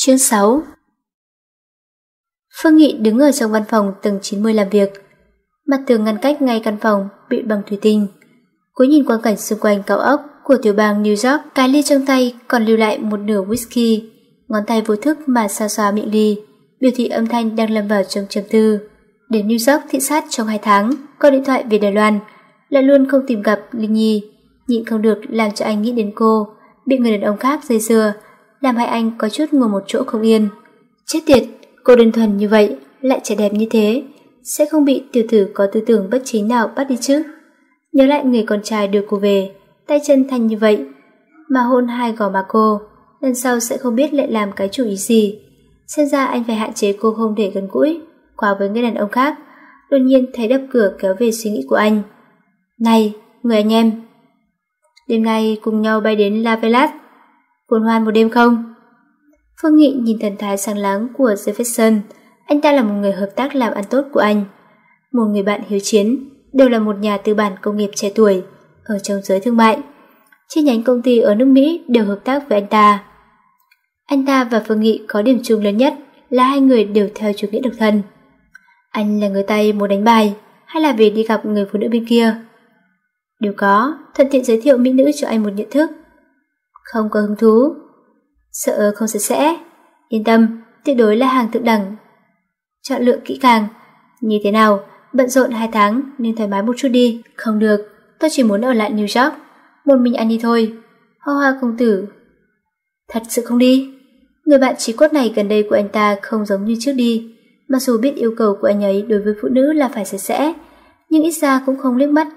Chương 6 Phương Nghị đứng ở trong văn phòng tầng 90 làm việc. Mặt tường ngăn cách ngay căn phòng bị bằng thủy tinh. Cuối nhìn quang cảnh xung quanh cao ốc của tiểu bang New York, cái ly trong tay còn lưu lại một nửa whisky, ngón tay vô thức mà xoa xoa miệng ly, biểu thị âm thanh đang lâm vào trong trầm tư. Đến New York thị sát trong 2 tháng, có điện thoại về Đài Loan, lại luôn không tìm gặp Linh Nhi, nhịn không được làm cho anh nghĩ đến cô, bị người đàn ông khác dây dưa, làm hai anh có chút ngồi một chỗ không yên. Chết tiệt, cô đơn thuần như vậy, lại trẻ đẹp như thế, sẽ không bị tiểu tử có tư tưởng bất chính nào bắt đi chứ. Nhớ lại người con trai đưa cô về, tay chân thanh như vậy, mà hôn hai gò má cô, lần sau sẽ không biết lại làm cái chủ ý gì. Xem ra anh phải hạn chế cô không để gần gũi, quá với người đàn ông khác. Đột nhiên thấy đập cửa kéo về suy nghĩ của anh. Này, người anh em. Đêm nay cùng nhau bay đến La Velas. Cuốn hoan một đêm không? Phương Nghị nhìn thần thái sáng láng của Jefferson. Anh ta là một người hợp tác làm ăn tốt của anh. Một người bạn hiếu chiến, đều là một nhà tư bản công nghiệp trẻ tuổi ở trong giới thương mại. Chi nhánh công ty ở nước Mỹ đều hợp tác với anh ta. Anh ta và Phương Nghị có điểm chung lớn nhất là hai người đều theo chủ nghĩa độc thân. Anh là người Tây muốn đánh bài hay là vì đi gặp người phụ nữ bên kia? Đều có, thuận tiện giới thiệu mỹ nữ cho anh một nhận thức. Không có hứng thú. Sợ không sạch sẽ. Yên tâm, tuyệt đối là hàng thượng đẳng. Chọn lựa kỹ càng. Như thế nào, bận rộn hai tháng nên thoải mái một chút đi. Không được, tôi chỉ muốn ở lại New York. Một mình anh đi thôi. Hoa hoa công tử. Thật sự không đi. Người bạn trí cốt này gần đây của anh ta không giống như trước đi. Mặc dù biết yêu cầu của anh ấy đối với phụ nữ là phải sạch sẽ, nhưng ít ra cũng không liếc mắt.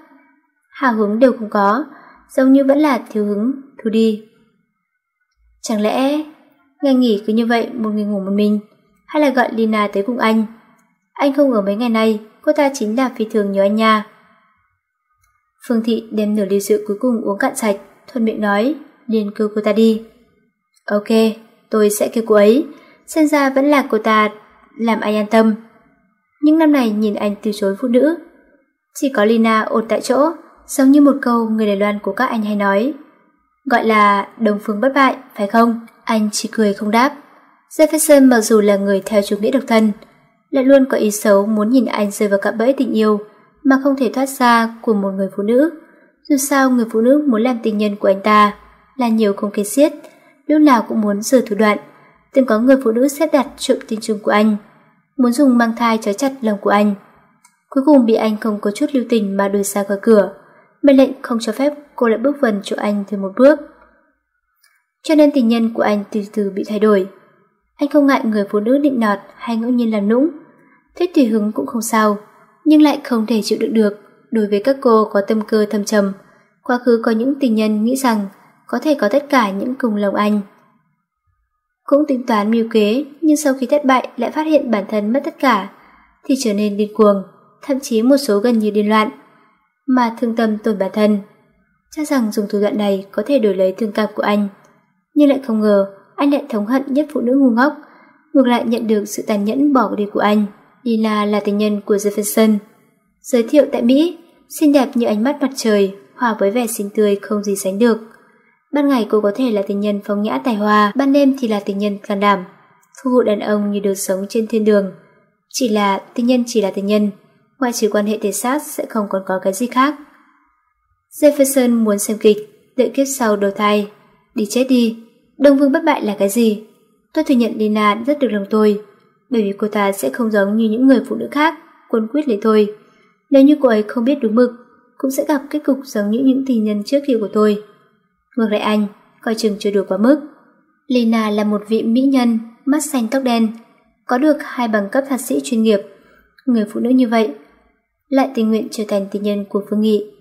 Hào hứng đều không có, giống như vẫn là thiếu hứng, thu đi. Chẳng lẽ ngày nghỉ cứ như vậy một người ngủ một mình, hay là gọi Lina tới cùng anh? Anh không ở mấy ngày nay, cô ta chính là phi thường nhớ anh nha. Phương Thị đem nửa ly rượu cuối cùng uống cạn sạch, thuận miệng nói, liền kêu cô ta đi. Ok, tôi sẽ kêu cô ấy, xem ra vẫn là cô ta làm anh an tâm. Những năm này nhìn anh từ chối phụ nữ, chỉ có Lina ổn tại chỗ, giống như một câu người Đài Loan của các anh hay nói. Gọi là đồng phương bất bại, phải không? Anh chỉ cười không đáp. Jefferson mặc dù là người theo chủ nghĩa độc thân, lại luôn có ý xấu muốn nhìn anh rơi vào cạm bẫy tình yêu mà không thể thoát ra của một người phụ nữ. Dù sao người phụ nữ muốn làm tình nhân của anh ta là nhiều không kể xiết, lúc nào cũng muốn sử thủ đoạn. Từng có người phụ nữ xếp đặt trộm tin trung của anh, muốn dùng mang thai trói chặt lòng của anh. Cuối cùng bị anh không có chút lưu tình mà đuổi ra khỏi cửa, mệnh lệnh không cho phép cô lại bước vần chỗ anh thêm một bước. Cho nên tình nhân của anh từ từ bị thay đổi. Anh không ngại người phụ nữ định nọt hay ngẫu nhiên làm nũng. Thích tùy hứng cũng không sao, nhưng lại không thể chịu đựng được đối với các cô có tâm cơ thâm trầm. Quá khứ có những tình nhân nghĩ rằng có thể có tất cả những cùng lòng anh. Cũng tính toán mưu kế, nhưng sau khi thất bại lại phát hiện bản thân mất tất cả, thì trở nên điên cuồng, thậm chí một số gần như điên loạn, mà thương tâm tổn bản thân cho rằng dùng thủ đoạn này có thể đổi lấy thương cảm của anh. Nhưng lại không ngờ, anh lại thống hận nhất phụ nữ ngu ngốc, ngược lại nhận được sự tàn nhẫn bỏ đi của anh. Lila là tình nhân của Jefferson. Giới thiệu tại Mỹ, xinh đẹp như ánh mắt mặt trời, hòa với vẻ xinh tươi không gì sánh được. Ban ngày cô có thể là tình nhân phong nhã tài hoa, ban đêm thì là tình nhân can đảm. Phục vụ đàn ông như được sống trên thiên đường. Chỉ là tình nhân chỉ là tình nhân, ngoại trừ quan hệ thể xác sẽ không còn có cái gì khác. Jefferson muốn xem kịch, đợi kiếp sau đầu thai. Đi chết đi, Đông Vương bất bại là cái gì? Tôi thừa nhận Lina rất được lòng tôi, bởi vì cô ta sẽ không giống như những người phụ nữ khác, quân quyết lấy thôi. Nếu như cô ấy không biết đúng mực, cũng sẽ gặp kết cục giống như những tình nhân trước kia của tôi. Ngược lại anh, coi chừng chưa đủ quá mức. Lina là một vị mỹ nhân, mắt xanh tóc đen, có được hai bằng cấp thạc sĩ chuyên nghiệp. Người phụ nữ như vậy, lại tình nguyện trở thành tình nhân của Phương Nghị.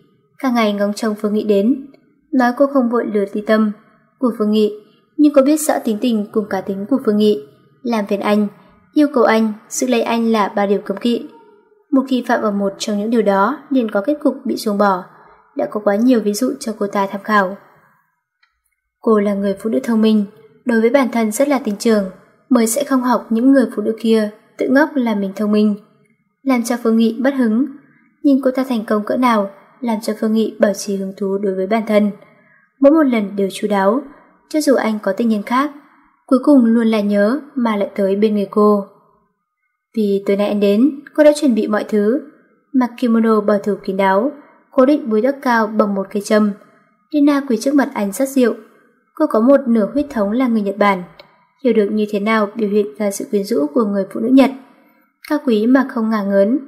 Cả ngày ngóng trông Phương Nghị đến, nói cô không vội lừa tí tâm của Phương Nghị, nhưng cô biết rõ tính tình cùng cả tính của Phương Nghị, làm phiền anh, yêu cầu anh, sự lấy anh là ba điều cấm kỵ. Một khi phạm vào một trong những điều đó liền có kết cục bị xuông bỏ, đã có quá nhiều ví dụ cho cô ta tham khảo. Cô là người phụ nữ thông minh, đối với bản thân rất là tình trường, mới sẽ không học những người phụ nữ kia tự ngốc là mình thông minh, làm cho Phương Nghị bất hứng. Nhìn cô ta thành công cỡ nào, làm cho Phương Nghị bảo trì hứng thú đối với bản thân. Mỗi một lần đều chú đáo, cho dù anh có tình nhân khác, cuối cùng luôn là nhớ mà lại tới bên người cô. Vì tối nay anh đến, cô đã chuẩn bị mọi thứ, mặc kimono bảo thủ kín đáo, cố định búi tóc cao bằng một cây châm. Dina quỳ trước mặt anh rất rượu. Cô có một nửa huyết thống là người Nhật Bản, hiểu được như thế nào biểu hiện ra sự quyến rũ của người phụ nữ Nhật. Cao quý mà không ngả ngớn.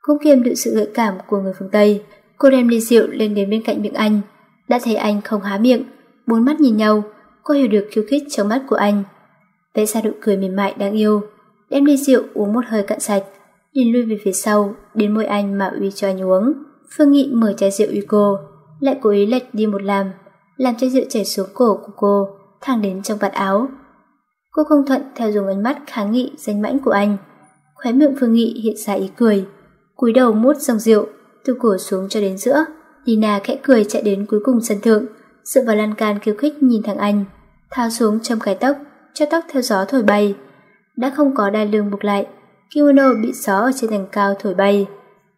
Cũng kiềm được sự gợi cảm của người phương Tây. Cô đem ly rượu lên đến bên cạnh miệng anh. Đã thấy anh không há miệng, bốn mắt nhìn nhau, cô hiểu được khiêu khích trong mắt của anh. Vẽ ra nụ cười mềm mại đáng yêu, đem ly rượu uống một hơi cạn sạch, liền lui về phía sau, đến môi anh mà uy cho anh uống. Phương Nghị mở chai rượu uy cô, lại cố ý lệch đi một làm, làm chai rượu chảy xuống cổ của cô, thẳng đến trong vạt áo. Cô không thuận theo dùng ánh mắt kháng nghị danh mãnh của anh. Khóe miệng Phương Nghị hiện ra ý cười, cúi đầu mút dòng rượu, từ cổ xuống cho đến giữa. Dina khẽ cười chạy đến cuối cùng sân thượng, dựa vào lan can khiêu khích nhìn thằng anh, thao xuống châm cái tóc, cho tóc theo gió thổi bay. Đã không có đai lưng buộc lại, kimono bị gió ở trên tầng cao thổi bay.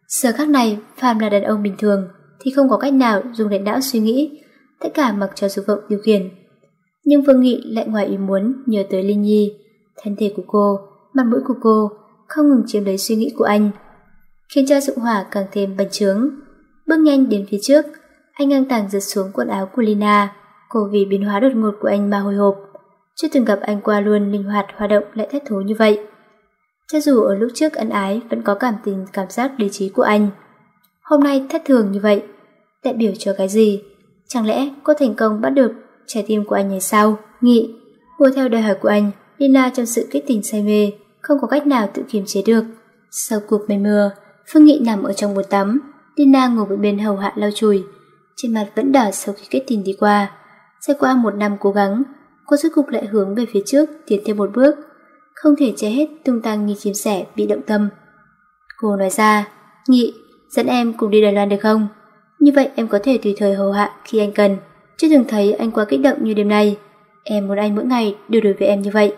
Giờ khắc này, phàm là đàn ông bình thường, thì không có cách nào dùng đại não suy nghĩ, tất cả mặc cho dục vọng điều khiển. Nhưng Vương Nghị lại ngoài ý muốn nhớ tới Linh Nhi, thân thể của cô, mặt mũi của cô, không ngừng chiếm lấy suy nghĩ của anh, khiến cho dụng hỏa càng thêm bành trướng. Bước nhanh đến phía trước, anh ngang tàng giật xuống quần áo của Lina, cô vì biến hóa đột ngột của anh mà hồi hộp. Chưa từng gặp anh qua luôn linh hoạt hoạt động lại thất thố như vậy. Cho dù ở lúc trước ân ái vẫn có cảm tình cảm giác lý trí của anh. Hôm nay thất thường như vậy, đại biểu cho cái gì? Chẳng lẽ cô thành công bắt được trái tim của anh hay sao? Nghị, hùa theo đòi hỏi của anh, Lina trong sự kích tình say mê, không có cách nào tự kiềm chế được. Sau cuộc mây mưa, Phương Nghị nằm ở trong bồn tắm, Lina ngồi bên bên hầu hạ lau chùi, trên mặt vẫn đỏ sau khi kết tình đi qua. Trải qua một năm cố gắng, cô rốt cục lại hướng về phía trước tiến thêm một bước, không thể che hết tung tăng như chim sẻ bị động tâm. Cô nói ra, Nghị, dẫn em cùng đi Đài Loan được không? Như vậy em có thể tùy thời hầu hạ khi anh cần. Chưa từng thấy anh quá kích động như đêm nay. Em muốn anh mỗi ngày đều đối với em như vậy.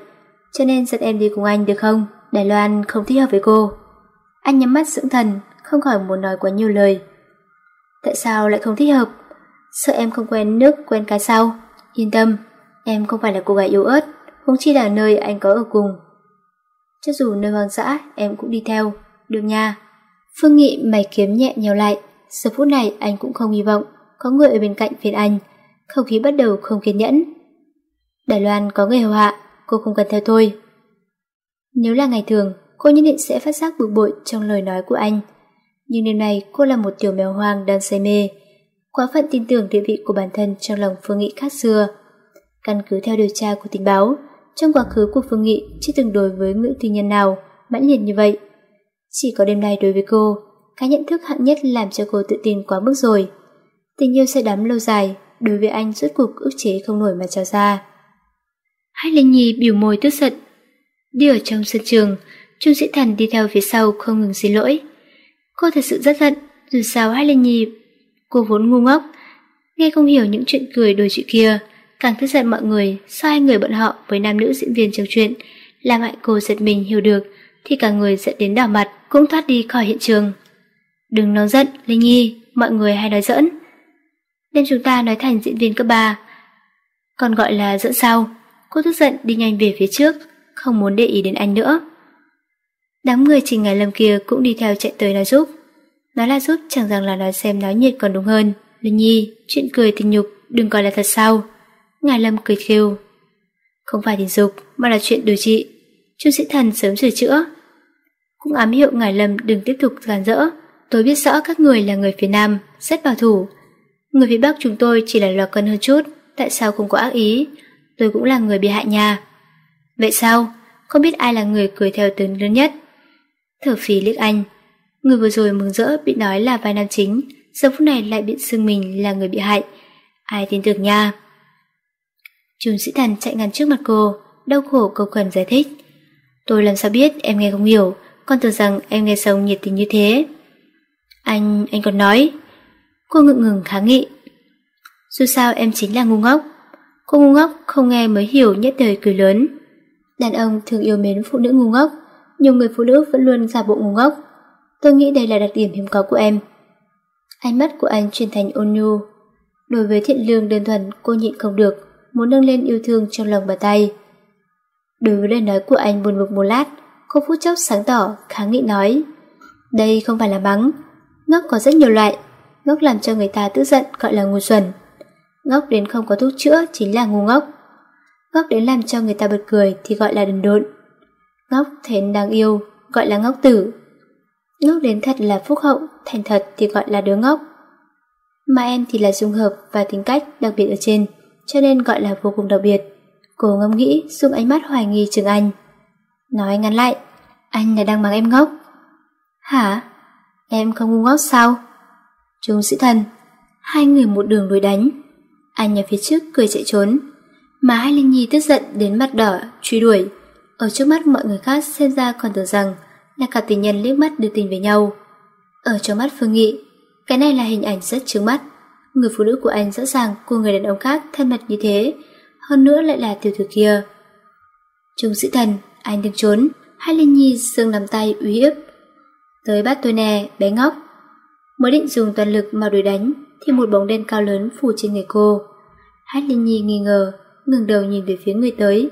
Cho nên dẫn em đi cùng anh được không? Đài Loan không thích hợp với cô. Anh nhắm mắt dưỡng thần, không khỏi muốn nói quá nhiều lời. Tại sao lại không thích hợp? Sợ em không quen nước, quen cá sao? Yên tâm, em không phải là cô gái yếu ớt, không chỉ là nơi anh có ở cùng. Cho dù nơi hoang dã, em cũng đi theo, được nha. Phương Nghị mày kiếm nhẹ nhau lại, giờ phút này anh cũng không hy vọng có người ở bên cạnh phiền anh, không khí bắt đầu không kiên nhẫn. Đài Loan có người hầu hạ, cô không cần theo tôi. Nếu là ngày thường, cô nhất định sẽ phát giác bực bội trong lời nói của anh. Nhưng đêm nay cô là một tiểu mèo hoang đang say mê, quá phận tin tưởng địa vị của bản thân trong lòng Phương Nghị khác xưa. Căn cứ theo điều tra của tình báo, trong quá khứ của Phương Nghị chưa từng đối với nữ tình nhân nào mãnh liệt như vậy. Chỉ có đêm nay đối với cô, cái nhận thức hạng nhất làm cho cô tự tin quá mức rồi. Tình yêu say đắm lâu dài, đối với anh rốt cuộc ức chế không nổi mà trào ra. Hai Linh Nhi biểu môi tức giận. Đi ở trong sân trường, Trung Sĩ Thần đi theo phía sau không ngừng xin lỗi. Cô thật sự rất giận, dù sao Hai lên Nhi cô vốn ngu ngốc, nghe không hiểu những chuyện cười đùa chuyện kia, càng tức giận mọi người so hai người bọn họ với nam nữ diễn viên trong chuyện, làm hại cô giật mình hiểu được, thì cả người giận đến đỏ mặt cũng thoát đi khỏi hiện trường. Đừng nóng giận, Linh Nhi, mọi người hay nói giỡn. Nên chúng ta nói thành diễn viên cấp 3, còn gọi là giỡn sau. Cô tức giận đi nhanh về phía trước, không muốn để ý đến anh nữa. Đám người Trình Ngài Lâm kia cũng đi theo chạy tới nói giúp. Nói là giúp chẳng rằng là nói xem náo nhiệt còn đúng hơn. Linh Nhi, chuyện cười tình nhục, đừng coi là thật sao. Ngài Lâm cười kêu. Không phải tình dục, mà là chuyện điều trị. Chu sĩ thần sớm sửa chữa. Cũng ám hiệu Ngài Lâm đừng tiếp tục gàn rỡ. Tôi biết rõ các người là người phía Nam, rất bảo thủ. Người phía Bắc chúng tôi chỉ là lo cân hơn chút, tại sao không có ác ý? Tôi cũng là người bị hại nhà. Vậy sao? Không biết ai là người cười theo tướng lớn nhất. Thở phì liếc anh. Người vừa rồi mừng rỡ bị nói là vai nam chính, giờ phút này lại bị xưng mình là người bị hại. Ai tin tưởng nha? Trùm sĩ thần chạy ngăn trước mặt cô, đau khổ cầu khẩn giải thích. Tôi làm sao biết em nghe không hiểu, con tưởng rằng em nghe xong nhiệt tình như thế. Anh, anh còn nói. Cô ngượng ngừng kháng nghị. Dù sao em chính là ngu ngốc. Cô ngu ngốc không nghe mới hiểu nhất đời cười lớn. Đàn ông thường yêu mến phụ nữ ngu ngốc, nhiều người phụ nữ vẫn luôn giả bộ ngu ngốc. Tôi nghĩ đây là đặc điểm hiếm có của em. Ánh mắt của anh chuyển thành ôn nhu. Đối với thiện lương đơn thuần cô nhịn không được, muốn nâng lên yêu thương trong lòng bàn tay. Đối với lời nói của anh buồn bực một lát, cô phút chốc sáng tỏ, kháng nghị nói. Đây không phải là mắng, ngốc có rất nhiều loại, ngốc làm cho người ta tức giận gọi là ngu xuẩn. Ngốc đến không có thuốc chữa chính là ngu ngốc. Ngốc đến làm cho người ta bật cười thì gọi là đần độn. Ngốc thến đáng yêu, gọi là ngốc tử. Ngốc đến thật là phúc hậu, thành thật thì gọi là đứa ngốc. Mà em thì là dung hợp và tính cách đặc biệt ở trên, cho nên gọi là vô cùng đặc biệt. Cô ngẫm nghĩ, dùng ánh mắt hoài nghi chừng anh. Nói ngắn lại, anh là đang mắng em ngốc. Hả? Em không ngu ngốc sao? Trung sĩ thần, hai người một đường đuổi đánh. Anh ở phía trước cười chạy trốn, mà hai Linh Nhi tức giận đến mặt đỏ, truy đuổi. Ở trước mắt mọi người khác xem ra còn tưởng rằng là cả tình nhân liếc mắt đưa tình với nhau. Ở trong mắt Phương Nghị, cái này là hình ảnh rất trướng mắt. Người phụ nữ của anh rõ ràng của người đàn ông khác thân mật như thế, hơn nữa lại là tiểu thư kia. Trung sĩ thần, anh đừng trốn, hai Linh Nhi dương nắm tay uy hiếp. Tới bắt tôi nè, bé ngốc. Mới định dùng toàn lực mà đuổi đánh, thì một bóng đen cao lớn phủ trên người cô. Hát Linh Nhi nghi ngờ, ngừng đầu nhìn về phía người tới,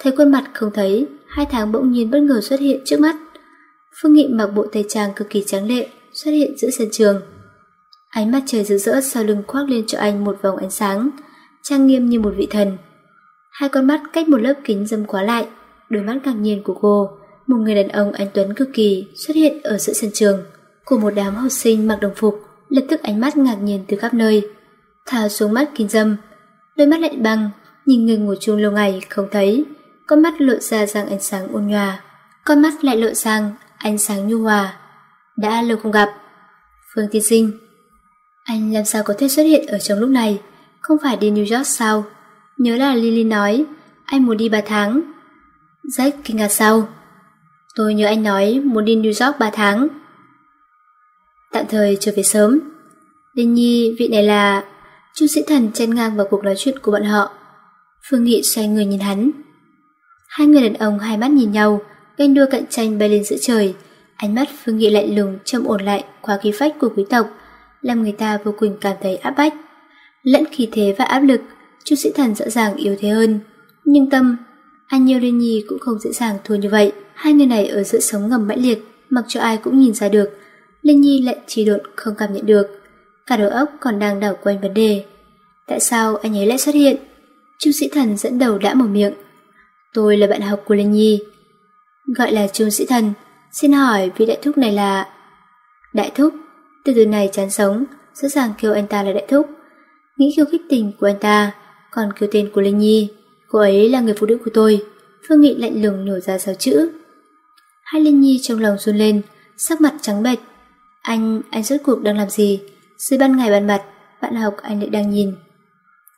thấy khuôn mặt không thấy, hai tháng bỗng nhiên bất ngờ xuất hiện trước mắt. Phương Nghị mặc bộ tây trang cực kỳ trắng lệ, xuất hiện giữa sân trường. Ánh mắt trời rực rỡ sau lưng khoác lên cho anh một vòng ánh sáng, trang nghiêm như một vị thần. Hai con mắt cách một lớp kính dâm quá lại, đôi mắt ngạc nhiên của cô, một người đàn ông anh Tuấn cực kỳ xuất hiện ở giữa sân trường. Của một đám học sinh mặc đồng phục, lập tức ánh mắt ngạc nhiên từ khắp nơi. Tháo xuống mắt kính dâm, đôi mắt lạnh băng, nhìn người ngủ chung lâu ngày không thấy, con mắt lộ ra rằng ánh sáng ôn nhòa, con mắt lại lộ rằng ánh sáng nhu hòa. Đã lâu không gặp. Phương tiên sinh, anh làm sao có thể xuất hiện ở trong lúc này? Không phải đi New York sao? Nhớ là Lily nói, anh muốn đi 3 tháng. Jack kinh ngạc sau. Tôi nhớ anh nói muốn đi New York 3 tháng. Tạm thời trở về sớm. Linh Nhi, vị này là... Chu sĩ thần chen ngang vào cuộc nói chuyện của bọn họ. Phương Nghị xoay người nhìn hắn. Hai người đàn ông hai mắt nhìn nhau, ganh đua cạnh tranh bay lên giữa trời. Ánh mắt Phương Nghị lạnh lùng, trầm ổn lại qua khí phách của quý tộc, làm người ta vô cùng cảm thấy áp bách. Lẫn khí thế và áp lực, Chu sĩ thần rõ ràng yếu thế hơn. Nhưng tâm, anh yêu Liên Nhi cũng không dễ dàng thua như vậy. Hai người này ở giữa sống ngầm mãnh liệt, mặc cho ai cũng nhìn ra được. Liên Nhi lại trì độn không cảm nhận được. Cả đầu óc còn đang đảo quanh vấn đề. Tại sao anh ấy lại xuất hiện? Chu sĩ thần dẫn đầu đã mở miệng. Tôi là bạn học của linh Nhi. Gọi là Trương sĩ thần. Xin hỏi vị đại thúc này là... Đại thúc? Từ từ này chán sống, rõ ràng kêu anh ta là đại thúc. Nghĩ khiêu khích tình của anh ta, còn kêu tên của Linh Nhi. Cô ấy là người phụ nữ của tôi. Phương Nghị lạnh lùng nhổ ra sáu chữ. Hai Linh Nhi trong lòng run lên, sắc mặt trắng bệch. Anh, anh rốt cuộc đang làm gì? Dưới ban ngày ban mặt, bạn học anh lại đang nhìn.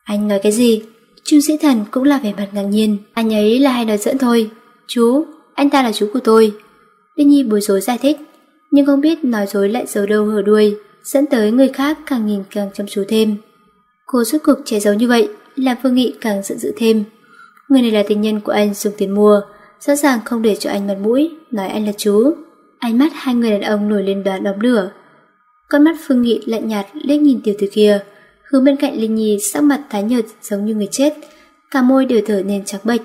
Anh nói cái gì? Trương sĩ thần cũng là vẻ mặt ngạc nhiên. Anh ấy là hay nói dẫn thôi. Chú, anh ta là chú của tôi. tiên Nhi bối rối giải thích, nhưng không biết nói dối lại giấu đâu hở đuôi, dẫn tới người khác càng nhìn càng chăm chú thêm. Cô rốt cuộc che giấu như vậy, làm Phương Nghị càng giận dữ thêm. Người này là tình nhân của anh dùng tiền mua, rõ ràng không để cho anh mặt mũi, nói anh là chú. Ánh mắt hai người đàn ông nổi lên đoàn đóng lửa. Con mắt Phương Nghị lạnh nhạt liếc nhìn tiểu tử kia, hướng bên cạnh Linh Nhi sắc mặt tái nhợt giống như người chết, cả môi đều thở nên trắng bệch.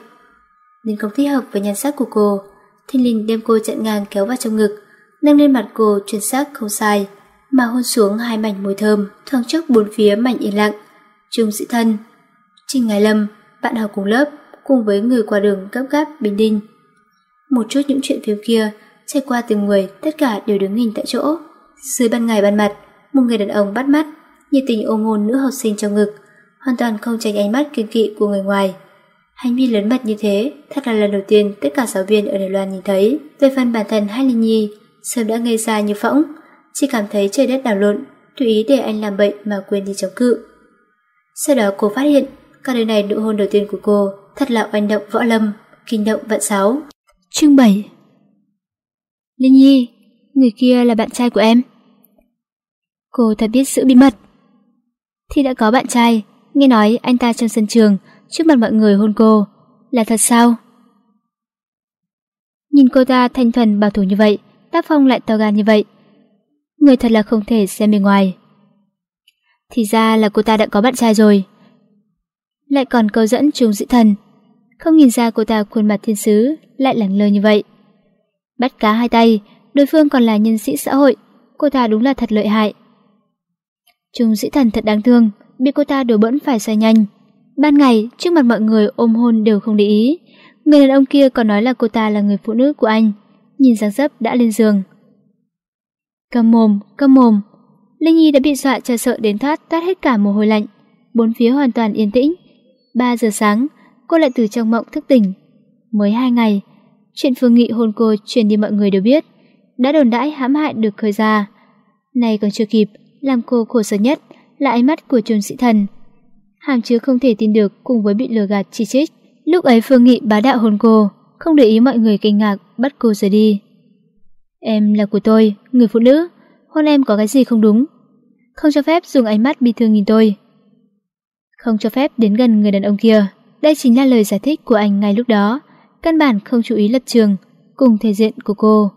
Nên không thích hợp với nhan sắc của cô, Thanh Linh đem cô chặn ngang kéo vào trong ngực, nâng lên mặt cô chuyển xác không sai, mà hôn xuống hai mảnh môi thơm, thoáng chốc bốn phía mảnh yên lặng. Trung sĩ thân, Trình Ngài Lâm, bạn học cùng lớp, cùng với người qua đường gấp gáp bình đinh. Một chút những chuyện phiếu kia, trải qua từng người, tất cả đều đứng nhìn tại chỗ. Dưới ban ngày ban mặt, một người đàn ông bắt mắt, nhiệt tình ôm hôn nữ học sinh trong ngực, hoàn toàn không tránh ánh mắt kiên kỵ của người ngoài. Hành vi lớn mật như thế, thật là lần đầu tiên tất cả giáo viên ở Đài Loan nhìn thấy. Về phần bản thân Hai Linh Nhi, sớm đã ngây ra như phỗng, chỉ cảm thấy trời đất đảo lộn, tùy ý để anh làm bệnh mà quên đi chống cự. Sau đó cô phát hiện, cả đời này nụ hôn đầu tiên của cô thật là oanh động võ lâm, kinh động vạn sáu. Chương 7 Linh Nhi, người kia là bạn trai của em. Cô thật biết giữ bí mật. Thì đã có bạn trai, nghe nói anh ta trong sân trường, trước mặt mọi người hôn cô. Là thật sao? Nhìn cô ta thanh thuần bảo thủ như vậy, tác phong lại to gan như vậy. Người thật là không thể xem bề ngoài. Thì ra là cô ta đã có bạn trai rồi. Lại còn câu dẫn trùng dị thần. Không nhìn ra cô ta khuôn mặt thiên sứ lại lẳng lơ như vậy. Bắt cá hai tay, đối phương còn là nhân sĩ xã hội, cô ta đúng là thật lợi hại. Trung sĩ thần thật đáng thương, bị cô ta đùa bỡn phải sai nhanh. Ban ngày, trước mặt mọi người ôm hôn đều không để ý. Người đàn ông kia còn nói là cô ta là người phụ nữ của anh. Nhìn dáng dấp đã lên giường. Cầm mồm, cầm mồm. Linh Nhi đã bị dọa cho sợ đến thoát toát hết cả mồ hôi lạnh. Bốn phía hoàn toàn yên tĩnh. 3 giờ sáng, cô lại từ trong mộng thức tỉnh. Mới hai ngày, chuyện Phương Nghị hôn cô truyền đi mọi người đều biết. Đã đồn đãi hãm hại được khơi ra. Này còn chưa kịp, làm cô khổ sở nhất là ánh mắt của trồn sĩ thần. Hàm chứa không thể tin được cùng với bị lừa gạt chỉ trích. Lúc ấy Phương Nghị bá đạo hôn cô, không để ý mọi người kinh ngạc bắt cô rời đi. Em là của tôi, người phụ nữ, hôn em có cái gì không đúng. Không cho phép dùng ánh mắt bi thương nhìn tôi. Không cho phép đến gần người đàn ông kia. Đây chính là lời giải thích của anh ngay lúc đó. Căn bản không chú ý lập trường, cùng thể diện của cô.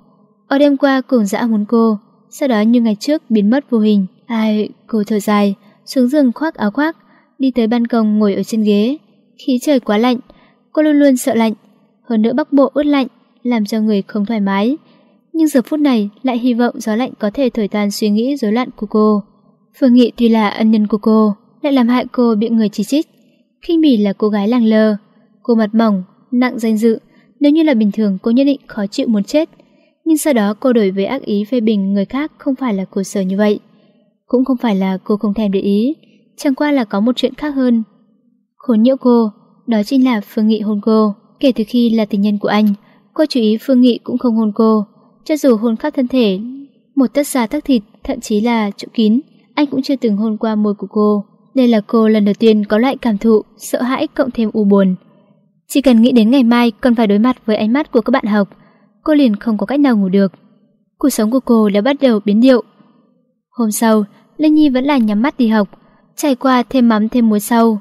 Ở đêm qua cùng dã muốn cô, sau đó như ngày trước biến mất vô hình. Ai, cô thở dài, xuống giường khoác áo khoác, đi tới ban công ngồi ở trên ghế. Khí trời quá lạnh, cô luôn luôn sợ lạnh. Hơn nữa bắc bộ ướt lạnh, làm cho người không thoải mái. Nhưng giờ phút này lại hy vọng gió lạnh có thể thổi tan suy nghĩ rối loạn của cô. Phương Nghị tuy là ân nhân của cô, lại làm hại cô bị người chỉ trích. khinh bỉ là cô gái làng lơ, cô mặt mỏng, nặng danh dự, nếu như là bình thường cô nhất định khó chịu muốn chết. Nhưng sau đó cô đổi với ác ý phê bình người khác không phải là cô sở như vậy. Cũng không phải là cô không thèm để ý, chẳng qua là có một chuyện khác hơn. Khốn nhiễu cô, đó chính là Phương Nghị hôn cô. Kể từ khi là tình nhân của anh, cô chú ý Phương Nghị cũng không hôn cô. Cho dù hôn khắp thân thể, một tất xa tắc thịt, thậm chí là chỗ kín, anh cũng chưa từng hôn qua môi của cô. Đây là cô lần đầu tiên có loại cảm thụ, sợ hãi cộng thêm u buồn. Chỉ cần nghĩ đến ngày mai còn phải đối mặt với ánh mắt của các bạn học, cô liền không có cách nào ngủ được. Cuộc sống của cô đã bắt đầu biến điệu. Hôm sau, Linh Nhi vẫn là nhắm mắt đi học, trải qua thêm mắm thêm muối sau.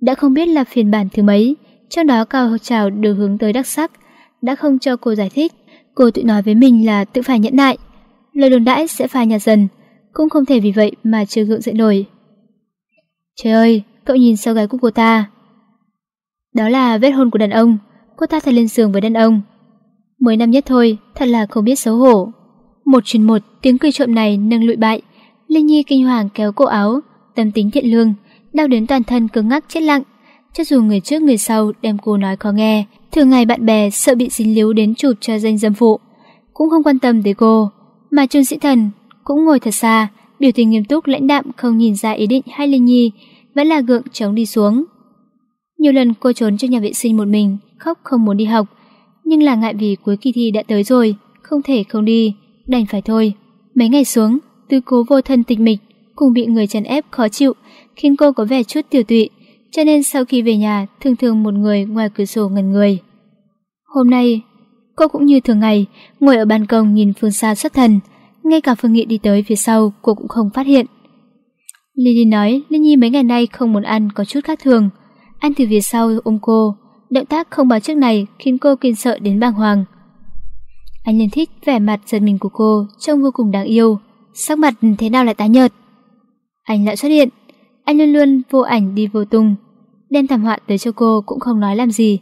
Đã không biết là phiên bản thứ mấy, trong đó cao trào được hướng tới đặc sắc, đã không cho cô giải thích. Cô tự nói với mình là tự phải nhẫn nại, lời đồn đãi sẽ phai nhạt dần, cũng không thể vì vậy mà chưa gượng dậy nổi. Trời ơi, cậu nhìn sau gái của cô ta. Đó là vết hôn của đàn ông, cô ta thật lên giường với đàn ông. Mới năm nhất thôi, thật là không biết xấu hổ. Một truyền một, tiếng cười trộm này nâng lụi bại. Linh Nhi kinh hoàng kéo cổ áo, tâm tính thiện lương, đau đến toàn thân cứng ngắc chết lặng. Cho dù người trước người sau đem cô nói khó nghe, thường ngày bạn bè sợ bị dính líu đến chụp cho danh dâm phụ, cũng không quan tâm tới cô. Mà Trương Sĩ Thần cũng ngồi thật xa, biểu tình nghiêm túc lãnh đạm không nhìn ra ý định hay Linh Nhi, vẫn là gượng chống đi xuống. Nhiều lần cô trốn cho nhà vệ sinh một mình, khóc không muốn đi học, nhưng là ngại vì cuối kỳ thi đã tới rồi, không thể không đi, đành phải thôi. Mấy ngày xuống, tư cố vô thân tịch mịch, cùng bị người chèn ép khó chịu, khiến cô có vẻ chút tiểu tụy, cho nên sau khi về nhà thường thường một người ngoài cửa sổ ngần người. Hôm nay, cô cũng như thường ngày, ngồi ở ban công nhìn phương xa xuất thần, ngay cả Phương Nghị đi tới phía sau cô cũng không phát hiện. Lily nói Linh Nhi mấy ngày nay không muốn ăn có chút khác thường. anh từ phía sau ôm cô, động tác không báo trước này khiến cô kinh sợ đến bàng hoàng. Anh liên thích vẻ mặt giật mình của cô trông vô cùng đáng yêu, sắc mặt thế nào lại tái nhợt. Anh lại xuất hiện, anh luôn luôn vô ảnh đi vô tung, đem thảm họa tới cho cô cũng không nói làm gì,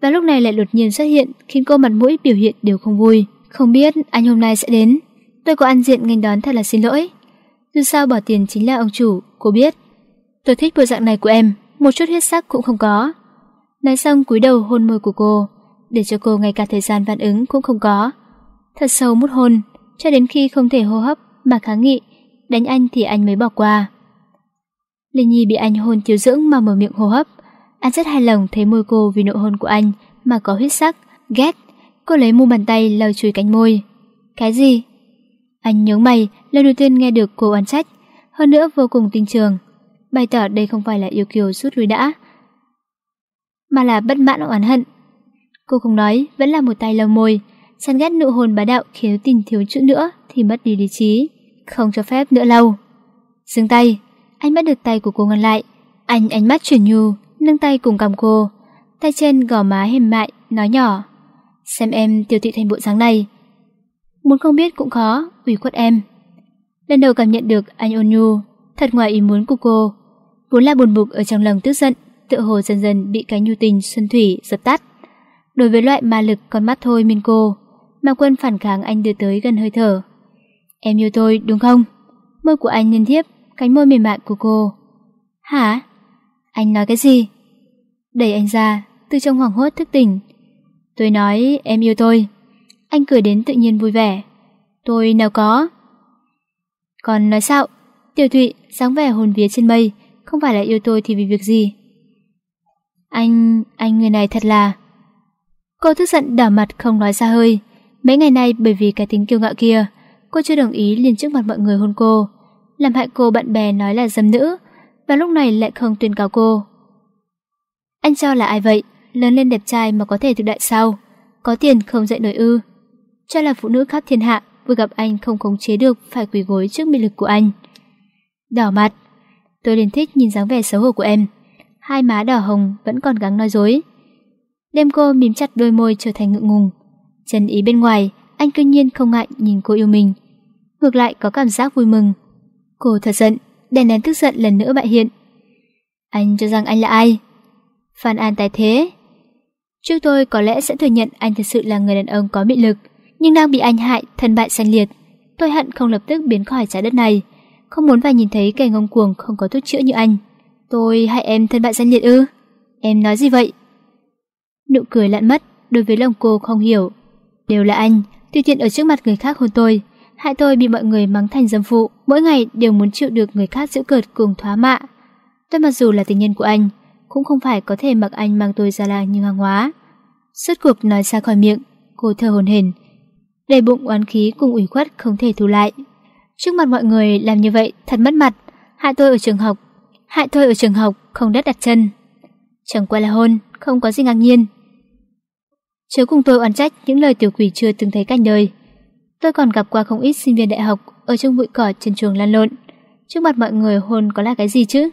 và lúc này lại đột nhiên xuất hiện khiến cô mặt mũi biểu hiện đều không vui. Không biết anh hôm nay sẽ đến. Tôi có ăn diện ngành đón thật là xin lỗi. Dù sao bỏ tiền chính là ông chủ, cô biết. Tôi thích bộ dạng này của em, một chút huyết sắc cũng không có. Nói xong cúi đầu hôn môi của cô, để cho cô ngay cả thời gian phản ứng cũng không có. Thật sâu mút hôn, cho đến khi không thể hô hấp mà kháng nghị, đánh anh thì anh mới bỏ qua. Linh Nhi bị anh hôn chiếu dưỡng mà mở miệng hô hấp. Anh rất hài lòng thấy môi cô vì nụ hôn của anh mà có huyết sắc, ghét. Cô lấy mu bàn tay lau chùi cánh môi. Cái gì? Anh nhớ mày, lần đầu tiên nghe được cô oán trách, hơn nữa vô cùng tinh trường. Bày tỏ đây không phải là yêu kiều rút lui đã, mà là bất mãn oán hận. Cô không nói, vẫn là một tay lau môi, chán ghét nụ hôn bá đạo khiến tình thiếu chữ nữa thì mất đi lý trí, không cho phép nữa lâu. Dừng tay, anh bắt được tay của cô ngăn lại, anh ánh mắt chuyển nhu, nâng tay cùng cầm cô, tay trên gò má hềm mại, nói nhỏ. Xem em tiêu tụy thành bộ dáng này, Muốn không biết cũng khó, ủy khuất em. Lần đầu cảm nhận được anh ôn nhu, thật ngoài ý muốn của cô. Vốn là buồn bực ở trong lòng tức giận, tựa hồ dần dần bị cái nhu tình xuân thủy dập tắt. Đối với loại ma lực con mắt thôi minh cô, mà quân phản kháng anh đưa tới gần hơi thở. Em yêu tôi đúng không? Môi của anh liên thiếp, cánh môi mềm mại của cô. Hả? Anh nói cái gì? Đẩy anh ra, từ trong hoàng hốt thức tỉnh. Tôi nói em yêu tôi. Anh cười đến tự nhiên vui vẻ. Tôi nào có. Còn nói sao? Tiểu Thụy sáng vẻ hồn vía trên mây, không phải là yêu tôi thì vì việc gì? Anh, anh người này thật là... Cô tức giận đỏ mặt không nói ra hơi. Mấy ngày nay bởi vì cái tính kiêu ngạo kia, cô chưa đồng ý liền trước mặt mọi người hôn cô, làm hại cô bạn bè nói là dâm nữ, và lúc này lại không tuyên cáo cô. Anh cho là ai vậy? Lớn lên đẹp trai mà có thể thực đại sao? Có tiền không dạy nổi ư? Cho là phụ nữ khắp thiên hạ, vừa gặp anh không khống chế được phải quỳ gối trước mị lực của anh. Đỏ mặt, tôi liền thích nhìn dáng vẻ xấu hổ của em. Hai má đỏ hồng vẫn còn gắng nói dối. Đêm cô mím chặt đôi môi trở thành ngượng ngùng. Chân ý bên ngoài, anh cương nhiên không ngại nhìn cô yêu mình. Ngược lại có cảm giác vui mừng. Cô thật giận, đèn nén tức giận lần nữa bại hiện. Anh cho rằng anh là ai? Phan An tài thế. Trước tôi có lẽ sẽ thừa nhận anh thật sự là người đàn ông có mị lực, nhưng đang bị anh hại, thân bại sanh liệt. Tôi hận không lập tức biến khỏi trái đất này, không muốn phải nhìn thấy kẻ ngông cuồng không có thuốc chữa như anh. Tôi hại em thân bại danh liệt ư? Em nói gì vậy? Nụ cười lặn mất, đối với lòng cô không hiểu. Đều là anh, tùy tiện ở trước mặt người khác hôn tôi, hại tôi bị mọi người mắng thành dâm phụ, mỗi ngày đều muốn chịu được người khác giễu cợt cùng thoá mạ. Tôi mặc dù là tình nhân của anh, cũng không phải có thể mặc anh mang tôi ra làng như hàng hóa. Suốt cuộc nói ra khỏi miệng, cô thơ hồn hển, đầy bụng oán khí cùng ủy khuất không thể thu lại. Trước mặt mọi người làm như vậy thật mất mặt, hại tôi ở trường học, hại tôi ở trường học không đất đặt chân. Chẳng qua là hôn, không có gì ngạc nhiên. Chớ cùng tôi oán trách những lời tiểu quỷ chưa từng thấy cách đời. Tôi còn gặp qua không ít sinh viên đại học ở trong bụi cỏ trên trường lan lộn. Trước mặt mọi người hôn có là cái gì chứ?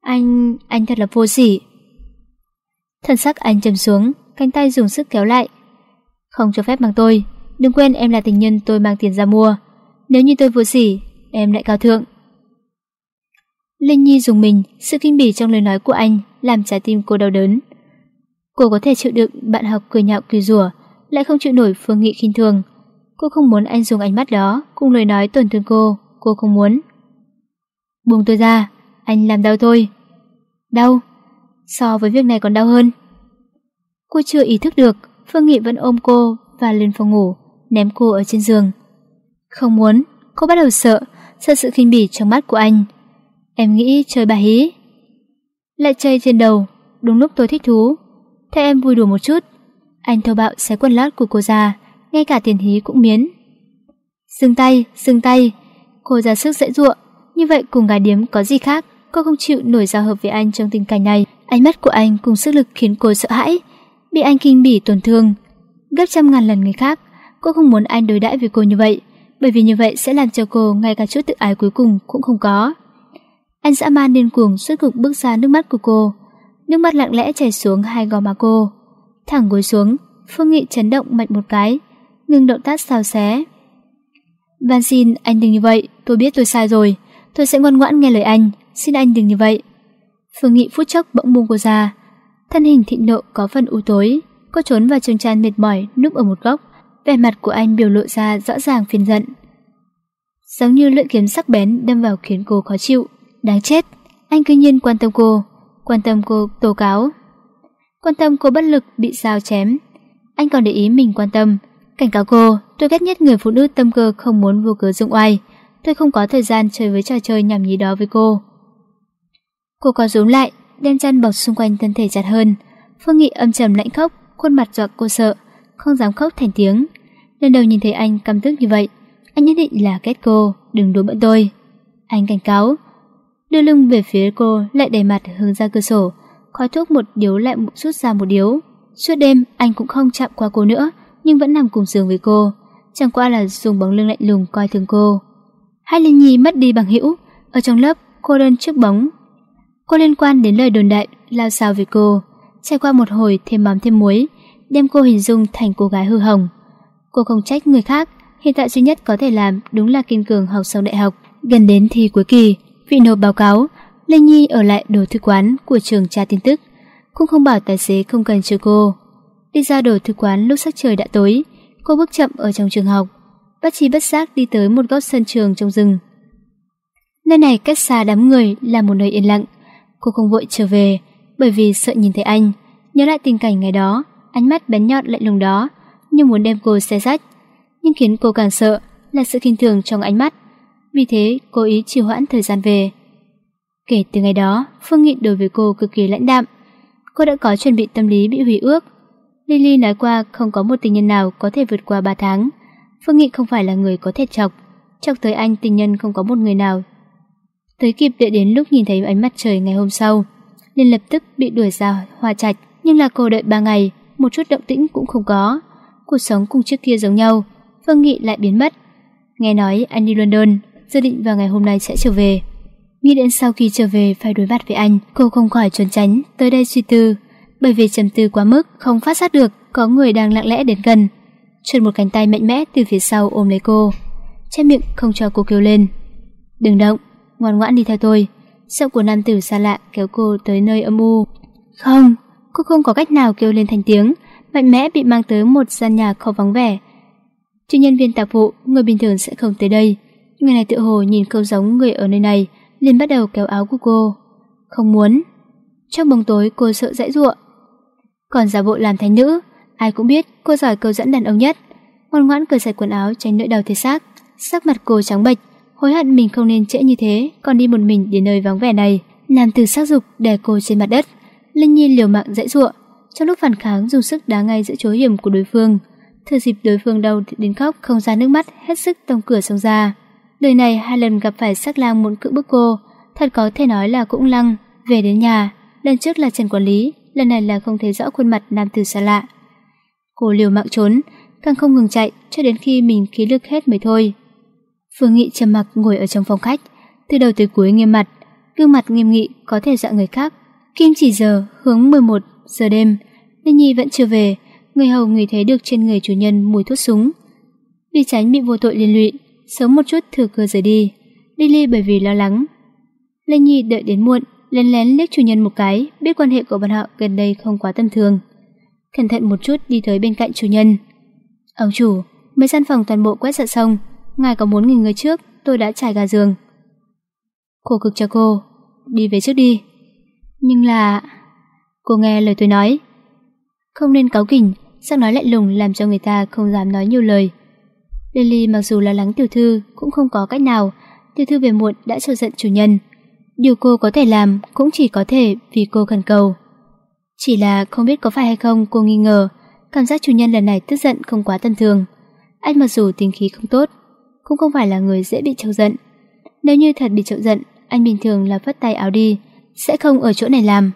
Anh... anh thật là vô sỉ. Thân sắc anh trầm xuống, cánh tay dùng sức kéo lại. Không cho phép bằng tôi, đừng quên em là tình nhân tôi mang tiền ra mua. Nếu như tôi vô sỉ, em lại cao thượng. Linh Nhi dùng mình, sự kinh bỉ trong lời nói của anh làm trái tim cô đau đớn. Cô có thể chịu đựng bạn học cười nhạo cười rủa, lại không chịu nổi Phương Nghị khinh thường. Cô không muốn anh dùng ánh mắt đó cùng lời nói tổn thương cô, cô không muốn. Buông tôi ra, anh làm đau tôi. Đau? So với việc này còn đau hơn. Cô chưa ý thức được, Phương Nghị vẫn ôm cô và lên phòng ngủ, ném cô ở trên giường. Không muốn, cô bắt đầu sợ, sợ sự khinh bỉ trong mắt của anh. Em nghĩ chơi bà hí. Lại chơi trên đầu, đúng lúc tôi thích thú. Thế em vui đùa một chút. Anh thô bạo xé quần lót của cô già ngay cả tiền hí cũng miến. Dừng tay, dừng tay. Cô ra sức dễ dụa, như vậy cùng gái điếm có gì khác. Cô không chịu nổi giao hợp với anh trong tình cảnh này. Ánh mắt của anh cùng sức lực khiến cô sợ hãi, bị anh kinh bỉ tổn thương. Gấp trăm ngàn lần người khác, cô không muốn anh đối đãi với cô như vậy, bởi vì như vậy sẽ làm cho cô ngay cả chút tự ái cuối cùng cũng không có. Anh dã man điên cuồng suốt cục bước ra nước mắt của cô, nước mắt lặng lẽ chảy xuống hai gò má cô. Thẳng gối xuống, Phương Nghị chấn động mạnh một cái, ngừng động tác xào xé. Van xin anh đừng như vậy, tôi biết tôi sai rồi, tôi sẽ ngoan ngoãn nghe lời anh, xin anh đừng như vậy. Phương Nghị phút chốc bỗng buông cô ra, thân hình thịnh nộ có phần u tối, cô trốn vào trường tràn mệt mỏi núp ở một góc, vẻ mặt của anh biểu lộ ra rõ ràng phiền giận. Giống như lưỡi kiếm sắc bén đâm vào khiến cô khó chịu, đáng chết, anh cứ nhiên quan tâm cô, quan tâm cô tố cáo. Quan tâm cô bất lực bị sao chém, anh còn để ý mình quan tâm, cảnh cáo cô, tôi ghét nhất người phụ nữ tâm cơ không muốn vô cớ dụng oai, tôi không có thời gian chơi với trò chơi nhảm nhí đó với cô. Cô có rúm lại, đem chăn bọc xung quanh thân thể chặt hơn. Phương Nghị âm trầm lạnh khóc, khuôn mặt dọa cô sợ, không dám khóc thành tiếng. Lần đầu nhìn thấy anh căm tức như vậy, anh nhất định là ghét cô, đừng đùa bỡn tôi. Anh cảnh cáo, đưa lưng về phía cô, lại đẩy mặt hướng ra cửa sổ, khói thuốc một điếu lại một rút ra một điếu. Suốt đêm anh cũng không chạm qua cô nữa, nhưng vẫn nằm cùng giường với cô, chẳng qua là dùng bóng lưng lạnh lùng coi thường cô. Hai Linh Nhi mất đi bằng hữu, ở trong lớp cô đơn trước bóng. Cô liên quan đến lời đồn đại lao xao về cô, trải qua một hồi thêm mắm thêm muối, đem cô hình dung thành cô gái hư hỏng. Cô không trách người khác, hiện tại duy nhất có thể làm đúng là kiên cường học xong đại học. Gần đến thi cuối kỳ, vì nộp báo cáo, Lê Nhi ở lại đồ thư quán của trường tra tin tức, cũng không bảo tài xế không cần chờ cô. Đi ra đồ thư quán lúc sắc trời đã tối, cô bước chậm ở trong trường học, bất chi bất giác đi tới một góc sân trường trong rừng. Nơi này cách xa đám người là một nơi yên lặng. Cô không vội trở về, bởi vì sợ nhìn thấy anh, nhớ lại tình cảnh ngày đó, ánh mắt bén nhọn lạnh lùng đó, như muốn đem cô xé rách. Nhưng khiến cô càng sợ là sự khinh thường trong ánh mắt. Vì thế, cô ý trì hoãn thời gian về. Kể từ ngày đó, Phương Nghị đối với cô cực kỳ lãnh đạm. Cô đã có chuẩn bị tâm lý bị hủy ước. Lily nói qua không có một tình nhân nào có thể vượt qua 3 tháng. Phương Nghị không phải là người có thể chọc. Chọc tới anh tình nhân không có một người nào. Tới kịp đợi đến lúc nhìn thấy ánh mặt trời ngày hôm sau, liền lập tức bị đuổi ra hoa trạch. Nhưng là cô đợi 3 ngày, một chút động tĩnh cũng không có. Cuộc sống cùng trước kia giống nhau, Phương Nghị lại biến mất. Nghe nói anh đi London, dự định vào ngày hôm nay sẽ trở về. Nghĩ đến sau khi trở về phải đối mặt với anh, cô không khỏi trốn tránh, tới đây suy tư. Bởi vì trầm tư quá mức, không phát giác được có người đang lặng lẽ đến gần. Trượt một cánh tay mạnh mẽ từ phía sau ôm lấy cô. Che miệng không cho cô kêu lên. Đừng động, ngoan ngoãn đi theo tôi. Giọng của nam tử xa lạ kéo cô tới nơi âm u. Không, cô không có cách nào kêu lên thành tiếng, mạnh mẽ bị mang tới một gian nhà không vắng vẻ. Chứ nhân viên tạp vụ, người bình thường sẽ không tới đây. Người này tự hồ nhìn không giống người ở nơi này, liền bắt đầu kéo áo của cô. Không muốn. Trong bóng tối cô sợ dãy ruộng. Còn giả bộ làm thánh nữ, ai cũng biết cô giỏi câu dẫn đàn ông nhất. Ngoan ngoãn cởi sạch quần áo tránh nỗi đau thể xác. Sắc mặt cô trắng bệch, hối hận mình không nên trễ như thế, còn đi một mình đến nơi vắng vẻ này. Nam từ sắc dục đè cô trên mặt đất. Linh Nhi liều mạng dãy ruộng, trong lúc phản kháng dùng sức đá ngay giữa chỗ hiểm của đối phương. Thừa dịp đối phương đau đến khóc không ra nước mắt, hết sức tông cửa xông ra. Đời này hai lần gặp phải sắc lang muốn cưỡng bức cô, thật có thể nói là cũng lăng. Về đến nhà, lần trước là Trần Quản lý, lần này là không thấy rõ khuôn mặt nam tử xa lạ. Cô liều mạng trốn, càng không ngừng chạy cho đến khi mình khí lực hết mới thôi. Phương Nghị trầm mặc ngồi ở trong phòng khách, từ đầu tới cuối nghiêm mặt, gương mặt nghiêm nghị có thể dọa người khác. Kim chỉ giờ hướng 11 giờ đêm, Linh Nhi vẫn chưa về, người hầu người thấy được trên người chủ nhân mùi thuốc súng. Vì tránh bị vô tội liên lụy, sớm một chút thừa cơ rời đi. Lily bởi vì lo lắng. Lê Nhi đợi đến muộn, lén lén liếc chủ nhân một cái, biết quan hệ của bọn họ gần đây không quá tầm thường. Cẩn thận một chút đi tới bên cạnh chủ nhân. Ông chủ, mấy gian phòng toàn bộ quét sạch xong, ngài có muốn nghỉ ngơi trước, tôi đã trải gà giường. Khổ cực cho cô, đi về trước đi. Nhưng là... Cô nghe lời tôi nói. Không nên cáu kỉnh, sao nói lạnh lùng làm cho người ta không dám nói nhiều lời. Lily mặc dù lo lắng tiểu thư cũng không có cách nào, tiểu thư về muộn đã cho giận chủ nhân. Điều cô có thể làm cũng chỉ có thể vì cô cần cầu. Chỉ là không biết có phải hay không cô nghi ngờ, cảm giác chủ nhân lần này tức giận không quá tầm thường. Anh mặc dù tính khí không tốt, cũng không phải là người dễ bị trâu giận. Nếu như thật bị chậu giận, anh bình thường là vất tay áo đi, sẽ không ở chỗ này làm.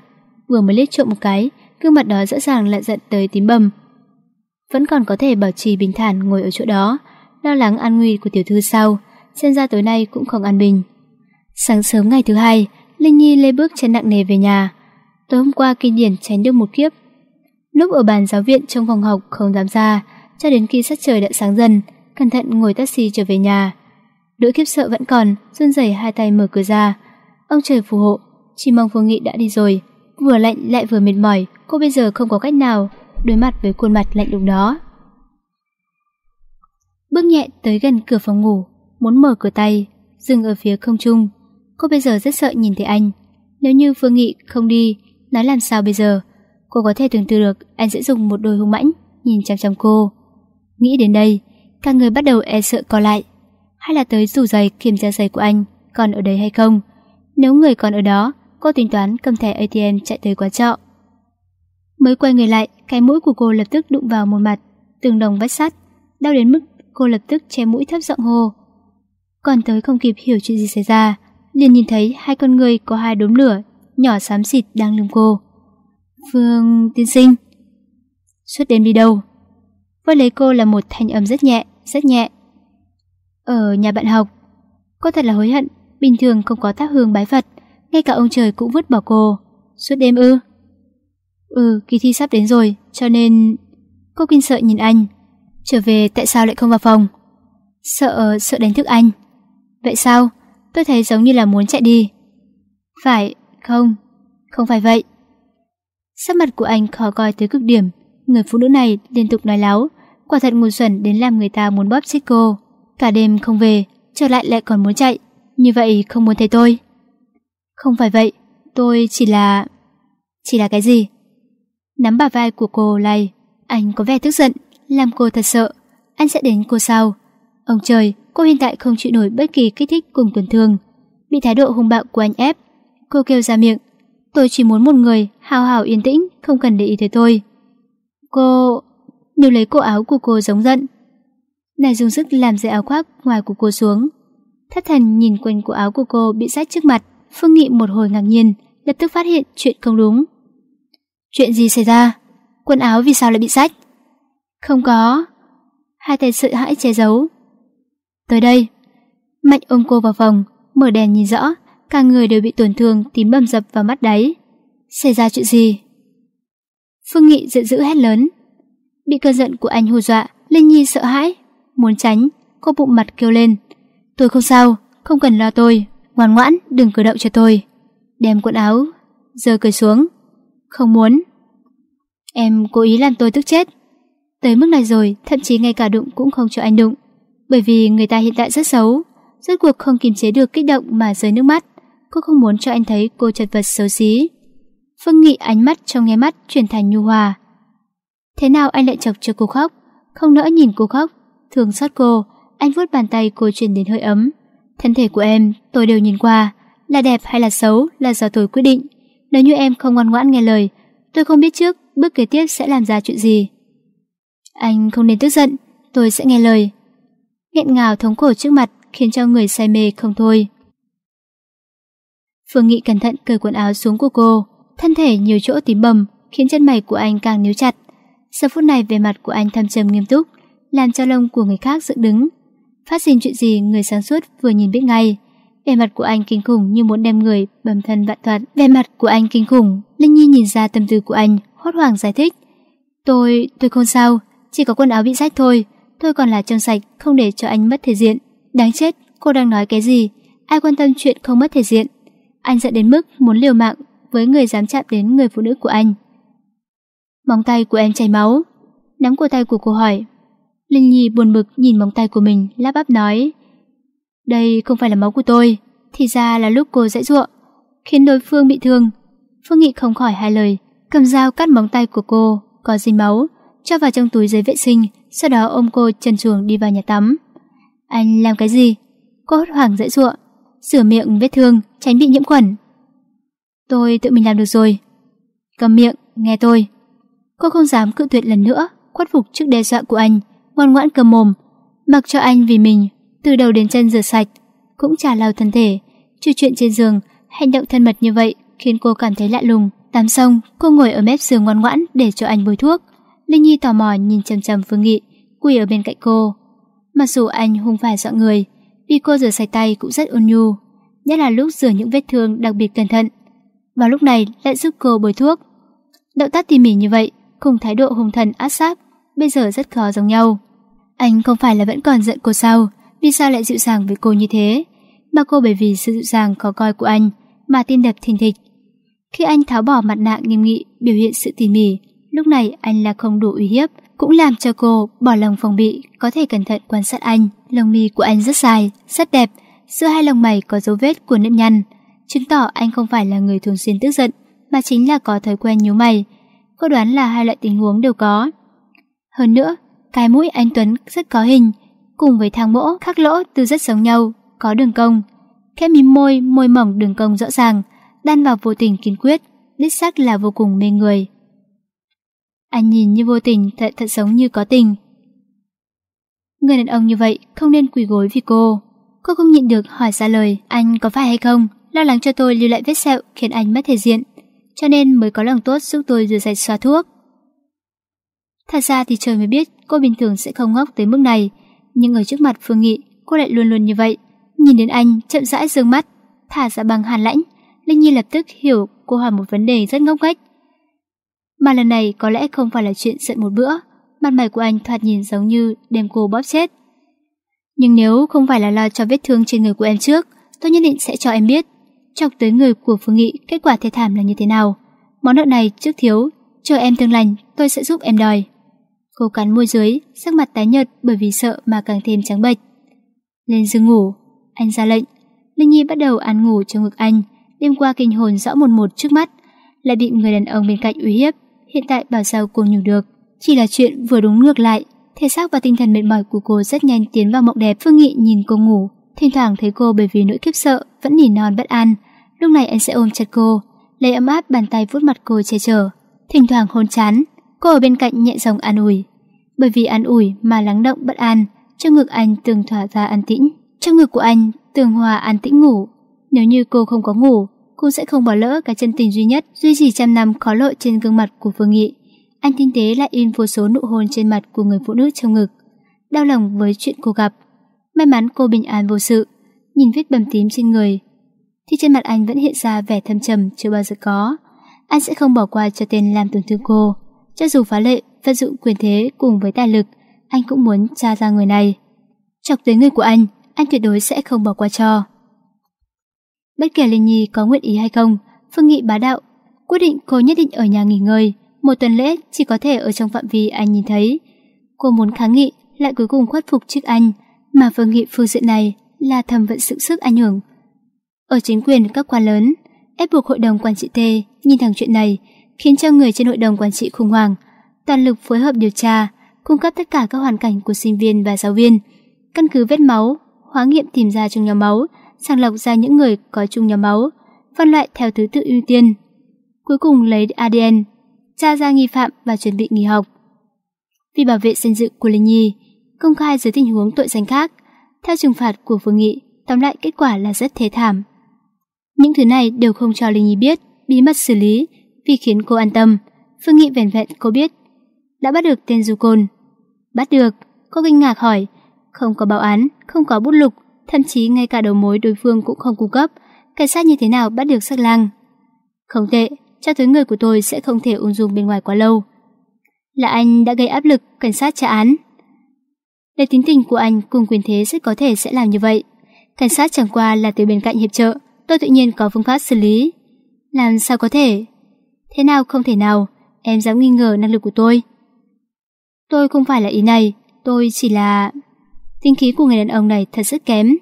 Vừa mới liếc trộm một cái, gương mặt đó rõ ràng lại giận tới tím bầm. Vẫn còn có thể bảo trì bình thản ngồi ở chỗ đó, lo lắng an nguy của tiểu thư sau, xem ra tối nay cũng không an bình. Sáng sớm ngày thứ hai, Linh Nhi lê bước chân nặng nề về nhà. Tối hôm qua kinh điển tránh được một kiếp. Lúc ở bàn giáo viện trong phòng học không dám ra, cho đến khi sắc trời đã sáng dần, cẩn thận ngồi taxi trở về nhà. Đỗi kiếp sợ vẫn còn, run rẩy hai tay mở cửa ra. Ông trời phù hộ, chỉ mong Phương Nghị đã đi rồi. Vừa lạnh lại vừa mệt mỏi, cô bây giờ không có cách nào đối mặt với khuôn mặt lạnh lùng đó. Bước nhẹ tới gần cửa phòng ngủ, muốn mở cửa tay, dừng ở phía không trung. Cô bây giờ rất sợ nhìn thấy anh. Nếu như Phương Nghị không đi, nói làm sao bây giờ? Cô có thể tưởng tượng được anh sẽ dùng một đôi hung mãnh nhìn chăm chăm cô. Nghĩ đến đây, cả người bắt đầu e sợ co lại. Hay là tới rủ giày kiểm tra giày của anh còn ở đấy hay không? Nếu người còn ở đó, cô tính toán cầm thẻ ATM chạy tới quán trọ. Mới quay người lại, cái mũi của cô lập tức đụng vào một mặt, tường đồng vách sắt, đau đến mức cô lập tức che mũi thấp giọng hô. Còn tới không kịp hiểu chuyện gì xảy ra, liền nhìn thấy hai con người có hai đốm lửa nhỏ xám xịt đang lưng cô. Phương tiên sinh. Suốt đêm đi đâu? Với lấy cô là một thanh âm rất nhẹ, rất nhẹ. Ở nhà bạn học. Cô thật là hối hận, bình thường không có tác hương bái Phật, ngay cả ông trời cũng vứt bỏ cô. Suốt đêm ư? Ừ, kỳ thi sắp đến rồi, cho nên... Cô kinh sợ nhìn anh. Trở về tại sao lại không vào phòng? Sợ, sợ đánh thức anh. Vậy sao? Tôi thấy giống như là muốn chạy đi. Phải, không, không phải vậy. Sắc mặt của anh khó coi tới cực điểm, người phụ nữ này liên tục nói láo, quả thật ngu xuẩn đến làm người ta muốn bóp chết cô. Cả đêm không về, trở lại lại còn muốn chạy, như vậy không muốn thấy tôi. Không phải vậy, tôi chỉ là... Chỉ là cái gì? Nắm bà vai của cô lay, anh có vẻ tức giận, làm cô thật sợ. Anh sẽ đến cô sau. Ông trời, cô hiện tại không chịu nổi bất kỳ kích thích cùng tổn thương. Bị thái độ hung bạo của anh ép, cô kêu ra miệng. Tôi chỉ muốn một người hào hào yên tĩnh, không cần để ý tới tôi. Cô... Nếu lấy cổ áo của cô giống giận. Này dùng sức làm dây áo khoác ngoài của cô xuống. Thất thần nhìn quanh cổ áo của cô bị rách trước mặt. Phương Nghị một hồi ngạc nhiên, lập tức phát hiện chuyện không đúng. Chuyện gì xảy ra? Quần áo vì sao lại bị rách? Không có. Hai tay sự hãi che giấu. Tới đây. Mạnh ôm cô vào phòng, mở đèn nhìn rõ, cả người đều bị tổn thương tím bầm dập vào mắt đáy. Xảy ra chuyện gì? Phương Nghị giận dữ hét lớn. Bị cơn giận của anh hù dọa, Linh Nhi sợ hãi, muốn tránh, cô bụng mặt kêu lên. Tôi không sao, không cần lo tôi, ngoan ngoãn, đừng cử động cho tôi. Đem quần áo, giờ cười xuống. Không muốn. Em cố ý làm tôi tức chết. Tới mức này rồi, thậm chí ngay cả đụng cũng không cho anh đụng. Bởi vì người ta hiện tại rất xấu, rốt cuộc không kiềm chế được kích động mà rơi nước mắt. Cô không muốn cho anh thấy cô chật vật xấu xí. Phương Nghị ánh mắt trong nghe mắt chuyển thành nhu hòa. Thế nào anh lại chọc cho cô khóc? Không nỡ nhìn cô khóc, thường xót cô, anh vuốt bàn tay cô truyền đến hơi ấm. Thân thể của em, tôi đều nhìn qua, là đẹp hay là xấu là do tôi quyết định. Nếu như em không ngoan ngoãn nghe lời, tôi không biết trước bước kế tiếp sẽ làm ra chuyện gì. Anh không nên tức giận, tôi sẽ nghe lời. Nghẹn ngào thống khổ trước mặt khiến cho người say mê không thôi. Phương Nghị cẩn thận cởi quần áo xuống của cô, thân thể nhiều chỗ tím bầm khiến chân mày của anh càng níu chặt. Giờ phút này về mặt của anh thâm trầm nghiêm túc, làm cho lông của người khác dựng đứng. Phát sinh chuyện gì người sáng suốt vừa nhìn biết ngay. Vẻ mặt của anh kinh khủng như muốn đem người bầm thân vạn thuật. Vẻ mặt của anh kinh khủng, Linh Nhi nhìn ra tâm tư của anh, hốt hoảng giải thích. Tôi, tôi không sao, chỉ có quần áo bị rách thôi. Tôi còn là trong sạch, không để cho anh mất thể diện. Đáng chết, cô đang nói cái gì? Ai quan tâm chuyện không mất thể diện? Anh giận đến mức muốn liều mạng với người dám chạm đến người phụ nữ của anh. Móng tay của em chảy máu. Nắm cổ tay của cô hỏi. Linh Nhi buồn bực nhìn móng tay của mình, lắp bắp nói. Đây không phải là máu của tôi, thì ra là lúc cô dãy ruộng, khiến đối phương bị thương. Phương Nghị không khỏi hai lời, cầm dao cắt móng tay của cô, có dính máu, cho vào trong túi giấy vệ sinh, sau đó ôm cô chân chuồng đi vào nhà tắm. Anh làm cái gì? Cô hốt hoảng dễ ruộng, sửa miệng vết thương, tránh bị nhiễm khuẩn. Tôi tự mình làm được rồi. Cầm miệng, nghe tôi. Cô không dám cự tuyệt lần nữa, khuất phục trước đe dọa của anh, ngoan ngoãn cầm mồm, mặc cho anh vì mình, từ đầu đến chân rửa sạch, cũng trả lau thân thể, trò chuyện trên giường, hành động thân mật như vậy khiến cô cảm thấy lạ lùng. Tắm xong, cô ngồi ở mép giường ngoan ngoãn để cho anh bôi thuốc. Linh Nhi tò mò nhìn chầm chầm Phương Nghị, quỳ ở bên cạnh cô. Mặc dù anh hung phải dọa người, vì cô rửa sạch tay cũng rất ôn nhu, nhất là lúc rửa những vết thương đặc biệt cẩn thận. Và lúc này lại giúp cô bôi thuốc. Động tác tỉ mỉ như vậy, cùng thái độ hung thần át sát, bây giờ rất khó giống nhau. Anh không phải là vẫn còn giận cô sao, vì sao lại dịu dàng với cô như thế? Mà cô bởi vì sự dịu dàng khó coi của anh mà tim đập thình thịch. Khi anh tháo bỏ mặt nạ nghiêm nghị, biểu hiện sự tỉ mỉ, lúc này anh là không đủ uy hiếp, cũng làm cho cô bỏ lòng phòng bị, có thể cẩn thận quan sát anh. Lông mi của anh rất dài, rất đẹp, giữa hai lông mày có dấu vết của nếp nhăn, chứng tỏ anh không phải là người thường xuyên tức giận, mà chính là có thói quen nhíu mày. Cô đoán là hai loại tình huống đều có. Hơn nữa, cái mũi anh Tuấn rất có hình, cùng với thang mỗ khắc lỗ từ rất giống nhau, có đường cong. Khép mím môi, môi mỏng đường cong rõ ràng, đan vào vô tình kiên quyết, đích xác là vô cùng mê người. Anh nhìn như vô tình thật thật giống như có tình. Người đàn ông như vậy không nên quỳ gối vì cô. Cô không nhịn được hỏi ra lời anh có phải hay không, lo lắng cho tôi lưu lại vết sẹo khiến anh mất thể diện, cho nên mới có lòng tốt giúp tôi rửa sạch xoa thuốc. Thật ra thì trời mới biết cô bình thường sẽ không ngốc tới mức này, nhưng ở trước mặt Phương Nghị cô lại luôn luôn như vậy. Nhìn đến anh chậm rãi dương mắt, thả ra bằng hàn lãnh, Linh Nhi lập tức hiểu cô hỏi một vấn đề rất ngốc nghếch. Mà lần này có lẽ không phải là chuyện giận một bữa, mặt mày của anh thoạt nhìn giống như đem cô bóp chết. Nhưng nếu không phải là lo cho vết thương trên người của em trước, tôi nhất định sẽ cho em biết. chọc tới người của Phương Nghị kết quả thê thảm là như thế nào. Món nợ này trước thiếu, chờ em tương lành, tôi sẽ giúp em đòi. Cô cắn môi dưới, sắc mặt tái nhợt bởi vì sợ mà càng thêm trắng bệch. Lên giường ngủ, anh ra lệnh. Linh Nhi bắt đầu ăn ngủ trong ngực anh, đêm qua kinh hồn rõ một một trước mắt, lại bị người đàn ông bên cạnh uy hiếp, hiện tại bảo sao cô nhường được. Chỉ là chuyện vừa đúng ngược lại, thể xác và tinh thần mệt mỏi của cô rất nhanh tiến vào mộng đẹp. Phương Nghị nhìn cô ngủ, thỉnh thoảng thấy cô bởi vì nỗi khiếp sợ vẫn nỉ non bất an. Lúc này anh sẽ ôm chặt cô, lấy ấm áp bàn tay vuốt mặt cô che chở, thỉnh thoảng hôn chán. Cô ở bên cạnh nhẹ giọng an ủi, bởi vì an ủi mà lắng động bất an, trong ngực anh tường thỏa ra an tĩnh. Trong ngực của anh tường hòa an tĩnh ngủ. Nếu như cô không có ngủ, cô sẽ không bỏ lỡ cái chân tình duy nhất duy trì trăm năm khó lội trên gương mặt của Phương Nghị. Anh tinh tế lại in vô số nụ hôn trên mặt của người phụ nữ trong ngực. Đau lòng với chuyện cô gặp. May mắn cô bình an vô sự. Nhìn vết bầm tím trên người, thì trên mặt anh vẫn hiện ra vẻ thâm trầm chưa bao giờ có. Anh sẽ không bỏ qua cho tên làm tổn thương cô. Cho dù phá lệ, vận dụng quyền thế cùng với tài lực, anh cũng muốn tra ra người này. Chọc tới người của anh, anh tuyệt đối sẽ không bỏ qua cho. Bất kể Linh Nhi có nguyện ý hay không, Phương Nghị bá đạo, quyết định cô nhất định ở nhà nghỉ ngơi, một tuần lễ chỉ có thể ở trong phạm vi anh nhìn thấy. Cô muốn kháng nghị, lại cuối cùng khuất phục trước anh, mà Phương Nghị phương diện này là thầm vận sự sức ảnh hưởng. Ở chính quyền các quan lớn, ép buộc hội đồng quản trị T nhìn thẳng chuyện này, khiến cho người trên hội đồng quản trị khủng hoảng, toàn lực phối hợp điều tra, cung cấp tất cả các hoàn cảnh của sinh viên và giáo viên, căn cứ vết máu, hóa nghiệm tìm ra trong nhóm máu, sàng lọc ra những người có chung nhóm máu, phân loại theo thứ tự ưu tiên. Cuối cùng lấy ADN, tra ra nghi phạm và chuẩn bị nghỉ học. Vì bảo vệ danh dự của Linh Nhi, công khai dưới tình huống tội danh khác, theo trừng phạt của Phương Nghị, tóm lại kết quả là rất thế thảm. Những thứ này đều không cho Linh Nhi biết, bí mật xử lý, vì khiến cô an tâm. Phương Nghị vẻn vẹn cô biết, đã bắt được tên du côn. Bắt được, cô kinh ngạc hỏi, không có báo án, không có bút lục, thậm chí ngay cả đầu mối đối phương cũng không cung cấp. Cảnh sát như thế nào bắt được sắc lang? Không tệ, cho tới người của tôi sẽ không thể ung dung bên ngoài quá lâu. Là anh đã gây áp lực cảnh sát trả án. Để tính tình của anh cùng quyền thế rất có thể sẽ làm như vậy. Cảnh sát chẳng qua là từ bên cạnh hiệp trợ, tôi tự nhiên có phương pháp xử lý. Làm sao có thể? Thế nào không thể nào, em dám nghi ngờ năng lực của tôi. Tôi không phải là ý này, tôi chỉ là... Tinh khí của người đàn ông này thật rất kém.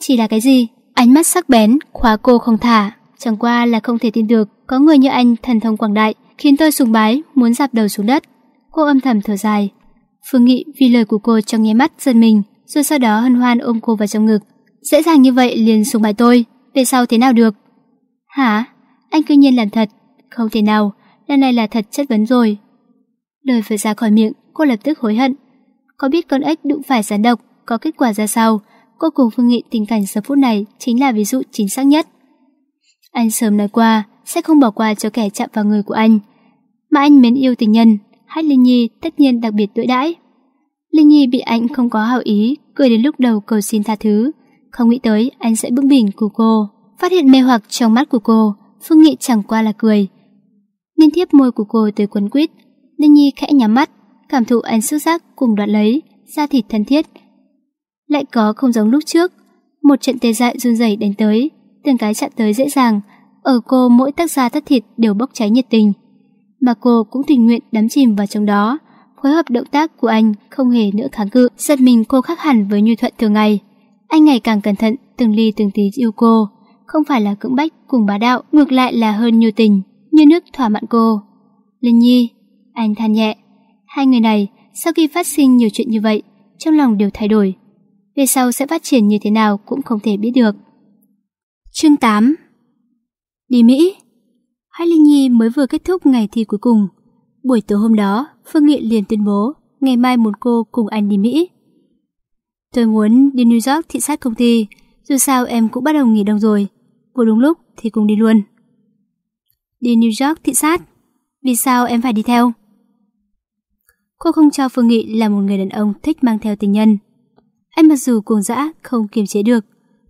Chỉ là cái gì? Ánh mắt sắc bén, khóa cô không thả. Chẳng qua là không thể tin được có người như anh thần thông quảng đại, khiến tôi sùng bái, muốn dạp đầu xuống đất. Cô âm thầm thở dài. Phương Nghị vì lời của cô trong nháy mắt giật mình, rồi sau đó hân hoan ôm cô vào trong ngực. Dễ dàng như vậy liền sùng bái tôi, về sau thế nào được? Hả? Anh cư nhiên làm thật. Không thể nào, lần này là thật chất vấn rồi. Lời vừa ra khỏi miệng, cô lập tức hối hận. Có biết con ếch đụng phải rắn độc, có kết quả ra sao? Cô cùng Phương Nghị tình cảnh giờ phút này chính là ví dụ chính xác nhất. Anh sớm nói qua, sẽ không bỏ qua cho kẻ chạm vào người của anh. Mà anh mến yêu tình nhân, hát Linh Nhi tất nhiên đặc biệt đối đãi. Linh Nhi bị anh không có hảo ý, cười đến lúc đầu cầu xin tha thứ. Không nghĩ tới anh sẽ bưng bỉnh của cô. Phát hiện mê hoặc trong mắt của cô, Phương Nghị chẳng qua là cười. Liên tiếp môi của cô tới quấn quýt, Linh Nhi khẽ nhắm mắt, cảm thụ anh sức giác cùng đoạn lấy, da thịt thân thiết. Lại có không giống lúc trước, một trận tê dại run rẩy đánh tới, từng cái chạm tới dễ dàng, ở cô mỗi tác gia thất thịt đều bốc cháy nhiệt tình. Mà cô cũng tình nguyện đắm chìm vào trong đó, phối hợp động tác của anh không hề nữa kháng cự, giật mình cô khác hẳn với như thuận thường ngày. Anh ngày càng cẩn thận, từng ly từng tí yêu cô, không phải là cưỡng bách cùng bá đạo, ngược lại là hơn nhu tình, như nước thỏa mãn cô. Linh Nhi, anh than nhẹ, hai người này sau khi phát sinh nhiều chuyện như vậy, trong lòng đều thay đổi. Về sau sẽ phát triển như thế nào cũng không thể biết được. Chương 8 Đi Mỹ Hai Linh Nhi mới vừa kết thúc ngày thi cuối cùng. Buổi tối hôm đó, Phương Nghị liền tuyên bố ngày mai muốn cô cùng anh đi Mỹ. Tôi muốn đi New York thị sát công ty, dù sao em cũng bắt đầu nghỉ đông rồi. Vừa đúng lúc thì cùng đi luôn. Đi New York thị sát? Vì sao em phải đi theo? Cô không cho Phương Nghị là một người đàn ông thích mang theo tình nhân. Anh mặc dù cuồng dã không kiềm chế được,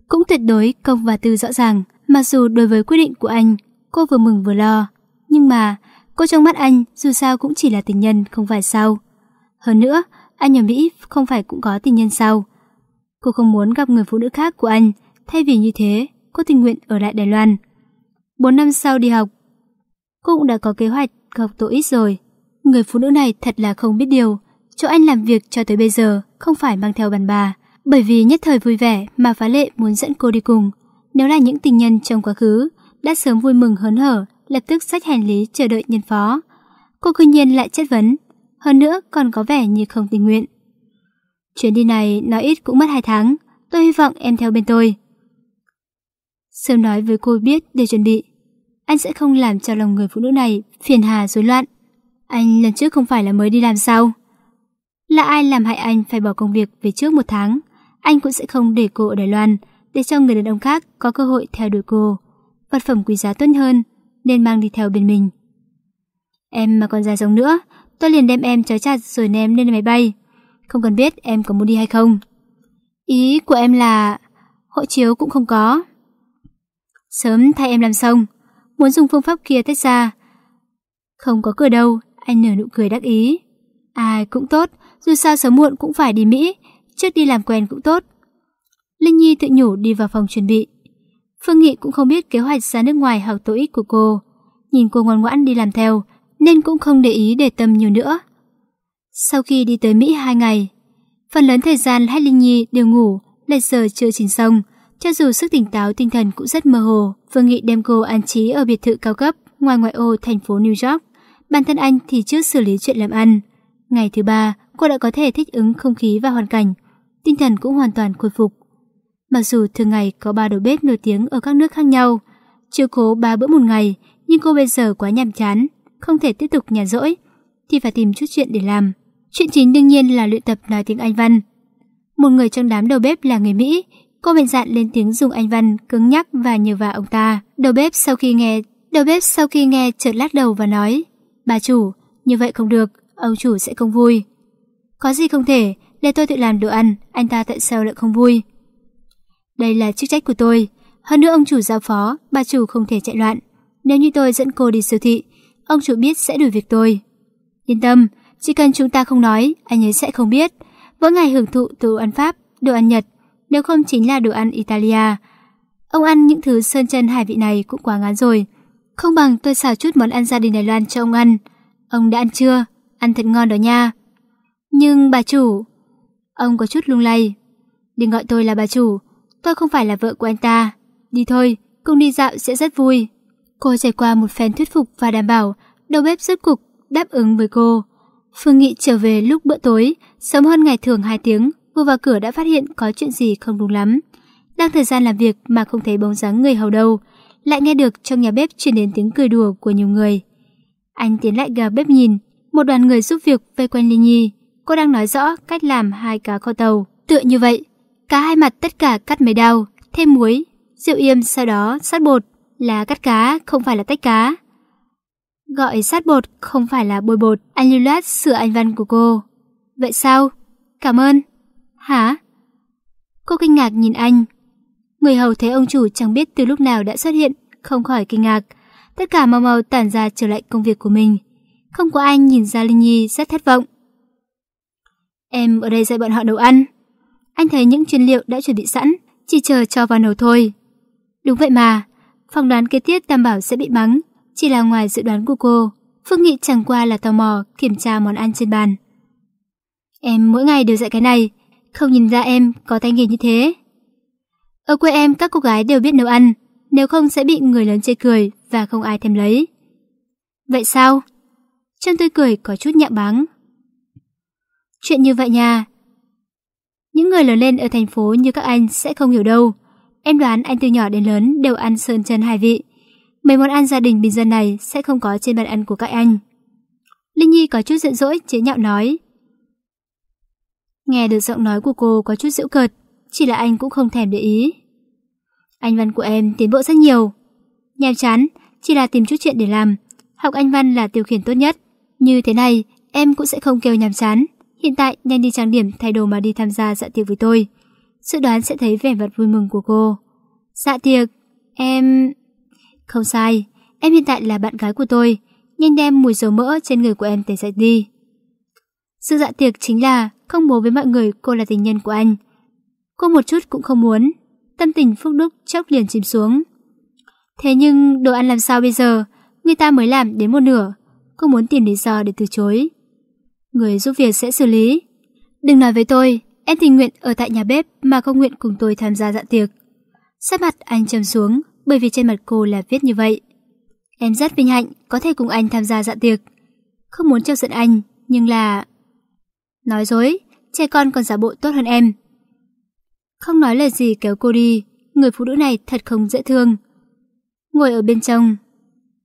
cũng tuyệt đối công và tư rõ ràng, mặc dù đối với quyết định của anh, cô vừa mừng vừa lo. Nhưng mà, cô trong mắt anh dù sao cũng chỉ là tình nhân, không phải sao. Hơn nữa, anh ở Mỹ không phải cũng có tình nhân sao. Cô không muốn gặp người phụ nữ khác của anh, thay vì như thế, cô tình nguyện ở lại Đài Loan. 4 năm sau đi học, cô cũng đã có kế hoạch học tổ ít rồi. Người phụ nữ này thật là không biết điều. Chỗ anh làm việc cho tới bây giờ không phải mang theo bàn bà. Bởi vì nhất thời vui vẻ mà phá lệ muốn dẫn cô đi cùng. Nếu là những tình nhân trong quá khứ, đã sớm vui mừng hớn hở, lập tức xách hành lý chờ đợi nhân phó. Cô cư nhiên lại chất vấn, hơn nữa còn có vẻ như không tình nguyện. Chuyến đi này nói ít cũng mất 2 tháng, tôi hy vọng em theo bên tôi. Sớm nói với cô biết để chuẩn bị. Anh sẽ không làm cho lòng người phụ nữ này phiền hà rối loạn. Anh lần trước không phải là mới đi làm sao? Là ai làm hại anh phải bỏ công việc về trước một tháng? Anh cũng sẽ không để cô ở Đài Loan, để cho người đàn ông khác có cơ hội theo đuổi cô. Vật phẩm quý giá tốt hơn, nên mang đi theo bên mình. Em mà còn dài giống nữa, tôi liền đem em trói chặt rồi ném lên máy bay. Không cần biết em có muốn đi hay không. Ý của em là... Hộ chiếu cũng không có. Sớm thay em làm xong, muốn dùng phương pháp kia tách ra. Không có cửa đâu, anh nở nụ cười đắc ý. Ai cũng tốt, dù sao sớm muộn cũng phải đi Mỹ, trước đi làm quen cũng tốt. Linh Nhi tự nhủ đi vào phòng chuẩn bị. Phương Nghị cũng không biết kế hoạch ra nước ngoài học tổ ích của cô. Nhìn cô ngoan ngoãn đi làm theo, nên cũng không để ý để tâm nhiều nữa. Sau khi đi tới Mỹ hai ngày, phần lớn thời gian hai Linh Nhi đều ngủ, lệch giờ chưa chỉnh xong. Cho dù sức tỉnh táo tinh thần cũng rất mơ hồ, Phương Nghị đem cô an trí ở biệt thự cao cấp ngoài ngoại ô thành phố New York. Bản thân anh thì trước xử lý chuyện làm ăn. Ngày thứ ba, cô đã có thể thích ứng không khí và hoàn cảnh. Tinh thần cũng hoàn toàn khôi phục. Mặc dù thường ngày có ba đầu bếp nổi tiếng ở các nước khác nhau, chưa cố ba bữa một ngày, nhưng cô bây giờ quá nhàm chán, không thể tiếp tục nhàn rỗi, thì phải tìm chút chuyện để làm. Chuyện chính đương nhiên là luyện tập nói tiếng Anh văn. Một người trong đám đầu bếp là người Mỹ, cô bèn dạn lên tiếng dùng Anh văn cứng nhắc và nhờ vả ông ta. Đầu bếp sau khi nghe, đầu bếp sau khi nghe chợt lắc đầu và nói: "Bà chủ, như vậy không được, ông chủ sẽ không vui." "Có gì không thể, để tôi tự làm đồ ăn, anh ta tại sao lại không vui?" Đây là chức trách của tôi. Hơn nữa ông chủ giao phó, bà chủ không thể chạy loạn. Nếu như tôi dẫn cô đi siêu thị, ông chủ biết sẽ đuổi việc tôi. Yên tâm, chỉ cần chúng ta không nói, anh ấy sẽ không biết. Mỗi ngày hưởng thụ từ ăn Pháp, đồ ăn Nhật, nếu không chính là đồ ăn Italia. Ông ăn những thứ sơn chân hải vị này cũng quá ngán rồi. Không bằng tôi xào chút món ăn gia đình Đài Loan cho ông ăn. Ông đã ăn chưa? Ăn thật ngon đó nha. Nhưng bà chủ... Ông có chút lung lay. Đừng gọi tôi là bà chủ, Tôi không phải là vợ của anh ta. Đi thôi, cùng đi dạo sẽ rất vui. Cô trải qua một phen thuyết phục và đảm bảo, đầu bếp rốt cục đáp ứng với cô. Phương Nghị trở về lúc bữa tối, sớm hơn ngày thường 2 tiếng, vừa vào cửa đã phát hiện có chuyện gì không đúng lắm. Đang thời gian làm việc mà không thấy bóng dáng người hầu đâu, lại nghe được trong nhà bếp truyền đến tiếng cười đùa của nhiều người. Anh tiến lại gà bếp nhìn, một đoàn người giúp việc vây quanh Linh Nhi. Cô đang nói rõ cách làm hai cá kho tàu. Tựa như vậy, Cá hai mặt tất cả cắt mấy đao, thêm muối, rượu yêm sau đó sát bột là cắt cá, không phải là tách cá. Gọi sát bột không phải là bôi bột, anh lưu loát sửa anh văn của cô. Vậy sao? Cảm ơn. Hả? Cô kinh ngạc nhìn anh. Người hầu thấy ông chủ chẳng biết từ lúc nào đã xuất hiện, không khỏi kinh ngạc. Tất cả mau mau tản ra trở lại công việc của mình. Không có anh nhìn ra Linh Nhi rất thất vọng. Em ở đây dạy bọn họ nấu ăn. Anh thấy những nguyên liệu đã chuẩn bị sẵn, chỉ chờ cho vào nấu thôi. Đúng vậy mà, phỏng đoán kế tiếp đảm bảo sẽ bị mắng, chỉ là ngoài dự đoán của cô. Phương Nghị chẳng qua là tò mò kiểm tra món ăn trên bàn. Em mỗi ngày đều dạy cái này, không nhìn ra em có tay nghề như thế. Ở quê em các cô gái đều biết nấu ăn, nếu không sẽ bị người lớn chê cười và không ai thèm lấy. Vậy sao? Chân tôi cười có chút nhạo báng. Chuyện như vậy nha, những người lớn lên ở thành phố như các anh sẽ không hiểu đâu. Em đoán anh từ nhỏ đến lớn đều ăn sơn chân hai vị. Mấy món ăn gia đình bình dân này sẽ không có trên bàn ăn của các anh. Linh Nhi có chút giận dỗi chế nhạo nói. Nghe được giọng nói của cô có chút giễu cợt, chỉ là anh cũng không thèm để ý. Anh văn của em tiến bộ rất nhiều. Nhàm chán, chỉ là tìm chút chuyện để làm. Học anh văn là tiêu khiển tốt nhất. Như thế này, em cũng sẽ không kêu nhàm chán. Hiện tại nhanh đi trang điểm thay đồ mà đi tham gia dạ tiệc với tôi. Dự đoán sẽ thấy vẻ mặt vui mừng của cô. Dạ tiệc, em... Không sai, em hiện tại là bạn gái của tôi. Nhanh đem mùi dầu mỡ trên người của em tẩy sạch đi. Sự dạ tiệc chính là không bố với mọi người cô là tình nhân của anh. Cô một chút cũng không muốn. tâm tình phúc đúc chốc liền chìm xuống. Thế nhưng đồ ăn làm sao bây giờ? Người ta mới làm đến một nửa, cô muốn tìm lý do để từ chối. Người giúp việc sẽ xử lý. Đừng nói với tôi, em tình nguyện ở tại nhà bếp mà không nguyện cùng tôi tham gia dạ tiệc. Sát mặt anh trầm xuống bởi vì trên mặt cô là viết như vậy. Em rất vinh hạnh có thể cùng anh tham gia dạ tiệc. Không muốn trêu giận anh, nhưng là... Nói dối, trẻ con còn giả bộ tốt hơn em. Không nói lời gì kéo cô đi, người phụ nữ này thật không dễ thương. Ngồi ở bên trong,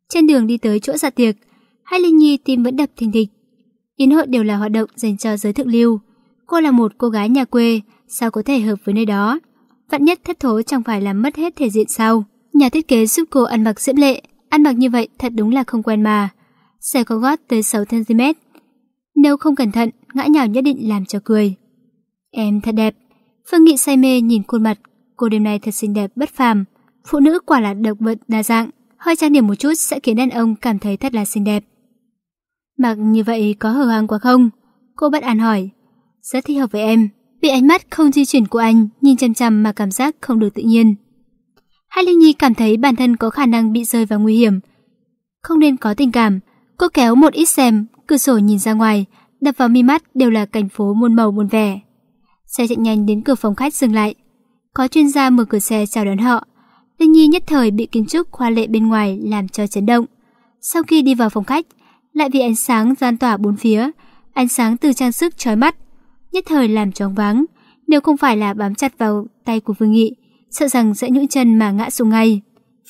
trên đường đi tới chỗ dạ tiệc, hai Linh Nhi tim vẫn đập thình thịch. Yến hội đều là hoạt động dành cho giới thượng lưu. Cô là một cô gái nhà quê, sao có thể hợp với nơi đó? Vạn nhất thất thố chẳng phải làm mất hết thể diện sao? Nhà thiết kế giúp cô ăn mặc diễm lệ, ăn mặc như vậy thật đúng là không quen mà. Xe có gót tới 6cm. Nếu không cẩn thận, ngã nhào nhất định làm cho cười. Em thật đẹp. Phương Nghị say mê nhìn khuôn mặt, cô đêm nay thật xinh đẹp bất phàm. Phụ nữ quả là độc vật đa dạng, hơi trang điểm một chút sẽ khiến đàn ông cảm thấy thật là xinh đẹp. Mặc như vậy có hờ hang quá không? Cô bất an hỏi. Rất thích hợp với em. Bị ánh mắt không di chuyển của anh nhìn chăm chăm mà cảm giác không được tự nhiên. Hai Linh Nhi cảm thấy bản thân có khả năng bị rơi vào nguy hiểm. Không nên có tình cảm. Cô kéo một ít xem, cửa sổ nhìn ra ngoài, đập vào mi mắt đều là cảnh phố muôn màu muôn vẻ. Xe chạy nhanh đến cửa phòng khách dừng lại. Có chuyên gia mở cửa xe chào đón họ. Linh Nhi nhất thời bị kiến trúc hoa lệ bên ngoài làm cho chấn động. Sau khi đi vào phòng khách, lại vì ánh sáng gian tỏa bốn phía, ánh sáng từ trang sức chói mắt, nhất thời làm choáng váng. Nếu không phải là bám chặt vào tay của Phương Nghị, sợ rằng sẽ nhũn chân mà ngã xuống ngay.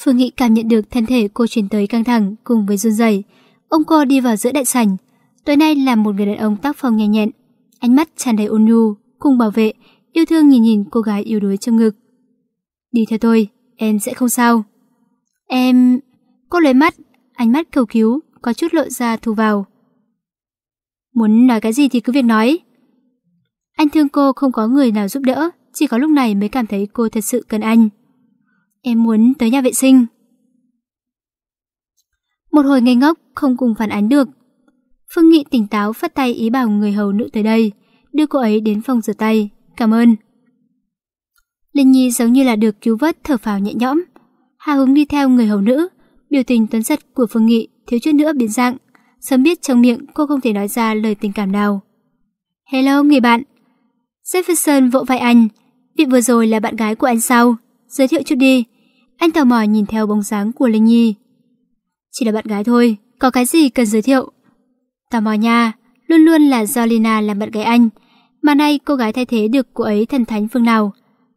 Phương Nghị cảm nhận được thân thể cô chuyển tới căng thẳng cùng với run rẩy. Ông cô đi vào giữa đại sảnh. Tối nay là một người đàn ông tác phong nhanh nhẹn, ánh mắt tràn đầy ôn nhu, cùng bảo vệ, yêu thương nhìn nhìn cô gái yếu đuối trong ngực. Đi theo tôi, em sẽ không sao. Em... Cô lấy mắt, ánh mắt cầu cứu, có chút lộ ra thu vào. Muốn nói cái gì thì cứ việc nói. Anh thương cô không có người nào giúp đỡ, chỉ có lúc này mới cảm thấy cô thật sự cần anh. Em muốn tới nhà vệ sinh. Một hồi ngây ngốc, không cùng phản ánh được. Phương Nghị tỉnh táo phát tay ý bảo người hầu nữ tới đây, đưa cô ấy đến phòng rửa tay. Cảm ơn. Linh Nhi giống như là được cứu vớt thở phào nhẹ nhõm. Hà hứng đi theo người hầu nữ, biểu tình tuấn giật của Phương Nghị thiếu chút nữa biến dạng. Sớm biết trong miệng cô không thể nói ra lời tình cảm nào. Hello người bạn. Jefferson vỗ vai anh. Vị vừa rồi là bạn gái của anh sao? Giới thiệu chút đi. Anh tò mò nhìn theo bóng dáng của Linh Nhi. Chỉ là bạn gái thôi, có cái gì cần giới thiệu? Tò mò nha, luôn luôn là do Lina làm bạn gái anh. Mà nay cô gái thay thế được cô ấy thần thánh phương nào?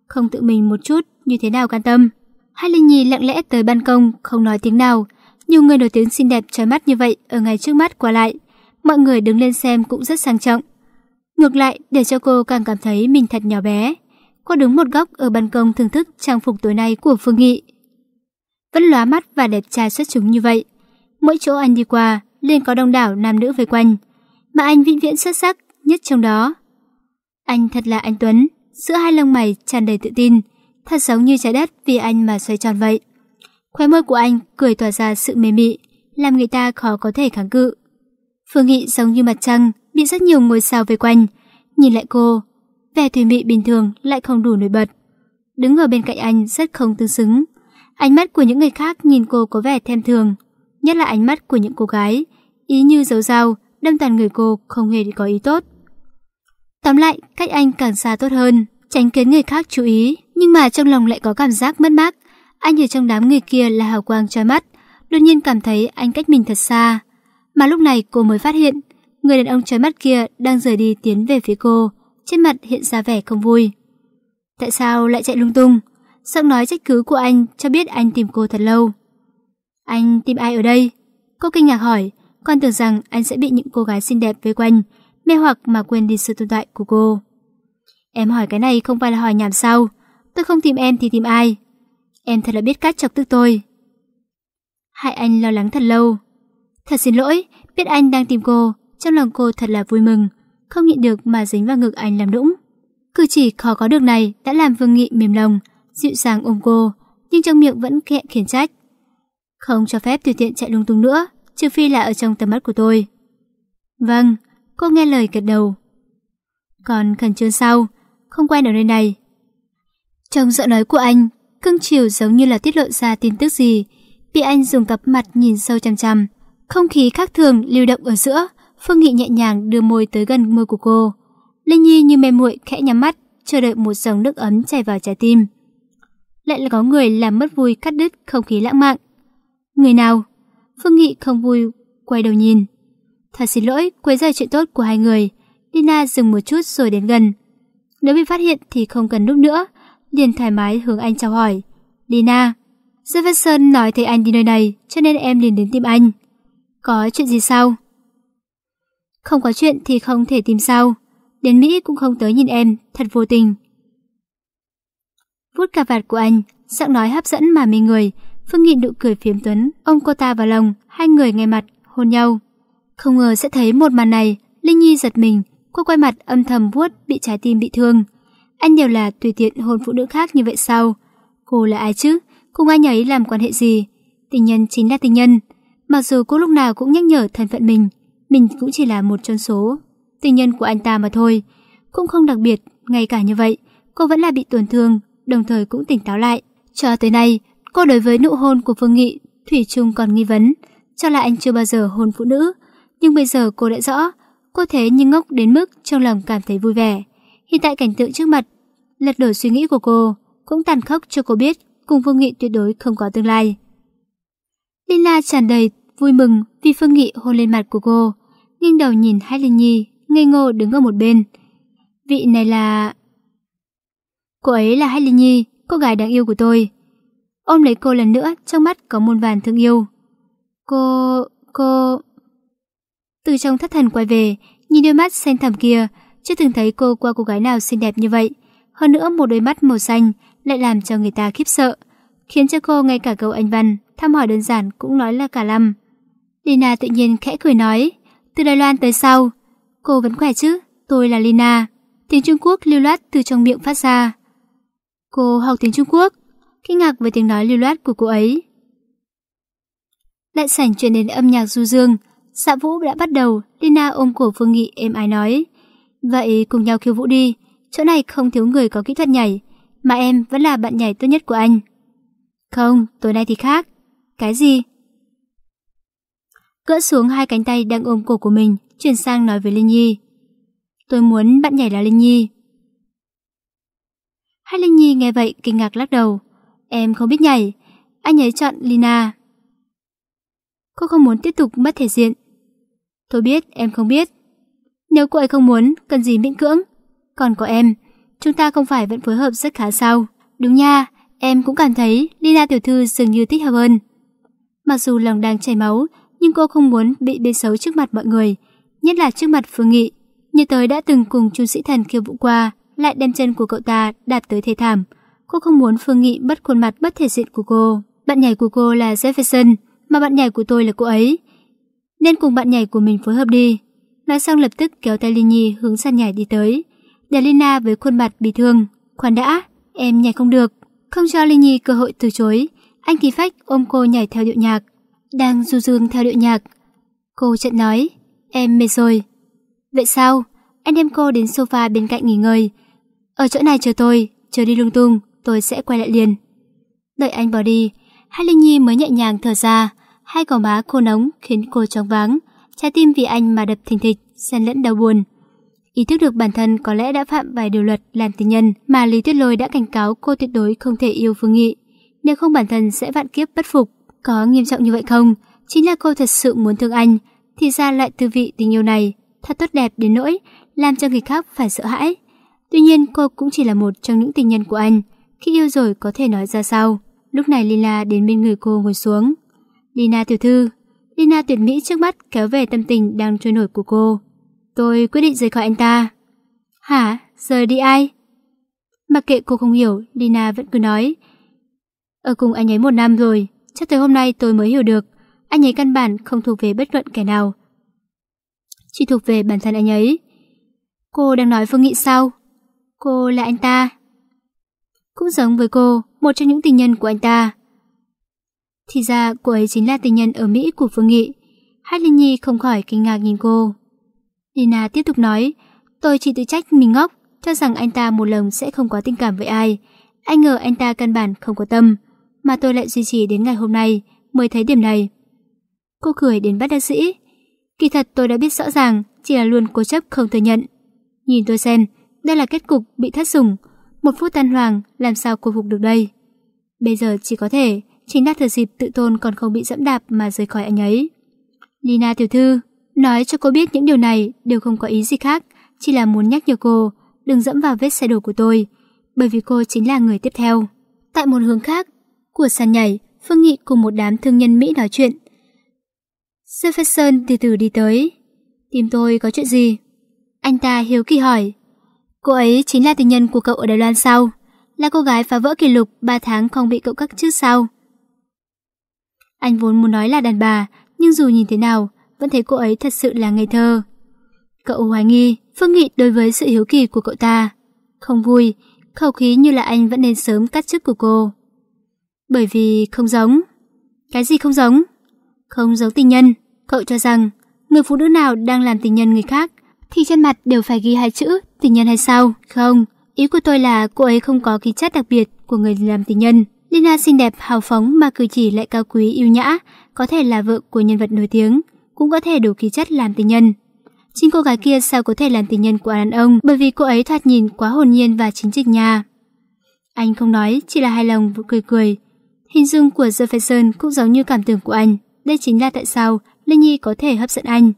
Không tự mình một chút, như thế nào can tâm? Hai Linh Nhi lặng lẽ tới ban công, không nói tiếng nào. Nhiều người nổi tiếng xinh đẹp trói mắt như vậy ở ngay trước mắt qua lại. Mọi người đứng lên xem cũng rất sang trọng. Ngược lại, để cho cô càng cảm thấy mình thật nhỏ bé. Cô đứng một góc ở ban công thưởng thức trang phục tối nay của Phương Nghị. Vẫn lóa mắt và đẹp trai xuất chúng như vậy. Mỗi chỗ anh đi qua, liền có đông đảo nam nữ vây quanh. Mà anh vĩnh viễn xuất sắc nhất trong đó. Anh thật là anh Tuấn, giữa hai lông mày tràn đầy tự tin, thật giống như trái đất vì anh mà xoay tròn vậy. Khóe môi của anh cười tỏa ra sự mê mị, làm người ta khó có thể kháng cự. Phương Nghị giống như mặt trăng, bị rất nhiều ngôi sao vây quanh. Nhìn lại cô, vẻ thủy mị bình thường lại không đủ nổi bật. Đứng ở bên cạnh anh rất không tương xứng. Ánh mắt của những người khác nhìn cô có vẻ thêm thường, nhất là ánh mắt của những cô gái, ý như dấu dao, đâm toàn người cô không hề có ý tốt. Tóm lại, cách anh càng xa tốt hơn, tránh khiến người khác chú ý, nhưng mà trong lòng lại có cảm giác mất mát. Anh ở trong đám người kia là hào quang trói mắt, đột nhiên cảm thấy anh cách mình thật xa. Mà lúc này cô mới phát hiện, người đàn ông trói mắt kia đang rời đi tiến về phía cô, trên mặt hiện ra vẻ không vui. Tại sao lại chạy lung tung? Giọng nói trách cứ của anh cho biết anh tìm cô thật lâu. Anh tìm ai ở đây? Cô kinh ngạc hỏi, còn tưởng rằng anh sẽ bị những cô gái xinh đẹp vây quanh, mê hoặc mà quên đi sự tồn tại của cô. Em hỏi cái này không phải là hỏi nhảm sao? Tôi không tìm em thì tìm ai? Em thật là biết cách chọc tức tôi. Hai anh lo lắng thật lâu. Thật xin lỗi, biết anh đang tìm cô, trong lòng cô thật là vui mừng, không nhịn được mà dính vào ngực anh làm đũng. Cử chỉ khó có được này đã làm Vương Nghị mềm lòng, dịu dàng ôm cô, nhưng trong miệng vẫn khẽ khiển trách. Không cho phép tùy tiện chạy lung tung nữa, trừ phi là ở trong tầm mắt của tôi. Vâng, cô nghe lời gật đầu. Còn khẩn trương sau, không quen ở nơi này. Trong giọng nói của anh, cưng chiều giống như là tiết lộ ra tin tức gì. Bị anh dùng cặp mặt nhìn sâu chằm chằm. Không khí khác thường lưu động ở giữa, Phương Nghị nhẹ nhàng đưa môi tới gần môi của cô. Linh Nhi như mê muội khẽ nhắm mắt, chờ đợi một dòng nước ấm chảy vào trái tim. Lại là có người làm mất vui cắt đứt không khí lãng mạn. Người nào? Phương Nghị không vui, quay đầu nhìn. Thật xin lỗi, quấy rầy chuyện tốt của hai người. Lina dừng một chút rồi đến gần. Nếu bị phát hiện thì không cần lúc nữa, liền thoải mái hướng anh chào hỏi. Lina, Jefferson nói thấy anh đi nơi này, cho nên em liền đến tìm anh. Có chuyện gì sao? Không có chuyện thì không thể tìm sao. Đến Mỹ cũng không tới nhìn em, thật vô tình. Vút cà vạt của anh, giọng nói hấp dẫn mà mê người, Phương Nghị nụ cười phiếm tuấn, ôm cô ta vào lòng, hai người ngay mặt, hôn nhau. Không ngờ sẽ thấy một màn này, Linh Nhi giật mình, cô quay mặt âm thầm vuốt bị trái tim bị thương. Anh đều là tùy tiện hôn phụ nữ khác như vậy sao? Cô là ai chứ? Cùng anh ấy làm quan hệ gì? Tình nhân chính là tình nhân. Mặc dù cô lúc nào cũng nhắc nhở thân phận mình, mình cũng chỉ là một trong số tình nhân của anh ta mà thôi. Cũng không đặc biệt, ngay cả như vậy, cô vẫn là bị tổn thương, đồng thời cũng tỉnh táo lại. Cho tới nay, cô đối với nụ hôn của Phương Nghị, Thủy chung còn nghi vấn, cho là anh chưa bao giờ hôn phụ nữ. Nhưng bây giờ cô đã rõ, cô thế nhưng ngốc đến mức trong lòng cảm thấy vui vẻ. Hiện tại cảnh tượng trước mặt, lật đổ suy nghĩ của cô, cũng tàn khốc cho cô biết cùng Phương Nghị tuyệt đối không có tương lai. Lina tràn đầy vui mừng vì Phương Nghị hôn lên mặt của cô, nghiêng đầu nhìn Hai Linh Nhi, ngây ngô đứng ở một bên. Vị này là... Cô ấy là Hai Linh Nhi, cô gái đáng yêu của tôi. Ôm lấy cô lần nữa, trong mắt có muôn vàn thương yêu. Cô... cô... Từ trong thất thần quay về, nhìn đôi mắt xanh thẳm kia, chưa từng thấy cô qua cô gái nào xinh đẹp như vậy. Hơn nữa một đôi mắt màu xanh lại làm cho người ta khiếp sợ, khiến cho cô ngay cả câu anh văn, thăm hỏi đơn giản cũng nói là cả lăm. Lina tự nhiên khẽ cười nói, từ Đài Loan tới sau, cô vẫn khỏe chứ, tôi là Lina. Tiếng Trung Quốc lưu loát từ trong miệng phát ra. Cô học tiếng Trung Quốc, kinh ngạc với tiếng nói lưu loát của cô ấy. Lại sảnh chuyển đến âm nhạc du dương, Dạ vũ đã bắt đầu, Lina ôm cổ Phương Nghị êm ái nói. Vậy cùng nhau khiêu vũ đi, chỗ này không thiếu người có kỹ thuật nhảy, mà em vẫn là bạn nhảy tốt nhất của anh. Không, tối nay thì khác. Cái gì? cỡ xuống hai cánh tay đang ôm cổ của mình, chuyển sang nói với Linh Nhi. Tôi muốn bạn nhảy là Linh Nhi. Hai Linh Nhi nghe vậy kinh ngạc lắc đầu. Em không biết nhảy, anh ấy chọn Lina. Cô không muốn tiếp tục mất thể diện. Tôi biết, em không biết. Nếu cô ấy không muốn, cần gì miễn cưỡng. Còn có em, chúng ta không phải vẫn phối hợp rất khá sao. Đúng nha, em cũng cảm thấy Lina tiểu thư dường như thích hợp hơn. Mặc dù lòng đang chảy máu, nhưng cô không muốn bị bê xấu trước mặt mọi người, nhất là trước mặt Phương Nghị. Như tới đã từng cùng Chu Sĩ Thần khiêu vũ qua, lại đem chân của cậu ta đạp tới thê thảm. Cô không muốn Phương Nghị bất khuôn mặt bất thể diện của cô. Bạn nhảy của cô là Jefferson, mà bạn nhảy của tôi là cô ấy. Nên cùng bạn nhảy của mình phối hợp đi. Nói xong lập tức kéo tay Linh Nhi hướng sàn nhảy đi tới. Delina Lina với khuôn mặt bị thương. Khoan đã, em nhảy không được. Không cho Linh Nhi cơ hội từ chối. Anh kỳ phách ôm cô nhảy theo điệu nhạc. Đang du dương theo điệu nhạc. Cô chợt nói, em mệt rồi. Vậy sao? Anh đem cô đến sofa bên cạnh nghỉ ngơi. Ở chỗ này chờ tôi, chờ đi lung tung, tôi sẽ quay lại liền. Đợi anh bỏ đi, Hai Linh Nhi mới nhẹ nhàng thở ra, hai gò má khô nóng khiến cô choáng váng, trái tim vì anh mà đập thình thịch, xen lẫn đau buồn. Ý thức được bản thân có lẽ đã phạm vài điều luật làm tình nhân mà Lý Tuyết Lôi đã cảnh cáo cô tuyệt đối không thể yêu Phương Nghị. Nếu không bản thân sẽ vạn kiếp bất phục. Có nghiêm trọng như vậy không? Chính là cô thật sự muốn thương anh, thì ra lại tư vị tình yêu này, thật tốt đẹp đến nỗi, làm cho người khác phải sợ hãi. Tuy nhiên cô cũng chỉ là một trong những tình nhân của anh, khi yêu rồi có thể nói ra sao. Lúc này Lina đến bên người cô ngồi xuống. Lina tiểu thư, Lina tuyệt mỹ trước mắt kéo về tâm tình đang trôi nổi của cô. Tôi quyết định rời khỏi anh ta. Hả? Rời đi ai? Mặc kệ cô không hiểu, Lina vẫn cứ nói. Ở cùng anh ấy một năm rồi, chắc tới hôm nay tôi mới hiểu được. Anh ấy căn bản không thuộc về bất luận kẻ nào. Chỉ thuộc về bản thân anh ấy. Cô đang nói Phương Nghị sao? Cô là anh ta. Cũng giống với cô, một trong những tình nhân của anh ta. Thì ra cô ấy chính là tình nhân ở Mỹ của Phương Nghị. Hát Linh Nhi không khỏi kinh ngạc nhìn cô. Lina tiếp tục nói, tôi chỉ tự trách mình ngốc, cho rằng anh ta một lần sẽ không có tình cảm với ai. Anh ngờ anh ta căn bản không có tâm, mà tôi lại duy trì đến ngày hôm nay mới thấy điểm này. Cô cười đến bắt đắc sĩ. Kỳ thật tôi đã biết rõ ràng, chỉ là luôn cố chấp không thừa nhận. Nhìn tôi xem, đây là kết cục bị thất sủng. Một phút tan hoàng, làm sao cô phục được đây? Bây giờ chỉ có thể, chính đã thừa dịp tự tôn còn không bị dẫm đạp mà rời khỏi anh ấy. Lina tiểu thư, nói cho cô biết những điều này đều không có ý gì khác, chỉ là muốn nhắc nhở cô, đừng dẫm vào vết xe đổ của tôi, bởi vì cô chính là người tiếp theo. Tại một hướng khác, của sàn nhảy, Phương Nghị cùng một đám thương nhân Mỹ nói chuyện. Jefferson từ từ đi tới. Tìm tôi có chuyện gì? Anh ta hiếu kỳ hỏi. Cô ấy chính là tình nhân của cậu ở Đài Loan sao? Là cô gái phá vỡ kỷ lục 3 tháng không bị cậu cắt trước sao? Anh vốn muốn nói là đàn bà, nhưng dù nhìn thế nào, vẫn thấy cô ấy thật sự là ngây thơ. Cậu hoài nghi Phương Nghị đối với sự hiếu kỳ của cậu ta. Không vui, khẩu khí như là anh vẫn nên sớm cắt chức của cô. Bởi vì không giống. Cái gì không giống? Không giống tình nhân. Cậu cho rằng người phụ nữ nào đang làm tình nhân người khác thì trên mặt đều phải ghi hai chữ tình nhân hay sao? Không, ý của tôi là cô ấy không có khí chất đặc biệt của người làm tình nhân. Lina xinh đẹp, hào phóng mà cử chỉ lại cao quý yêu nhã, có thể là vợ của nhân vật nổi tiếng, cũng có thể đủ khí chất làm tình nhân. Chính cô gái kia sao có thể làm tình nhân của đàn ông bởi vì cô ấy thoạt nhìn quá hồn nhiên và chính trực nha. Anh không nói, chỉ là hài lòng vừa cười cười. Hình dung của Jefferson cũng giống như cảm tưởng của anh. Đây chính là tại sao Linh Nhi có thể hấp dẫn anh.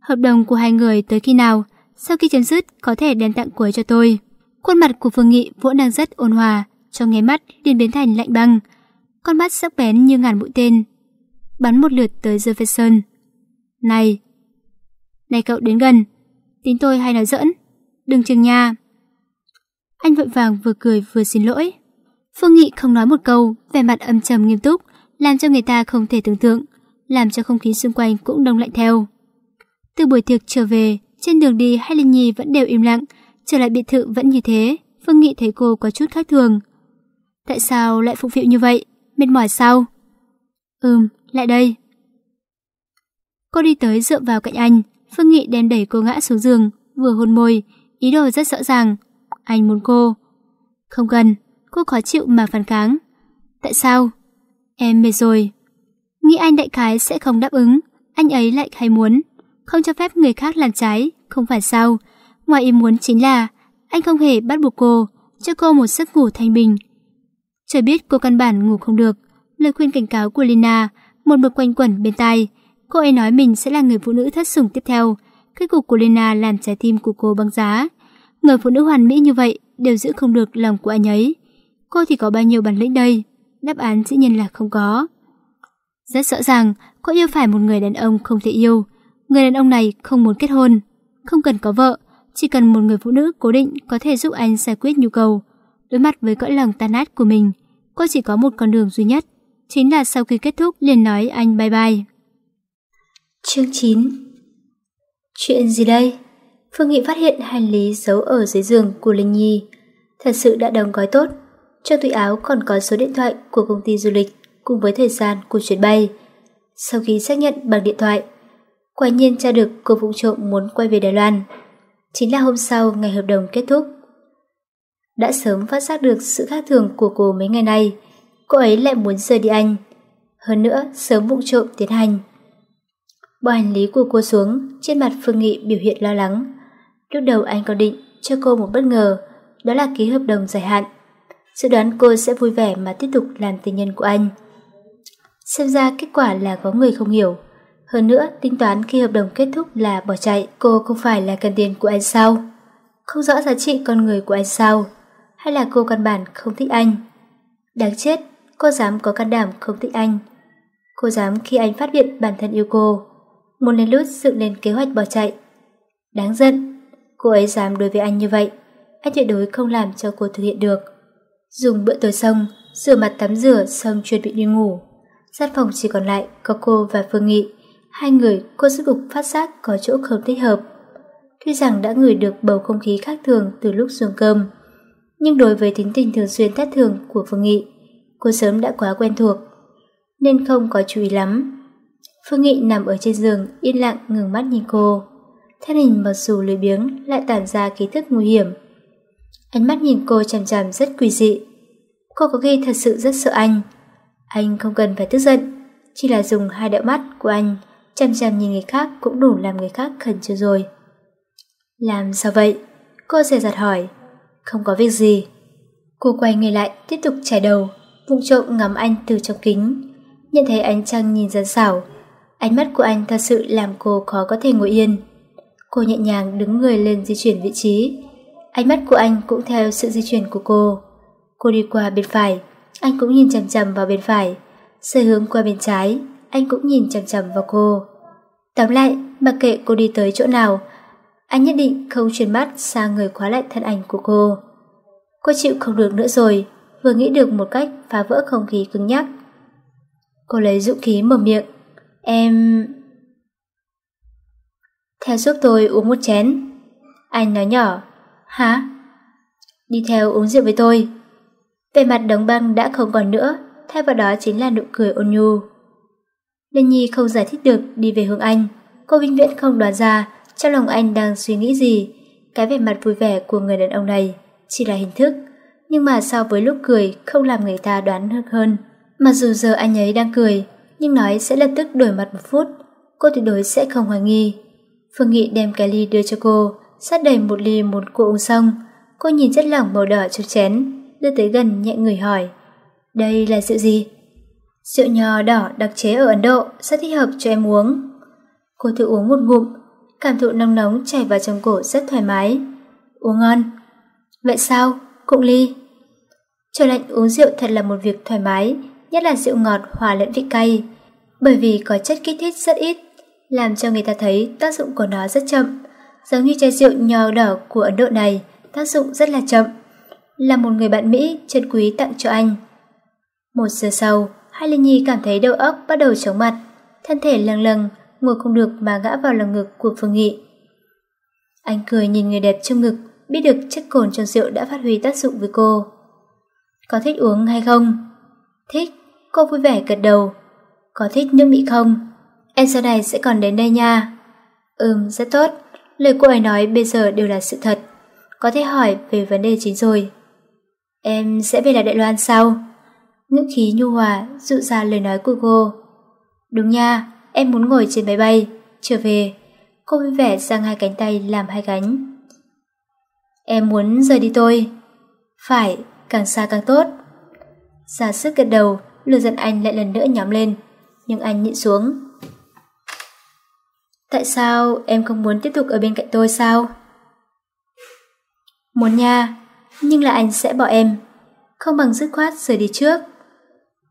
Hợp đồng của hai người tới khi nào, sau khi chấm dứt có thể đem tặng cuối cho tôi. Khuôn mặt của Phương Nghị vốn đang rất ôn hòa, trong nháy mắt liền biến thành lạnh băng. Con mắt sắc bén như ngàn mũi tên. Bắn một lượt tới Jefferson. Này, này cậu đến gần, tính tôi hay nói giỡn, đừng chừng nha. Anh vội vàng vừa cười vừa xin lỗi. Phương Nghị không nói một câu, vẻ mặt âm trầm nghiêm túc, làm cho người ta không thể tưởng tượng, làm cho không khí xung quanh cũng đông lạnh theo. Từ buổi tiệc trở về, trên đường đi hai Linh Nhi vẫn đều im lặng, trở lại biệt thự vẫn như thế, Phương Nghị thấy cô có chút khác thường. Tại sao lại phục vụ như vậy? Mệt mỏi sao? Ừm, lại đây. Cô đi tới dựa vào cạnh anh, Phương Nghị đem đẩy cô ngã xuống giường, vừa hôn môi, ý đồ rất rõ ràng. Anh muốn cô. Không cần, cô khó chịu mà phản kháng. Tại sao? Em mệt rồi. Nghĩ anh đại khái sẽ không đáp ứng, anh ấy lại hay muốn. Không cho phép người khác làm trái, không phải sao. Ngoài ý muốn chính là anh không hề bắt buộc cô, cho cô một giấc ngủ thanh bình. Trời biết cô căn bản ngủ không được, lời khuyên cảnh cáo của Lina một mực quanh quẩn bên tai. Cô ấy nói mình sẽ là người phụ nữ thất sủng tiếp theo. Kết cục của Lena làm trái tim của cô băng giá. Người phụ nữ hoàn mỹ như vậy đều giữ không được lòng của anh ấy. Cô thì có bao nhiêu bản lĩnh đây? Đáp án dĩ nhiên là không có. Rất rõ ràng, cô yêu phải một người đàn ông không thể yêu. Người đàn ông này không muốn kết hôn, không cần có vợ, chỉ cần một người phụ nữ cố định có thể giúp anh giải quyết nhu cầu. Đối mặt với cõi lòng tan nát của mình, cô chỉ có một con đường duy nhất, chính là sau khi kết thúc liền nói anh bye bye. Chương 9 Chuyện gì đây? Phương Nghị phát hiện hành lý giấu ở dưới giường của Linh Nhi. Thật sự đã đóng gói tốt. Trong túi áo còn có số điện thoại của công ty du lịch cùng với thời gian của chuyến bay. Sau khi xác nhận bằng điện thoại, quả nhiên tra được cô vụ trộm muốn quay về Đài Loan. Chính là hôm sau ngày hợp đồng kết thúc. Đã sớm phát giác được sự khác thường của cô mấy ngày nay, cô ấy lại muốn rời đi Anh. Hơn nữa, sớm vụ trộm tiến hành. Bỏ hành lý của cô xuống, trên mặt Phương Nghị biểu hiện lo lắng. Lúc đầu anh có định cho cô một bất ngờ, đó là ký hợp đồng dài hạn. Dự đoán cô sẽ vui vẻ mà tiếp tục làm tình nhân của anh. Xem ra kết quả là có người không hiểu. Hơn nữa, tính toán khi hợp đồng kết thúc là bỏ chạy, cô không phải là cần tiền của anh sao? Không rõ giá trị con người của anh sao? Hay là cô căn bản không thích anh? Đáng chết, cô dám có can đảm không thích anh. Cô dám khi anh phát hiện bản thân yêu cô muốn lên lút dựng lên kế hoạch bỏ chạy. Đáng giận, cô ấy dám đối với anh như vậy, anh tuyệt đối không làm cho cô thực hiện được. Dùng bữa tối xong, rửa mặt tắm rửa xong chuẩn bị đi ngủ. Sát phòng chỉ còn lại có cô và Phương Nghị, hai người cô rốt cục phát giác có chỗ không thích hợp. Tuy rằng đã ngửi được bầu không khí khác thường từ lúc dùng cơm, nhưng đối với tính tình thường xuyên thất thường của Phương Nghị, cô sớm đã quá quen thuộc, nên không có chú ý lắm. Phương Nghị nằm ở trên giường, yên lặng ngừng mắt nhìn cô. Thân hình mặc dù lười biếng lại tản ra khí thức nguy hiểm. Ánh mắt nhìn cô chằm chằm rất quỷ dị. Cô có khi thật sự rất sợ anh. Anh không cần phải tức giận, chỉ là dùng hai đạo mắt của anh chằm chằm nhìn người khác cũng đủ làm người khác khẩn trương rồi. Làm sao vậy? Cô dè dặt hỏi. Không có việc gì. Cô quay người lại tiếp tục chải đầu, vụng trộm ngắm anh từ trong kính. Nhận thấy ánh trăng nhìn dân xảo. Ánh mắt của anh thật sự làm cô khó có thể ngồi yên. Cô nhẹ nhàng đứng người lên di chuyển vị trí. Ánh mắt của anh cũng theo sự di chuyển của cô. Cô đi qua bên phải, anh cũng nhìn chằm chằm vào bên phải. Sơi hướng qua bên trái, anh cũng nhìn chằm chằm vào cô. Tóm lại, mặc kệ cô đi tới chỗ nào, anh nhất định không chuyển mắt sang người khóa lại thân ảnh của cô. Cô chịu không được nữa rồi, vừa nghĩ được một cách phá vỡ không khí cứng nhắc. Cô lấy dũng khí mở miệng. Em... Theo giúp tôi uống một chén. Anh nói nhỏ. Hả? Đi theo uống rượu với tôi. Về mặt đống băng đã không còn nữa, thay vào đó chính là nụ cười ôn nhu. Linh Nhi không giải thích được đi về hướng anh. Cô vĩnh viễn không đoán ra trong lòng anh đang suy nghĩ gì. Cái vẻ mặt vui vẻ của người đàn ông này chỉ là hình thức, nhưng mà so với lúc cười không làm người ta đoán được hơn. Mặc dù giờ anh ấy đang cười, nhưng nói sẽ lập tức đổi mặt một phút, cô tuyệt đối sẽ không hoài nghi. Phương Nghị đem cái ly đưa cho cô, sát đầy một ly một cô uống xong. Cô nhìn chất lỏng màu đỏ trong chén, đưa tới gần nhẹ người hỏi. Đây là rượu gì? Rượu nho đỏ đặc chế ở Ấn Độ, rất thích hợp cho em uống. Cô thử uống một ngụm, cảm thụ nóng nóng chảy vào trong cổ rất thoải mái. Uống ngon. Vậy sao? Cụng ly. Trời lạnh uống rượu thật là một việc thoải mái, nhất là rượu ngọt hòa lẫn vị cay, bởi vì có chất kích thích rất ít, làm cho người ta thấy tác dụng của nó rất chậm. Giống như chai rượu nho đỏ của Ấn Độ này, tác dụng rất là chậm. Là một người bạn Mỹ chân quý tặng cho anh. Một giờ sau, Hai Linh Nhi cảm thấy đầu óc bắt đầu chóng mặt, thân thể lâng lâng, ngồi không được mà ngã vào lòng ngực của Phương Nghị. Anh cười nhìn người đẹp trong ngực, biết được chất cồn trong rượu đã phát huy tác dụng với cô. Có thích uống hay không? Thích, cô vui vẻ gật đầu. Có thích nước Mỹ không? Em sau này sẽ còn đến đây nha. Ừm, rất tốt. Lời cô ấy nói bây giờ đều là sự thật. Có thể hỏi về vấn đề chính rồi. Em sẽ về lại Đại Loan sau ngữ khí nhu hòa dụ ra lời nói của cô. Đúng nha, em muốn ngồi trên máy bay, trở về. Cô vui vẻ giang hai cánh tay làm hai cánh. Em muốn rời đi tôi. Phải, càng xa càng tốt. Giả sức gật đầu, lửa giận anh lại lần nữa nhóm lên, nhưng anh nhịn xuống. Tại sao em không muốn tiếp tục ở bên cạnh tôi sao? Muốn nha, nhưng là anh sẽ bỏ em. Không bằng dứt khoát rời đi trước.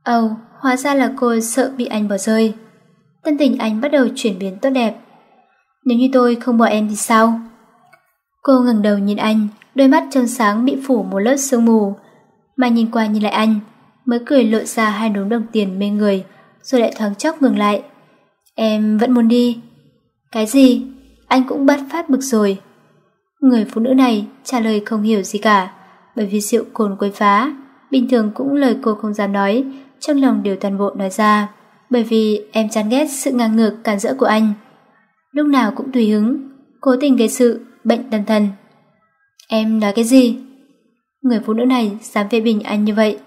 Âu, oh, hóa ra là cô sợ bị anh bỏ rơi. Tâm tình anh bắt đầu chuyển biến tốt đẹp. Nếu như tôi không bỏ em thì sao? Cô ngẩng đầu nhìn anh, đôi mắt trong sáng bị phủ một lớp sương mù. Mà nhìn qua nhìn lại anh, mới cười lộ ra hai đống đồng tiền mê người, rồi lại thoáng chốc ngừng lại. Em vẫn muốn đi. Cái gì? Anh cũng bắt phát bực rồi. Người phụ nữ này trả lời không hiểu gì cả, bởi vì rượu cồn quấy phá. Bình thường cũng lời cô không dám nói, trong lòng đều toàn bộ nói ra, bởi vì em chán ghét sự ngang ngược cản rỡ của anh. Lúc nào cũng tùy hứng, cố tình gây sự, bệnh tâm thần. Em nói cái gì? Người phụ nữ này dám phê bình anh như vậy.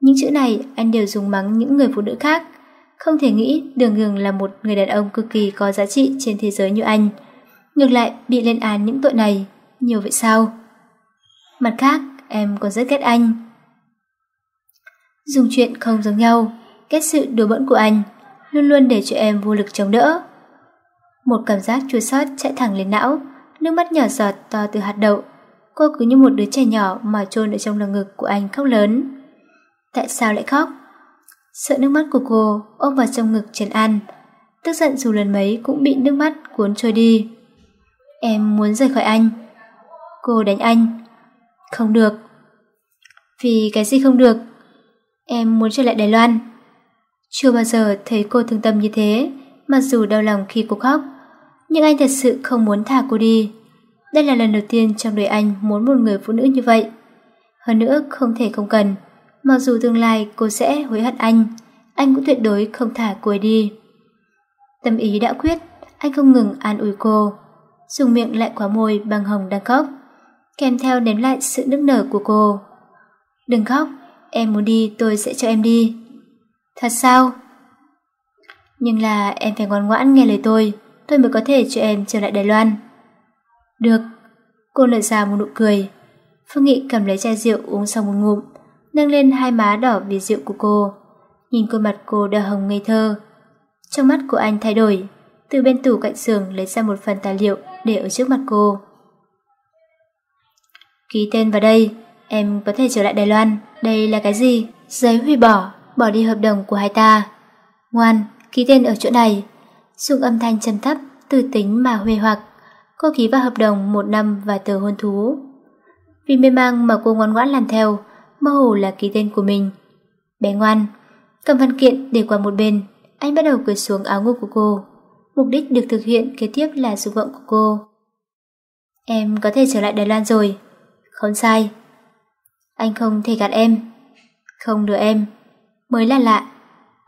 Những chữ này anh đều dùng mắng những người phụ nữ khác. Không thể nghĩ đường Ngừng là một người đàn ông cực kỳ có giá trị trên thế giới như anh. Ngược lại bị lên án những tội này, nhiều vậy sao? Mặt khác, em còn rất ghét anh dùng chuyện không giống nhau, kết sự đùa bỡn của anh, luôn luôn để cho em vô lực chống đỡ. Một cảm giác chua xót chạy thẳng lên não, nước mắt nhỏ giọt to từ hạt đậu. Cô cứ như một đứa trẻ nhỏ mà chôn ở trong lồng ngực của anh khóc lớn. Tại sao lại khóc? Sợ nước mắt của cô ôm vào trong ngực trần an. Tức giận dù lần mấy cũng bị nước mắt cuốn trôi đi. Em muốn rời khỏi anh. Cô đánh anh. Không được. Vì cái gì không được? Em muốn trở lại Đài Loan. Chưa bao giờ thấy cô thương tâm như thế, mặc dù đau lòng khi cô khóc. Nhưng anh thật sự không muốn thả cô đi. Đây là lần đầu tiên trong đời anh muốn một người phụ nữ như vậy. Hơn nữa không thể không cần. Mặc dù tương lai cô sẽ hối hận anh, anh cũng tuyệt đối không thả cô ấy đi. Tâm ý đã quyết, anh không ngừng an ủi cô. Dùng miệng lại quá môi bằng hồng đang khóc, kèm theo ném lại sự nức nở của cô. Đừng khóc, em muốn đi tôi sẽ cho em đi. Thật sao? Nhưng là em phải ngoan ngoãn nghe lời tôi, tôi mới có thể cho em trở lại Đài Loan. Được, cô nở ra một nụ cười. Phương Nghị cầm lấy chai rượu uống xong một ngụm, nâng lên hai má đỏ vì rượu của cô. Nhìn khuôn mặt cô đỏ hồng ngây thơ. Trong mắt của anh thay đổi, từ bên tủ cạnh giường lấy ra một phần tài liệu để ở trước mặt cô. Ký tên vào đây, em có thể trở lại Đài Loan. Đây là cái gì? Giấy hủy bỏ, bỏ đi hợp đồng của hai ta. Ngoan, ký tên ở chỗ này. Dùng âm thanh trầm thấp, từ tính mà huê hoặc. Cô ký vào hợp đồng một năm và tờ hôn thú. Vì mê mang mà cô ngoan ngoãn làm theo, mơ hồ là ký tên của mình. Bé ngoan, cầm văn kiện để qua một bên, anh bắt đầu cởi xuống áo ngủ của cô. Mục đích được thực hiện kế tiếp là dục vọng của cô. Em có thể trở lại Đài Loan rồi. Không sai. Anh không thể gạt em. Không được em. Mới là lạ.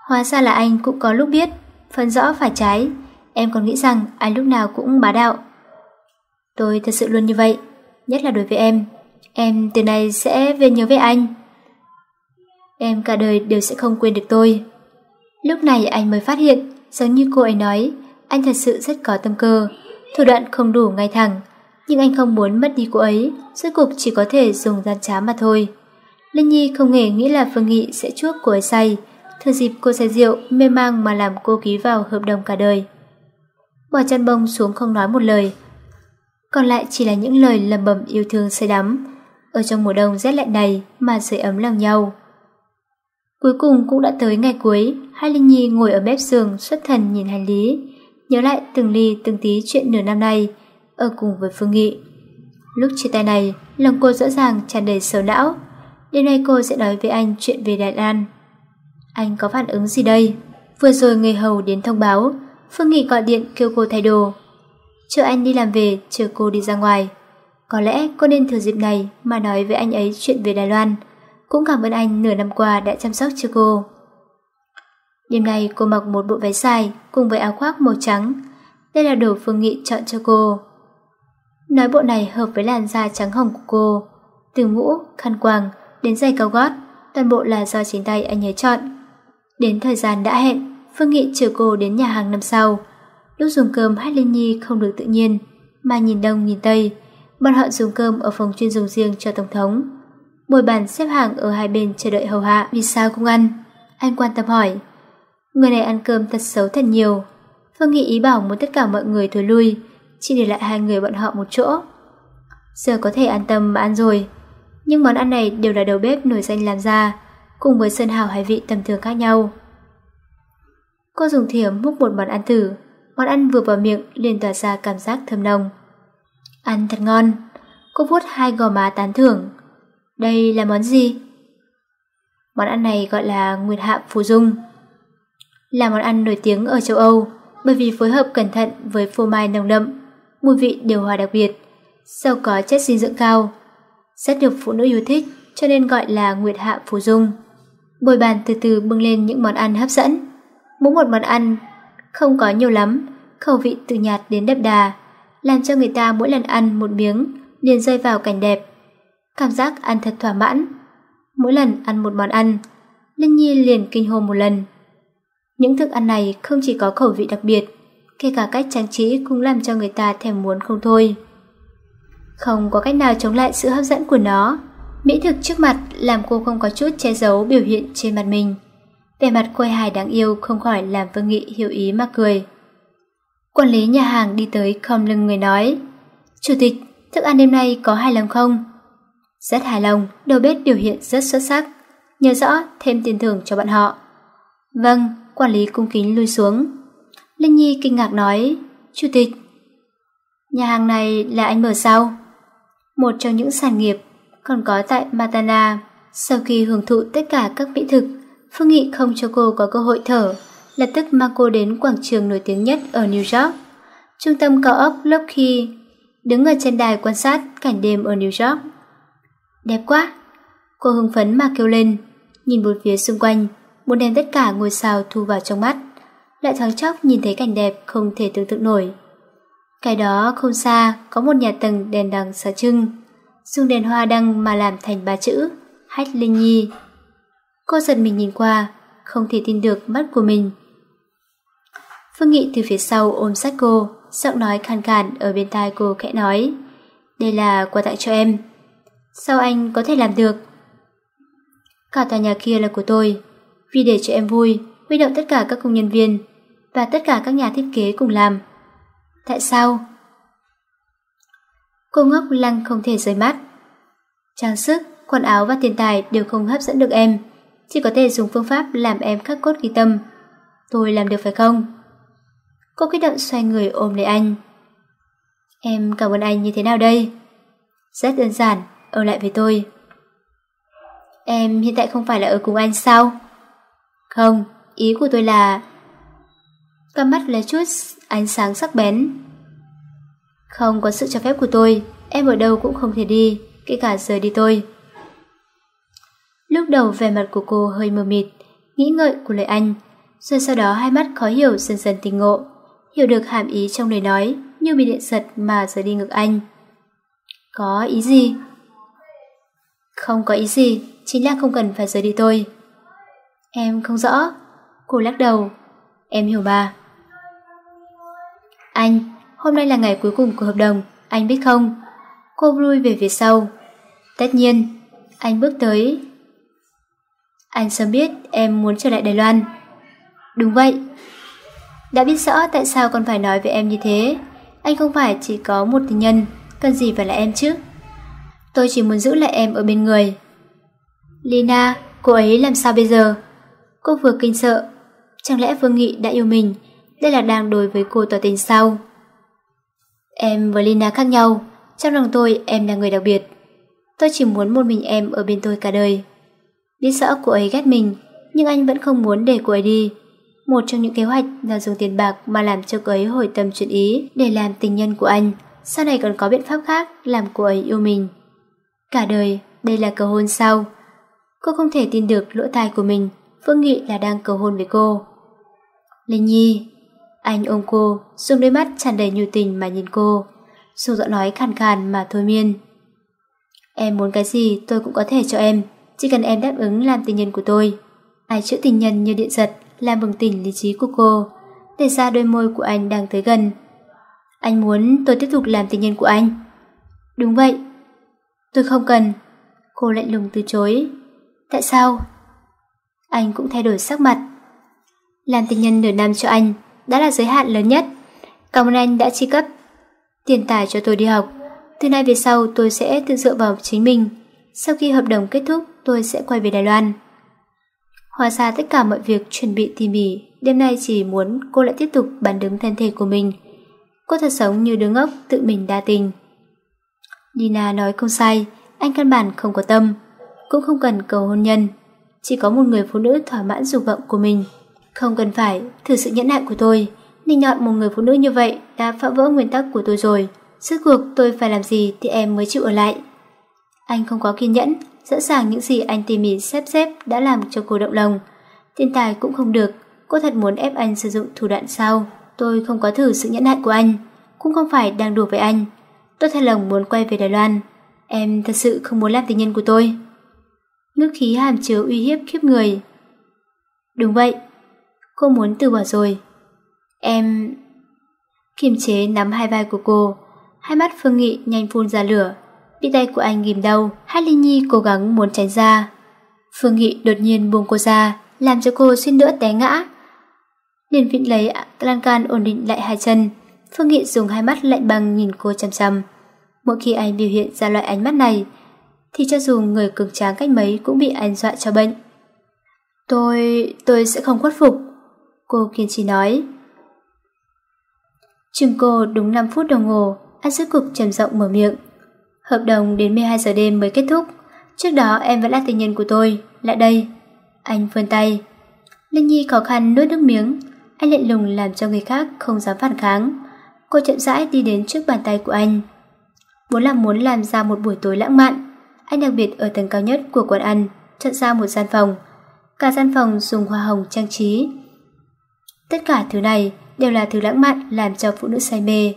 Hóa ra là anh cũng có lúc biết, phân rõ phải trái. Em còn nghĩ rằng anh lúc nào cũng bá đạo. Tôi thật sự luôn như vậy, nhất là đối với em. Em từ nay sẽ về nhớ với anh. Em cả đời đều sẽ không quên được tôi. Lúc này anh mới phát hiện, giống như cô ấy nói, anh thật sự rất có tâm cơ, thủ đoạn không đủ ngay thẳng, nhưng anh không muốn mất đi cô ấy, rốt cuộc chỉ có thể dùng gian trá mà thôi. Linh Nhi không hề nghĩ là Phương Nghị sẽ chuốc cô ấy say, thừa dịp cô say rượu, mê mang mà làm cô ký vào hợp đồng cả đời. Bỏ chăn bông xuống không nói một lời, còn lại chỉ là những lời lầm bầm yêu thương say đắm, ở trong mùa đông rét lạnh này mà sưởi ấm lòng nhau. Cuối cùng cũng đã tới ngày cuối, hai Linh Nhi ngồi ở bếp giường xuất thần nhìn hành lý, nhớ lại từng ly từng tí chuyện nửa năm nay, ở cùng với Phương Nghị. Lúc chia tay này, lòng cô rõ ràng tràn đầy sầu não. Đêm nay cô sẽ nói với anh chuyện về Đại An. Anh có phản ứng gì đây? Vừa rồi người hầu đến thông báo, Phương Nghị gọi điện kêu cô thay đồ. Chờ anh đi làm về, chờ cô đi ra ngoài. Có lẽ cô nên thừa dịp này mà nói với anh ấy chuyện về Đài Loan. Cũng cảm ơn anh nửa năm qua đã chăm sóc cho cô. Đêm nay cô mặc một bộ váy dài cùng với áo khoác màu trắng. Đây là đồ Phương Nghị chọn cho cô. Nói bộ này hợp với làn da trắng hồng của cô. Từ mũ, khăn quàng đến giày cao gót, toàn bộ là do chính tay anh ấy chọn. Đến thời gian đã hẹn, Phương Nghị chở cô đến nhà hàng năm sau. Lúc dùng cơm Hát Linh Nhi không được tự nhiên, mà nhìn đông nhìn tây. Bọn họ dùng cơm ở phòng chuyên dùng riêng cho Tổng thống. Bồi bàn xếp hàng ở hai bên chờ đợi hầu hạ. Vì sao không ăn? Anh quan tâm hỏi. Người này ăn cơm thật xấu thật nhiều. Phương Nghị ý bảo muốn tất cả mọi người thối lui, chỉ để lại hai người bọn họ một chỗ. Giờ có thể an tâm mà ăn rồi. Nhưng món ăn này đều là đầu bếp nổi danh làm ra, cùng với sơn hào hải vị tầm thường khác nhau. Cô dùng thìa múc một món ăn thử, món ăn vừa vào miệng liền tỏa ra cảm giác thơm nồng. Ăn thật ngon, cô vuốt hai gò má tán thưởng. Đây là món gì? Món ăn này gọi là Nguyệt Hạ Phù Dung. Là món ăn nổi tiếng ở châu Âu bởi vì phối hợp cẩn thận với phô mai nồng đậm, mùi vị điều hòa đặc biệt, giàu có chất dinh dưỡng cao. Rất được phụ nữ yêu thích cho nên gọi là Nguyệt Hạ Phù Dung. Bồi bàn từ từ bưng lên những món ăn hấp dẫn. Mỗi một món ăn không có nhiều lắm, khẩu vị từ nhạt đến đậm đà, làm cho người ta mỗi lần ăn một miếng liền rơi vào cảnh đẹp. Cảm giác ăn thật thỏa mãn. Mỗi lần ăn một món ăn, Linh Nhi liền kinh hồn một lần. Những thức ăn này không chỉ có khẩu vị đặc biệt, kể cả cách trang trí cũng làm cho người ta thèm muốn không thôi. Không có cách nào chống lại sự hấp dẫn của nó. Mỹ thực trước mặt làm cô không có chút che giấu biểu hiện trên mặt mình. Vẻ mặt khôi hài đáng yêu không khỏi làm Vương Nghị hiểu ý mà cười. Quản lý nhà hàng đi tới khom lưng người nói Chủ tịch, thức ăn đêm nay có hài lòng không? Rất hài lòng, đầu bếp biểu hiện rất xuất sắc. Nhớ rõ thêm tiền thưởng cho bọn họ. Vâng, quản lý cung kính lui xuống. Linh Nhi kinh ngạc nói Chủ tịch, nhà hàng này là anh mở sao? Một trong những sản nghiệp còn có tại Matana. Sau khi hưởng thụ tất cả các mỹ thực, Phương Nghị không cho cô có cơ hội thở lập tức mang cô đến quảng trường nổi tiếng nhất ở New York. Trung tâm cao ốc Lockheed, đứng ở trên đài quan sát cảnh đêm ở New York. Đẹp quá! Cô hưng phấn mà kêu lên, nhìn một phía xung quanh, muốn đem tất cả ngôi sao thu vào trong mắt. Lại thoáng chốc nhìn thấy cảnh đẹp không thể tưởng tượng nổi. Cái đó không xa, có một nhà tầng đèn đằng sở trưng, dùng đèn hoa đăng mà làm thành ba chữ, Hách Linh Nhi. Cô giật mình nhìn qua, không thể tin được mắt của mình. Phương Nghị từ phía sau ôm sát cô, giọng nói khàn khàn ở bên tai cô khẽ nói. Đây là quà tặng cho em. Sao anh có thể làm được? Cả tòa nhà kia là của tôi. Vì để cho em vui, huy động tất cả các công nhân viên và tất cả các nhà thiết kế cùng làm. Tại sao? Cô ngốc lăng không thể rời mắt. Trang sức, quần áo và tiền tài đều không hấp dẫn được em. Chỉ có thể dùng phương pháp làm em khắc cốt ghi tâm. Tôi làm được phải không? Cô kích động xoay người ôm lấy anh. Em cảm ơn anh như thế nào đây? Rất đơn giản, ở lại với tôi. Em hiện tại không phải là ở cùng anh sao? Không, ý của tôi là... Căm mắt lấy chút ánh sáng sắc bén. Không có sự cho phép của tôi, em ở đâu cũng không thể đi, kể cả rời đi tôi. Lúc đầu vẻ mặt của cô hơi mờ mịt, nghĩ ngợi của lời anh, rồi sau đó hai mắt khó hiểu dần dần tình ngộ, hiểu được hàm ý trong lời nói như bị điện giật mà rời đi ngực anh. Có ý gì? Không có ý gì, chính là không cần phải rời đi tôi. Em không rõ. Cô lắc đầu. Em hiểu bà. Anh, hôm nay là ngày cuối cùng của hợp đồng, anh biết không? Cô lui về phía sau. Tất nhiên, anh bước tới. Anh sớm biết em muốn trở lại Đài Loan. Đúng vậy. Đã biết rõ tại sao con phải nói với em như thế. Anh không phải chỉ có một tình nhân, cần gì phải là em chứ? Tôi chỉ muốn giữ lại em ở bên người. Lina, cô ấy làm sao bây giờ? Cô vừa kinh sợ. Chẳng lẽ Vương Nghị đã yêu mình? Đây là đang đối với cô tỏ tình sao? Em và Lina khác nhau. Trong lòng tôi em là người đặc biệt. Tôi chỉ muốn một mình em ở bên tôi cả đời. Biết rõ cô ấy ghét mình, nhưng anh vẫn không muốn để cô ấy đi. Một trong những kế hoạch là dùng tiền bạc mà làm cho cô ấy hồi tâm chuyển ý để làm tình nhân của anh. Sau này còn có biện pháp khác làm cô ấy yêu mình. Cả đời, đây là cầu hôn sao? Cô không thể tin được lỗ tai của mình, Phương Nghị là đang cầu hôn với cô. Linh Nhi, anh ôm cô, dùng đôi mắt tràn đầy nhu tình mà nhìn cô, dù giọng nói khàn khàn mà thôi miên. Em muốn cái gì tôi cũng có thể cho em, chỉ cần em đáp ứng làm tình nhân của tôi. Ai chữ tình nhân như điện giật làm bừng tỉnh lý trí của cô, để ra đôi môi của anh đang tới gần. Anh muốn tôi tiếp tục làm tình nhân của anh. Đúng vậy. Tôi không cần. Cô lạnh lùng từ chối. Tại sao? Anh cũng thay đổi sắc mặt. Làm tình nhân nửa năm cho anh đã là giới hạn lớn nhất. Cảm ơn anh đã chi cấp tiền tài cho tôi đi học. Từ nay về sau tôi sẽ tự dựa vào chính mình. Sau khi hợp đồng kết thúc tôi sẽ quay về Đài Loan. Hóa ra tất cả mọi việc chuẩn bị tỉ mỉ, đêm nay chỉ muốn cô lại tiếp tục bán đứng thân thể của mình. Cô thật sống như đứa ngốc tự mình đa tình. Nina nói không sai, anh căn bản không có tâm, cũng không cần cầu hôn nhân. Chỉ có một người phụ nữ thỏa mãn dục vọng của mình. Không cần phải thử sự nhẫn nại của tôi. Ninh nhọn một người phụ nữ như vậy đã phá vỡ nguyên tắc của tôi rồi. Suốt cuộc tôi phải làm gì thì em mới chịu ở lại. Anh không có kiên nhẫn, Rõ ràng những gì anh tỉ mỉ xếp xếp đã làm cho cô động lòng. Tiền tài cũng không được, cô thật muốn ép anh sử dụng thủ đoạn sao? Tôi không có thử sự nhẫn nại của anh, cũng không phải đang đùa với anh. Tôi thật lòng muốn quay về Đài Loan. Em thật sự không muốn làm tình nhân của tôi. Ngữ khí hàm chứa uy hiếp khiếp người. Đúng vậy, cô muốn từ bỏ rồi. Em... Kiềm chế nắm hai vai của cô, hai mắt Phương Nghị nhanh phun ra lửa, bị tay của anh ghim đau, Hát Linh Nhi cố gắng muốn tránh ra. Phương Nghị đột nhiên buông cô ra, làm cho cô suýt nữa té ngã. liền Vịnh lấy lan can ổn định lại hai chân, Phương Nghị dùng hai mắt lạnh băng nhìn cô chăm chăm. Mỗi khi anh biểu hiện ra loại ánh mắt này, thì cho dù người cường tráng cách mấy cũng bị anh dọa cho bệnh. Tôi... tôi sẽ không khuất phục. Cô kiên trì nói. Chừng cô đúng 5 phút đồng hồ, anh rốt cục trầm giọng mở miệng. Hợp đồng đến 12 giờ đêm mới kết thúc. Trước đó em vẫn là tình nhân của tôi. Lại đây. Anh vươn tay. Linh Nhi khó khăn nuốt nước miếng. Anh lạnh lùng làm cho người khác không dám phản kháng. Cô chậm rãi đi đến trước bàn tay của anh. Vốn là muốn làm ra một buổi tối lãng mạn. Anh đặc biệt ở tầng cao nhất của quán ăn, chọn ra một gian phòng. Cả gian phòng dùng hoa hồng trang trí. Tất cả thứ này đều là thứ lãng mạn làm cho phụ nữ say mê.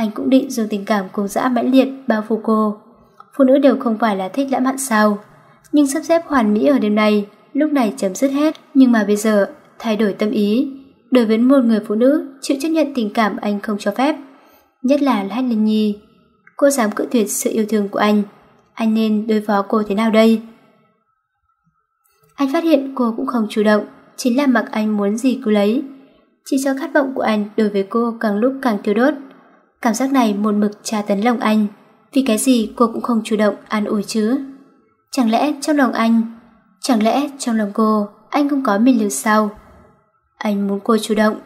Anh cũng định dùng tình cảm cùng dã mãnh liệt bao phủ cô. Phụ nữ đều không phải là thích lãng mạn sao. Nhưng sắp xếp hoàn mỹ ở đêm nay lúc này chấm dứt hết, nhưng mà bây giờ thay đổi tâm ý. Đối với một người phụ nữ chịu chấp nhận tình cảm anh không cho phép, nhất là Hát Linh Nhi. Cô dám cự tuyệt sự yêu thương của anh. Anh nên đối phó cô thế nào đây? Anh phát hiện cô cũng không chủ động, chính là mặc anh muốn gì cứ lấy. Chỉ cho khát vọng của anh đối với cô càng lúc càng thiếu đốt. Cảm giác này một mực tra tấn lòng anh. Vì cái gì cô cũng không chủ động an ủi chứ? Chẳng lẽ trong lòng anh, chẳng lẽ trong lòng cô, anh không có mình lưu sao? Anh muốn cô chủ động,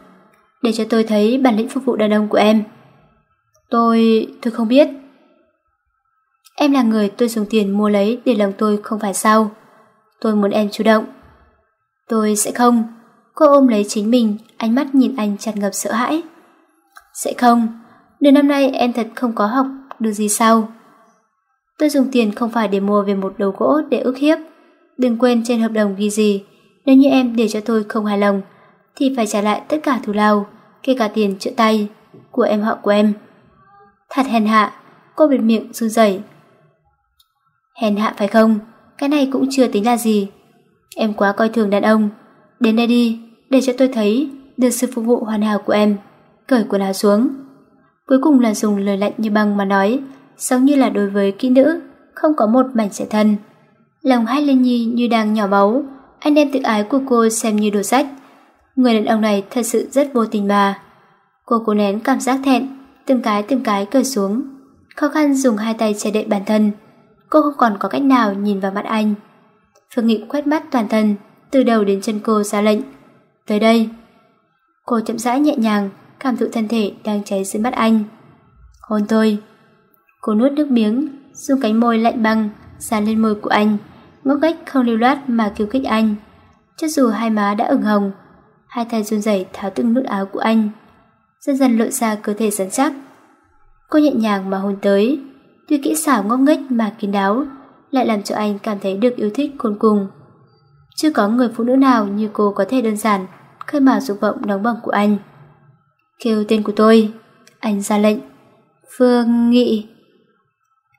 để cho tôi thấy bản lĩnh phục vụ đàn ông của em. Tôi... tôi không biết. Em là người tôi dùng tiền mua lấy để lòng tôi không phải sao. Tôi muốn em chủ động. Tôi sẽ không. Cô ôm lấy chính mình, ánh mắt nhìn anh tràn ngập sợ hãi. Sẽ không. Nửa năm nay em thật không có học được gì sao. Tôi dùng tiền không phải để mua về một đầu gỗ để ức hiếp. Đừng quên trên hợp đồng ghi gì. Nếu như em để cho tôi không hài lòng, thì phải trả lại tất cả thù lao, kể cả tiền trợ tay của em họ của em. Thật hèn hạ, cô bịt miệng run rẩy. Hèn hạ phải không? Cái này cũng chưa tính là gì. Em quá coi thường đàn ông. Đến đây đi, để cho tôi thấy được sự phục vụ hoàn hảo của em. Cởi quần áo xuống. Cuối cùng là dùng lời lạnh như băng mà nói, giống như là đối với kỹ nữ, không có một mảnh sẻ thân. Lòng hai Linh Nhi như đang nhỏ máu, anh đem tự ái của cô xem như đồ sách. Người đàn ông này thật sự rất vô tình mà. Cô cố nén cảm giác thẹn, từng cái từng cái cởi xuống. Khó khăn dùng hai tay che đậy bản thân. Cô không còn có cách nào nhìn vào mắt anh. Phương Nghị quét mắt toàn thân, từ đầu đến chân cô ra lệnh. Tới đây. Cô chậm rãi nhẹ nhàng, cảm thụ thân thể đang cháy dưới mắt anh. Hôn tôi. Cô nuốt nước miếng, dùng cánh môi lạnh băng, dán lên môi của anh, ngốc cách không lưu loát mà kêu kích anh. Cho dù hai má đã ửng hồng, hai tay run rẩy tháo từng nút áo của anh, dần dần lộ ra cơ thể rắn chắc. Cô nhẹ nhàng mà hôn tới, tuy kỹ xảo ngốc nghếch mà kín đáo, lại làm cho anh cảm thấy được yêu thích khôn cùng. Chưa có người phụ nữ nào như cô có thể đơn giản khơi mào dục vọng nóng bỏng của anh. Kêu tên của tôi, anh ra lệnh. Phương Nghị.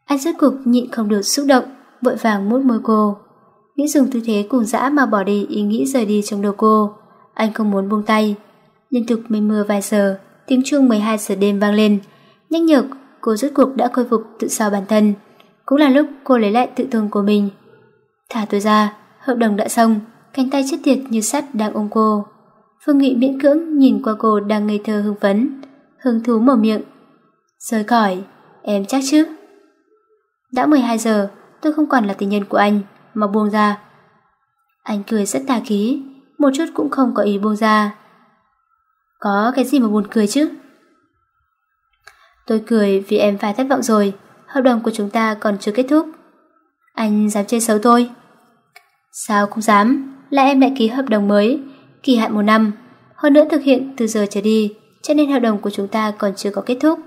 Anh rốt cục nhịn không được xúc động, vội vàng mút môi cô. Nghĩ dùng tư thế cùng dã mà bỏ đi ý nghĩ rời đi trong đầu cô. Anh không muốn buông tay. Liên tục mây mưa vài giờ, tiếng chuông 12 giờ đêm vang lên. Nhắc nhở cô rốt cuộc đã khôi phục tự do bản thân. Cũng là lúc cô lấy lại tự thương của mình. Thả tôi ra, hợp đồng đã xong, cánh tay chết tiệt như sắt đang ôm cô. Phương Nghị miễn cưỡng nhìn qua cô đang ngây thơ hưng phấn, hứng thú mở miệng. Rời khỏi, em chắc chứ? Đã 12 giờ, tôi không còn là tình nhân của anh, mà buông ra. Anh cười rất tà khí, một chút cũng không có ý buông ra. Có cái gì mà buồn cười chứ? Tôi cười vì em phải thất vọng rồi, hợp đồng của chúng ta còn chưa kết thúc. Anh dám chơi xấu tôi? Sao không dám, là em lại ký hợp đồng mới, kỳ hạn một năm, hơn nữa thực hiện từ giờ trở đi, cho nên hợp đồng của chúng ta còn chưa có kết thúc.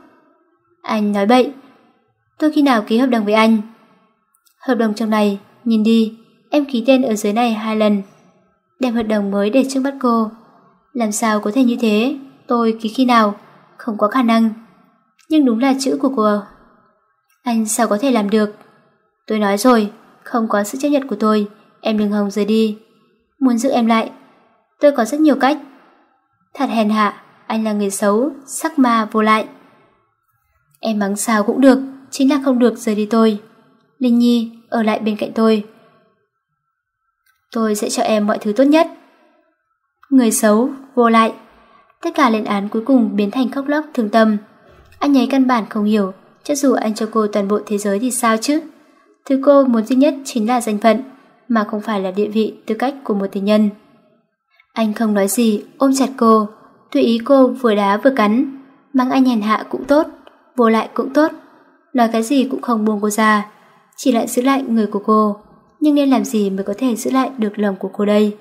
Anh nói bậy, tôi khi nào ký hợp đồng với anh? Hợp đồng trong này, nhìn đi, em ký tên ở dưới này hai lần. Đem hợp đồng mới để trước mắt cô. Làm sao có thể như thế? Tôi ký khi nào? Không có khả năng. Nhưng đúng là chữ của cô. Anh sao có thể làm được? Tôi nói rồi, không có sự chấp nhận của tôi, em đừng hòng rời đi. Muốn giữ em lại, tôi có rất nhiều cách. Thật hèn hạ, anh là người xấu, sắc ma vô lại. Em mắng sao cũng được, chính là không được rời đi tôi. Linh Nhi, ở lại bên cạnh tôi. Tôi sẽ cho em mọi thứ tốt nhất. Người xấu, vô lại. Tất cả lên án cuối cùng biến thành khóc lóc thương tâm. Anh ấy căn bản không hiểu, cho dù anh cho cô toàn bộ thế giới thì sao chứ? Thứ cô muốn duy nhất chính là danh phận, mà không phải là địa vị tư cách của một tình nhân. Anh không nói gì, ôm chặt cô, tùy ý cô vừa đá vừa cắn, mắng anh hèn hạ cũng tốt, vô lại cũng tốt, nói cái gì cũng không buông cô ra, chỉ lại giữ lại người của cô, nhưng nên làm gì mới có thể giữ lại được lòng của cô đây?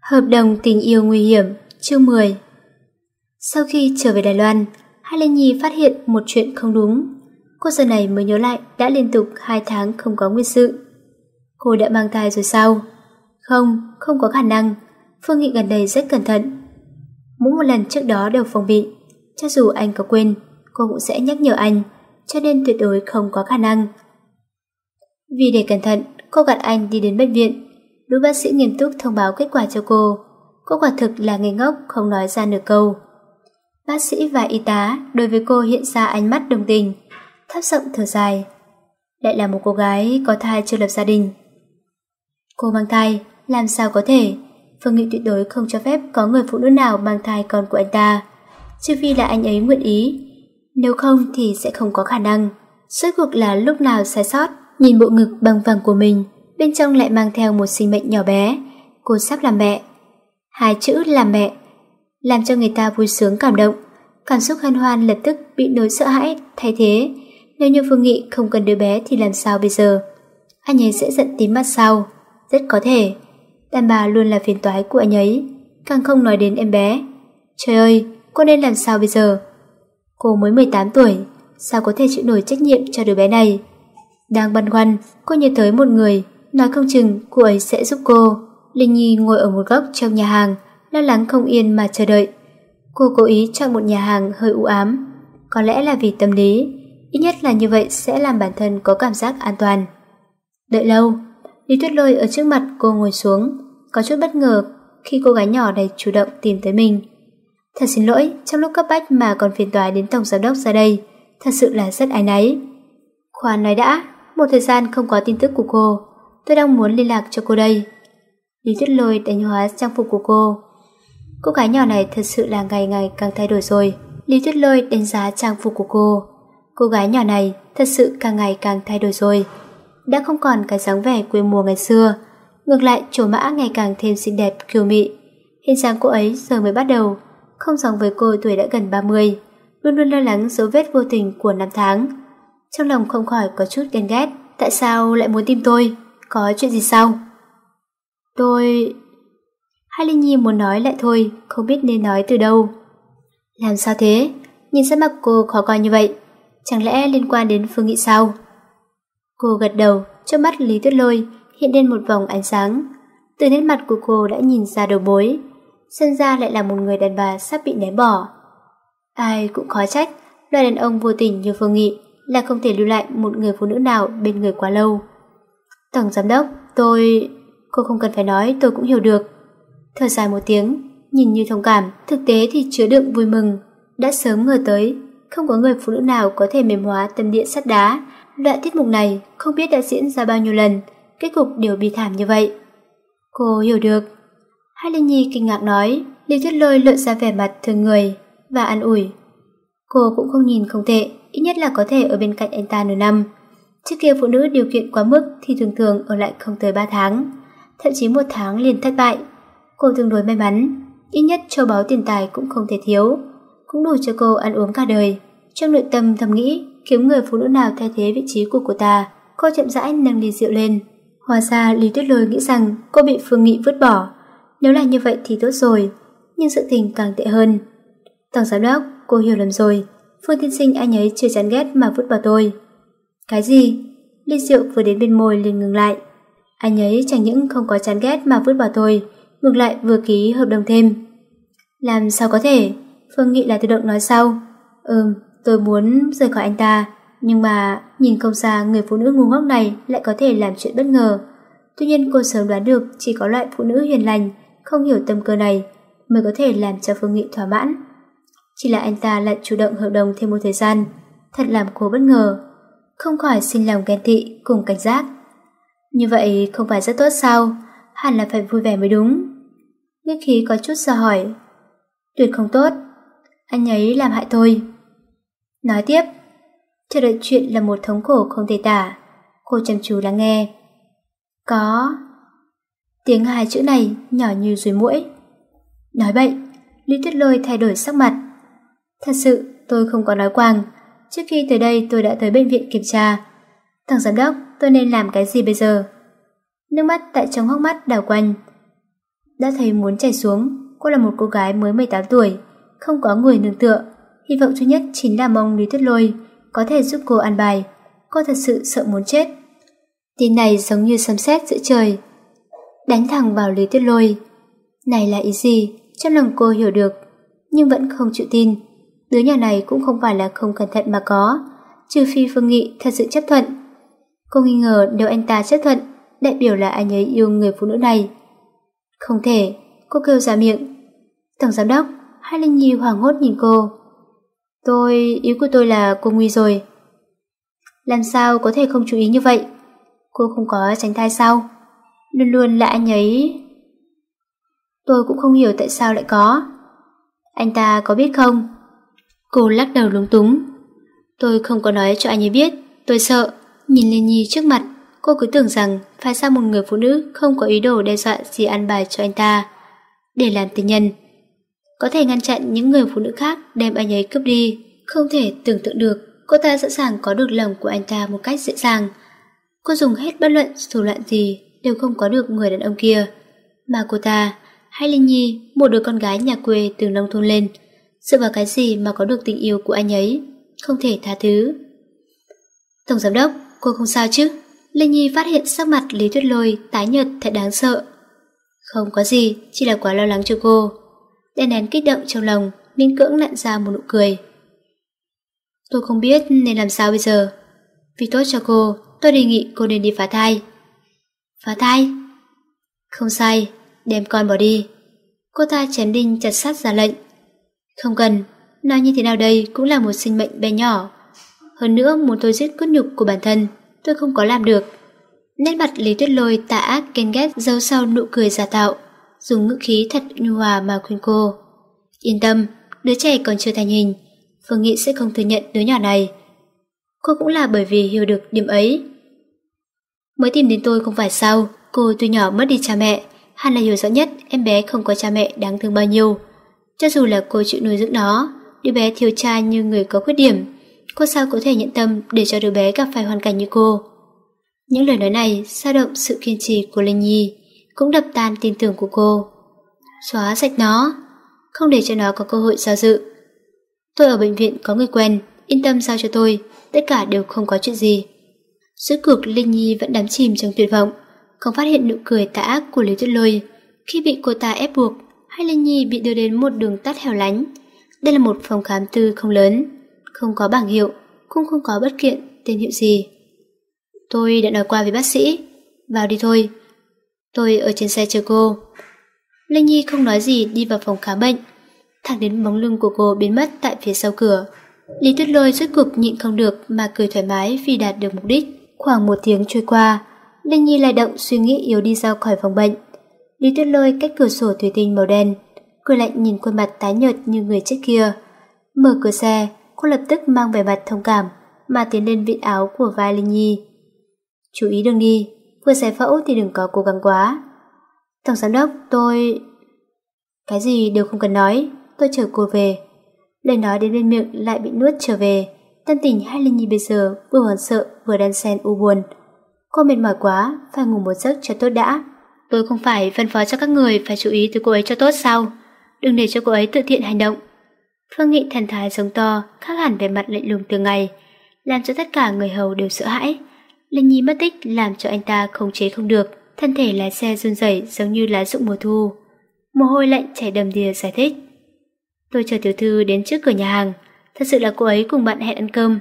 Hợp đồng tình yêu nguy hiểm, chương 10 Sau khi trở về Đài Loan, Hai Lê Nhi phát hiện một chuyện không đúng. Cô giờ này mới nhớ lại đã liên tục 2 tháng không có nguyên sự. Cô đã mang thai rồi sao? Không, không có khả năng. Phương Nghị gần đây rất cẩn thận. Mỗi một lần trước đó đều phòng bị. Cho dù anh có quên, cô cũng sẽ nhắc nhở anh, cho nên tuyệt đối không có khả năng. Vì để cẩn thận, cô gạt anh đi đến bệnh viện. Lũ bác sĩ nghiêm túc thông báo kết quả cho cô. Cô quả thực là ngây ngốc không nói ra nửa câu. Bác sĩ và y tá đối với cô hiện ra ánh mắt đồng tình, thấp giọng thở dài. Lại là một cô gái có thai chưa lập gia đình. Cô mang thai, làm sao có thể? Phương Nghị tuyệt đối không cho phép có người phụ nữ nào mang thai con của anh ta. Trừ phi là anh ấy nguyện ý. Nếu không thì sẽ không có khả năng. Suốt cuộc là lúc nào sai sót, nhìn bộ ngực bằng vàng của mình, bên trong lại mang theo một sinh mệnh nhỏ bé. Cô sắp làm mẹ. Hai chữ làm mẹ, làm cho người ta vui sướng cảm động. Cảm xúc hân hoan lập tức bị nỗi sợ hãi thay thế. Nếu như Phương Nghị không cần đứa bé thì làm sao bây giờ? Anh ấy sẽ giận tím mắt sau, Rất có thể. Đàn bà luôn là phiền toái của anh ấy, càng không nói đến em bé. Trời ơi, cô nên làm sao bây giờ? Cô mới 18 tuổi, sao có thể chịu nổi trách nhiệm cho đứa bé này? Đang băn khoăn, cô nhớ tới một người, nói không chừng cô ấy sẽ giúp cô. Linh Nhi ngồi ở một góc trong nhà hàng, lo lắng không yên mà chờ đợi. Cô cố ý chọn một nhà hàng hơi u ám, có lẽ là vì tâm lý, ít nhất là như vậy sẽ làm bản thân có cảm giác an toàn. Đợi lâu, Lý Tuyết Lôi ở trước mặt cô ngồi xuống, có chút bất ngờ khi cô gái nhỏ này chủ động tìm tới mình. Thật xin lỗi, trong lúc cấp bách mà còn phiền toái đến tổng giám đốc ra đây, thật sự là rất ái náy. Khoan nói đã, một thời gian không có tin tức của cô, tôi đang muốn liên lạc cho cô đây. Lý Tuyết Lôi đánh hóa trang phục của cô. Cô gái nhỏ này thật sự là ngày ngày càng thay đổi rồi. Lý Tuyết Lôi đánh giá trang phục của cô. Cô gái nhỏ này thật sự càng ngày càng thay đổi rồi. Đã không còn cái dáng vẻ quê mùa ngày xưa. Ngược lại chỗ mã ngày càng thêm xinh đẹp kiều mị. Hình dáng cô ấy giờ mới bắt đầu. Không giống với cô tuổi đã gần 30. Luôn luôn lo lắng dấu vết vô tình của năm tháng. Trong lòng không khỏi có chút ghen ghét. Tại sao lại muốn tìm tôi? Có chuyện gì sao? Tôi... Hai Linh Nhi muốn nói lại thôi, không biết nên nói từ đâu. Làm sao thế? Nhìn sắc mặt cô khó coi như vậy. Chẳng lẽ liên quan đến Phương Nghị sao? Cô gật đầu, cho mắt Lý Tuyết Lôi hiện lên một vòng ánh sáng. Từ nét mặt của cô đã nhìn ra đầu bối. Xem ra lại là một người đàn bà sắp bị ném bỏ. Ai cũng khó trách, loài đàn ông vô tình như Phương Nghị là không thể lưu lại một người phụ nữ nào bên người quá lâu. Tổng giám đốc, tôi... Cô không cần phải nói, tôi cũng hiểu được. Thở dài một tiếng, nhìn như thông cảm, thực tế thì chứa đựng vui mừng. Đã sớm ngờ tới, không có người phụ nữ nào có thể mềm hóa tâm địa sắt đá. Loại tiết mục này không biết đã diễn ra bao nhiêu lần, kết cục đều bi thảm như vậy. Cô hiểu được. Hai Linh Nhi kinh ngạc nói, Lý Tuyết Lôi lộ ra vẻ mặt thương người và an ủi. Cô cũng không nhìn không tệ, ít nhất là có thể ở bên cạnh anh ta nửa năm. Trước kia phụ nữ điều kiện quá mức thì thường thường ở lại không tới 3 tháng, thậm chí một tháng liền thất bại. Cô tương đối may mắn, ít nhất châu báu tiền tài cũng không thể thiếu, cũng đủ cho cô ăn uống cả đời. Trong nội tâm thầm nghĩ, kiếm người phụ nữ nào thay thế vị trí của cô ta, cô chậm rãi nâng ly rượu lên. Hóa ra Lý Tuyết Lôi nghĩ rằng cô bị Phương Nghị vứt bỏ. Nếu là như vậy thì tốt rồi, nhưng sự tình càng tệ hơn. Tổng giám đốc, cô hiểu lầm rồi. Phương tiên sinh anh ấy chưa chán ghét mà vứt bỏ tôi. Cái gì? Ly rượu vừa đến bên môi liền ngừng lại. Anh ấy chẳng những không có chán ghét mà vứt bỏ tôi, ngược lại vừa ký hợp đồng thêm. Làm sao có thể? Phương Nghị là tự động nói sau. Ừm, tôi muốn rời khỏi anh ta, nhưng mà nhìn không ra người phụ nữ ngu ngốc này lại có thể làm chuyện bất ngờ. Tuy nhiên cô sớm đoán được chỉ có loại phụ nữ hiền lành, không hiểu tâm cơ này mới có thể làm cho Phương Nghị thỏa mãn. Chỉ là anh ta lại chủ động hợp đồng thêm một thời gian, thật làm cô bất ngờ không khỏi xin lòng ghen tị cùng cảnh giác. Như vậy không phải rất tốt sao? Hẳn là phải vui vẻ mới đúng. Nghi khí có chút sợ hỏi. Tuyệt không tốt. Anh ấy làm hại tôi. Nói tiếp. Chờ đợi chuyện là một thống khổ không thể tả. Cô chăm chú lắng nghe. Có. Tiếng hai chữ này nhỏ như ruồi mũi. Nói bậy, Lý Tuyết Lôi thay đổi sắc mặt. Thật sự, tôi không có nói quàng. Trước khi tới đây tôi đã tới bệnh viện kiểm tra. Thằng giám đốc, tôi nên làm cái gì bây giờ? Nước mắt tại trong hốc mắt đảo quanh. Đã thấy muốn chảy xuống, cô là một cô gái mới 18 tuổi, không có người nương tựa. Hy vọng duy nhất chính là mong Lý Tuyết Lôi có thể giúp cô ăn bài. Cô thật sự sợ muốn chết. Tin này giống như sấm sét giữa trời. Đánh thẳng vào Lý Tuyết Lôi. Này là ý gì? Trong lòng cô hiểu được, nhưng vẫn không chịu tin. Đứa nhà này cũng không phải là không cẩn thận mà có, trừ phi Phương Nghị thật sự chấp thuận. Cô nghi ngờ nếu anh ta chấp thuận, đại biểu là anh ấy yêu người phụ nữ này. Không thể, cô kêu ra miệng. Tổng giám đốc, hai Linh Nhi hoảng hốt nhìn cô. Tôi, ý của tôi là cô nguy rồi. Làm sao có thể không chú ý như vậy? Cô không có tránh thai sao? Luôn luôn là anh ấy... Tôi cũng không hiểu tại sao lại có. Anh ta có biết không? Cô lắc đầu lúng túng. Tôi không có nói cho anh ấy biết, tôi sợ. Nhìn Liên Nhi trước mặt, cô cứ tưởng rằng phải sao một người phụ nữ không có ý đồ đe dọa gì ăn bài cho anh ta. Để làm tình nhân, có thể ngăn chặn những người phụ nữ khác đem anh ấy cướp đi. Không thể tưởng tượng được cô ta sẵn sàng có được lòng của anh ta một cách dễ dàng. Cô dùng hết bất luận thủ đoạn gì đều không có được người đàn ông kia. Mà cô ta, hay Linh Nhi, một đứa con gái nhà quê từ nông thôn lên, dựa vào cái gì mà có được tình yêu của anh ấy, không thể tha thứ. Tổng giám đốc, cô không sao chứ? Linh Nhi phát hiện sắc mặt Lý Tuyết Lôi tái nhợt thật đáng sợ. Không có gì, chỉ là quá lo lắng cho cô. Đen nén kích động trong lòng, miễn cưỡng nặn ra một nụ cười. Tôi không biết nên làm sao bây giờ. Vì tốt cho cô, tôi đề nghị cô nên đi phá thai. Phá thai? Không sai, đem con bỏ đi. Cô ta chém đinh chặt sắt ra lệnh. Không cần, nói như thế nào đây cũng là một sinh mệnh bé nhỏ. Hơn nữa muốn tôi giết cốt nhục của bản thân, tôi không có làm được. Nét mặt Lý Tuyết Lôi tà ác ghen ghét giấu sau nụ cười giả tạo, dùng ngữ khí thật nhu hòa mà khuyên cô. Yên tâm, đứa trẻ còn chưa thành hình, Phương Nghị sẽ không thừa nhận đứa nhỏ này. Cô cũng là bởi vì hiểu được điểm ấy. Mới tìm đến tôi không phải sao, cô từ nhỏ mất đi cha mẹ, hẳn là hiểu rõ nhất em bé không có cha mẹ đáng thương bao nhiêu. Cho dù là cô chịu nuôi dưỡng nó, đứa bé thiếu cha như người có khuyết điểm, cô sao có thể nhận tâm để cho đứa bé gặp phải hoàn cảnh như cô. Những lời nói này sao động sự kiên trì của Linh Nhi, cũng đập tan tin tưởng của cô. Xóa sạch nó, không để cho nó có cơ hội giao dự. Tôi ở bệnh viện có người quen, yên tâm giao cho tôi, tất cả đều không có chuyện gì. Suốt cuộc Linh Nhi vẫn đắm chìm trong tuyệt vọng, không phát hiện nụ cười tà ác của Lý Tuyết Lôi. Khi bị cô ta ép buộc, hai Linh Nhi bị đưa đến một đường tắt hẻo lánh. Đây là một phòng khám tư không lớn, không có bảng hiệu, cũng không có bất kiện tên hiệu gì. Tôi đã nói qua với bác sĩ, vào đi thôi. Tôi ở trên xe chờ cô. Linh Nhi không nói gì đi vào phòng khám bệnh, thẳng đến bóng lưng của cô biến mất tại phía sau cửa. Lý Tuyết Lôi rốt cuộc nhịn không được mà cười thoải mái vì đạt được mục đích. Khoảng một tiếng trôi qua, Linh Nhi lại động suy nghĩ yếu đi ra khỏi phòng bệnh. Lý Tuyết Lôi cách cửa sổ thủy tinh màu đen, cười lạnh nhìn khuôn mặt tái nhợt như người chết kia. Mở cửa xe, cô lập tức mang vẻ mặt thông cảm mà tiến lên vịn áo của vai Linh Nhi. Chú ý đường đi, vừa giải phẫu thì đừng có cố gắng quá. Tổng giám đốc, tôi... Cái gì đều không cần nói, tôi chờ cô về. Lời nói đến bên miệng lại bị nuốt trở về. Tâm tình hai Linh Nhi bây giờ vừa hoảng sợ vừa đan xen u buồn. Cô mệt mỏi quá, phải ngủ một giấc cho tốt đã. Tôi không phải phân phó cho các người phải chú ý tới cô ấy cho tốt sao? Đừng để cho cô ấy tự thiện hành động. Phương Nghị thần thái giống to, khác hẳn về mặt lạnh lùng từ ngày, làm cho tất cả người hầu đều sợ hãi. Linh Nhi mất tích làm cho anh ta không chế không được, thân thể lái xe run rẩy giống như lá rụng mùa thu. Mồ hôi lạnh chảy đầm đìa giải thích. Tôi chờ tiểu thư đến trước cửa nhà hàng, thật sự là cô ấy cùng bạn hẹn ăn cơm.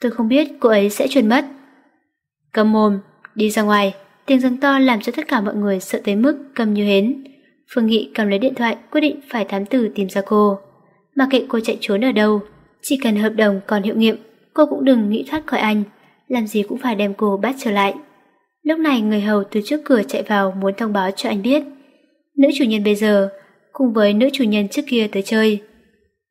Tôi không biết cô ấy sẽ truyền mất. Cầm mồm, đi ra ngoài, tiếng răng to làm cho tất cả mọi người sợ tới mức cầm như hến. Phương Nghị cầm lấy điện thoại quyết định phải thám tử tìm ra cô. Mà kệ cô chạy trốn ở đâu, chỉ cần hợp đồng còn hiệu nghiệm, cô cũng đừng nghĩ thoát khỏi anh, làm gì cũng phải đem cô bắt trở lại. Lúc này người hầu từ trước cửa chạy vào muốn thông báo cho anh biết. Nữ chủ nhân bây giờ cùng với nữ chủ nhân trước kia tới chơi.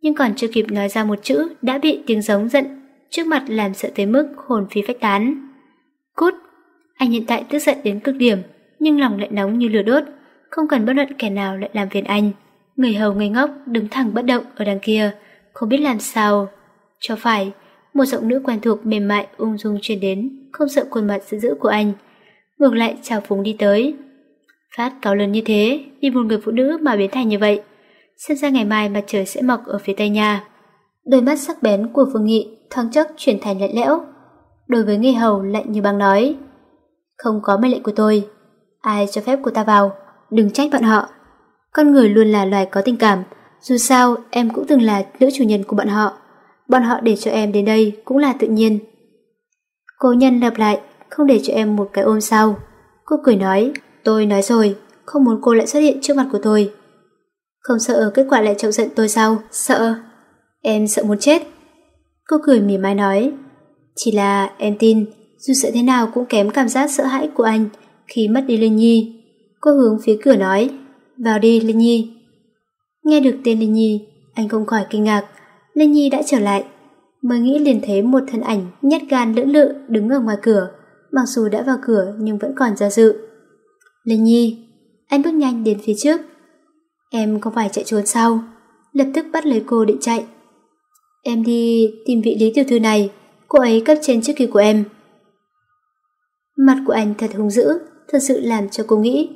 Nhưng còn chưa kịp nói ra một chữ đã bị tiếng giống giận trước mặt làm sợ tới mức hồn phi phách tán. Cút! Anh hiện tại tức giận đến cực điểm, nhưng lòng lại nóng như lửa đốt, không cần bất luận kẻ nào lại làm phiền anh. Người hầu ngây ngốc đứng thẳng bất động ở đằng kia, không biết làm sao. Cho phải, một giọng nữ quen thuộc mềm mại ung dung truyền đến, không sợ khuôn mặt dữ dữ của anh. Ngược lại chào phúng đi tới. Phát cáo lớn như thế, vì một người phụ nữ mà biến thành như vậy. Xem ra ngày mai mặt trời sẽ mọc ở phía tây nhà. Đôi mắt sắc bén của Phương Nghị thoáng chốc chuyển thành lạnh lẽo. Đối với nghề hầu lạnh như băng nói. Không có mệnh lệnh của tôi. Ai cho phép cô ta vào, đừng trách bọn họ. Con người luôn là loài có tình cảm, dù sao em cũng từng là nữ chủ nhân của bọn họ. Bọn họ để cho em đến đây cũng là tự nhiên. Cô nhân lặp lại, không để cho em một cái ôm sao. Cô cười nói, tôi nói rồi, không muốn cô lại xuất hiện trước mặt của tôi. Không sợ kết quả lại chọc giận tôi sao? Sợ. Em sợ muốn chết. Cô cười mỉm mai nói, chỉ là em tin, dù sợ thế nào cũng kém cảm giác sợ hãi của anh khi mất đi Linh Nhi. Cô hướng phía cửa nói, vào đi Linh Nhi. Nghe được tên Linh Nhi, anh không khỏi kinh ngạc, Linh Nhi đã trở lại. Mới nghĩ liền thấy một thân ảnh nhát gan lưỡng lự đứng ở ngoài cửa, mặc dù đã vào cửa nhưng vẫn còn do dự. Linh Nhi, anh bước nhanh đến phía trước. Em không phải chạy trốn sao? Lập tức bắt lấy cô định chạy. Em đi tìm vị lý tiểu thư này, cô ấy cấp trên trước kỳ của em. Mặt của anh thật hung dữ, thật sự làm cho cô nghĩ,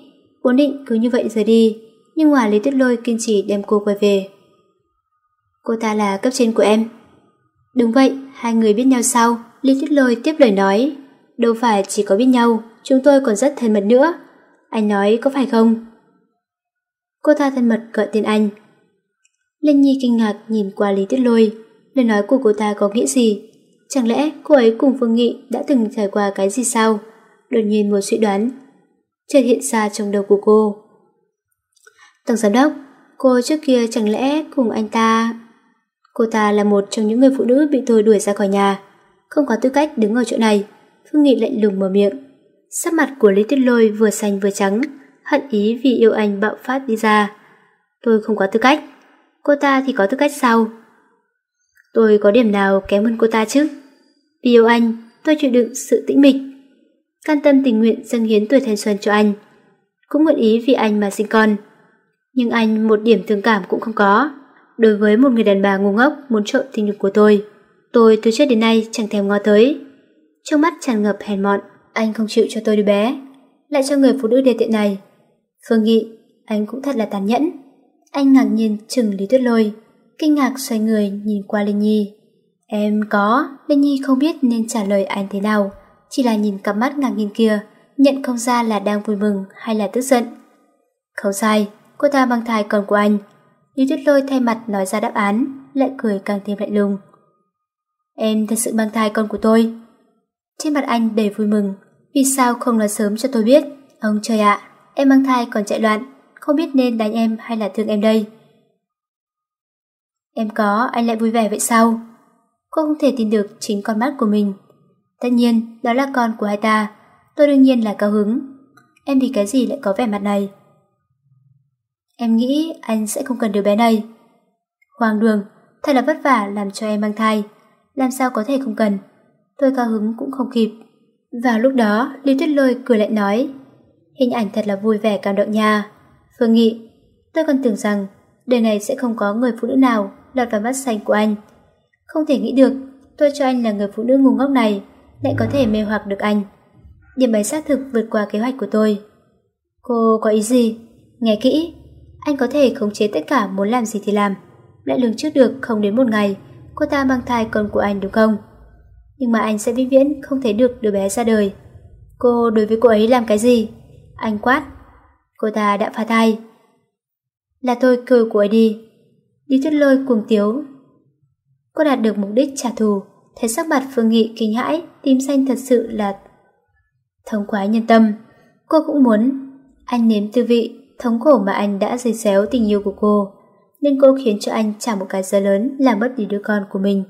vốn định cứ như vậy rời đi, nhưng ngoài Lý Tuyết Lôi kiên trì đem cô quay về. Cô ta là cấp trên của em. Đúng vậy, hai người biết nhau sao? Lý Tuyết Lôi tiếp lời nói, đâu phải chỉ có biết nhau, chúng tôi còn rất thân mật nữa. Anh nói có phải không? Cô ta thân mật gọi tên anh. Linh Nhi kinh ngạc nhìn qua Lý Tuyết Lôi, lời nói của cô ta có nghĩa gì? Chẳng lẽ cô ấy cùng Phương Nghị đã từng trải qua cái gì sao? Đột nhiên một suy đoán chợt hiện ra trong đầu của cô. Tổng giám đốc, cô trước kia chẳng lẽ cùng anh ta... Cô ta là một trong những người phụ nữ bị tôi đuổi ra khỏi nhà, không có tư cách đứng ở chỗ này. Phương Nghị lạnh lùng mở miệng. Sắc mặt của Lý Tuyết Lôi vừa xanh vừa trắng, hận ý vì yêu anh bạo phát đi ra. Tôi không có tư cách. Cô ta thì có tư cách sao? Tôi có điểm nào kém hơn cô ta chứ? Vì yêu anh, tôi chịu đựng sự tĩnh mịch. Can tâm tình nguyện dâng hiến tuổi thanh xuân cho anh. Cũng nguyện ý vì anh mà sinh con. Nhưng anh một điểm thương cảm cũng không có. Đối với một người đàn bà ngu ngốc muốn trộm tình dục của tôi, tôi từ trước đến nay chẳng thèm ngó tới. Trong mắt tràn ngập hèn mọn, anh không chịu cho tôi đứa bé, lại cho người phụ nữ đề tiện này. Phương Nghị, anh cũng thật là tàn nhẫn. Anh ngạc nhiên chừng Lý Tuyết Lôi, kinh ngạc xoay người nhìn qua Linh Nhi. Em có, Linh Nhi không biết nên trả lời anh thế nào, chỉ là nhìn cặp mắt ngạc nhiên kia, nhận không ra là đang vui mừng hay là tức giận. Không sai, cô ta mang thai con của anh. Lý Tuyết Lôi thay mặt nói ra đáp án, lại cười càng thêm lạnh lùng. Em thật sự mang thai con của tôi. Trên mặt anh đầy vui mừng, vì sao không nói sớm cho tôi biết? Ông trời ạ, em mang thai còn chạy loạn, không biết nên đánh em hay là thương em đây. Em có, anh lại vui vẻ vậy sao? Cô không thể tin được chính con mắt của mình. Tất nhiên, đó là con của hai ta. Tôi đương nhiên là cao hứng. Em vì cái gì lại có vẻ mặt này? Em nghĩ anh sẽ không cần đứa bé này. Hoàng đường, thật là vất vả làm cho em mang thai. Làm sao có thể không cần? Tôi cao hứng cũng không kịp. Vào lúc đó, Lý Tuyết Lôi cười lại nói Hình ảnh thật là vui vẻ cảm động nha. Phương Nghị, tôi còn tưởng rằng đời này sẽ không có người phụ nữ nào lọt vào mắt xanh của anh. Không thể nghĩ được, tôi cho anh là người phụ nữ ngu ngốc này, lại có thể mê hoặc được anh. Điểm ấy xác thực vượt qua kế hoạch của tôi. Cô có ý gì? Nghe kỹ, anh có thể khống chế tất cả muốn làm gì thì làm. Lại lường trước được không đến một ngày, cô ta mang thai con của anh đúng không? Nhưng mà anh sẽ vĩnh viễn không thấy được đứa bé ra đời. Cô đối với cô ấy làm cái gì? Anh quát. Cô ta đã phá thai. Là tôi cười cô ấy đi. Đi tuyết lôi cuồng tiếu. Cô đạt được mục đích trả thù. Thấy sắc mặt Phương Nghị kinh hãi, tim xanh thật sự là thống khoái nhân tâm. Cô cũng muốn anh nếm tư vị thống khổ mà anh đã dây xéo tình yêu của cô, nên cô khiến cho anh trả một cái giá lớn làm mất đi đứa con của mình.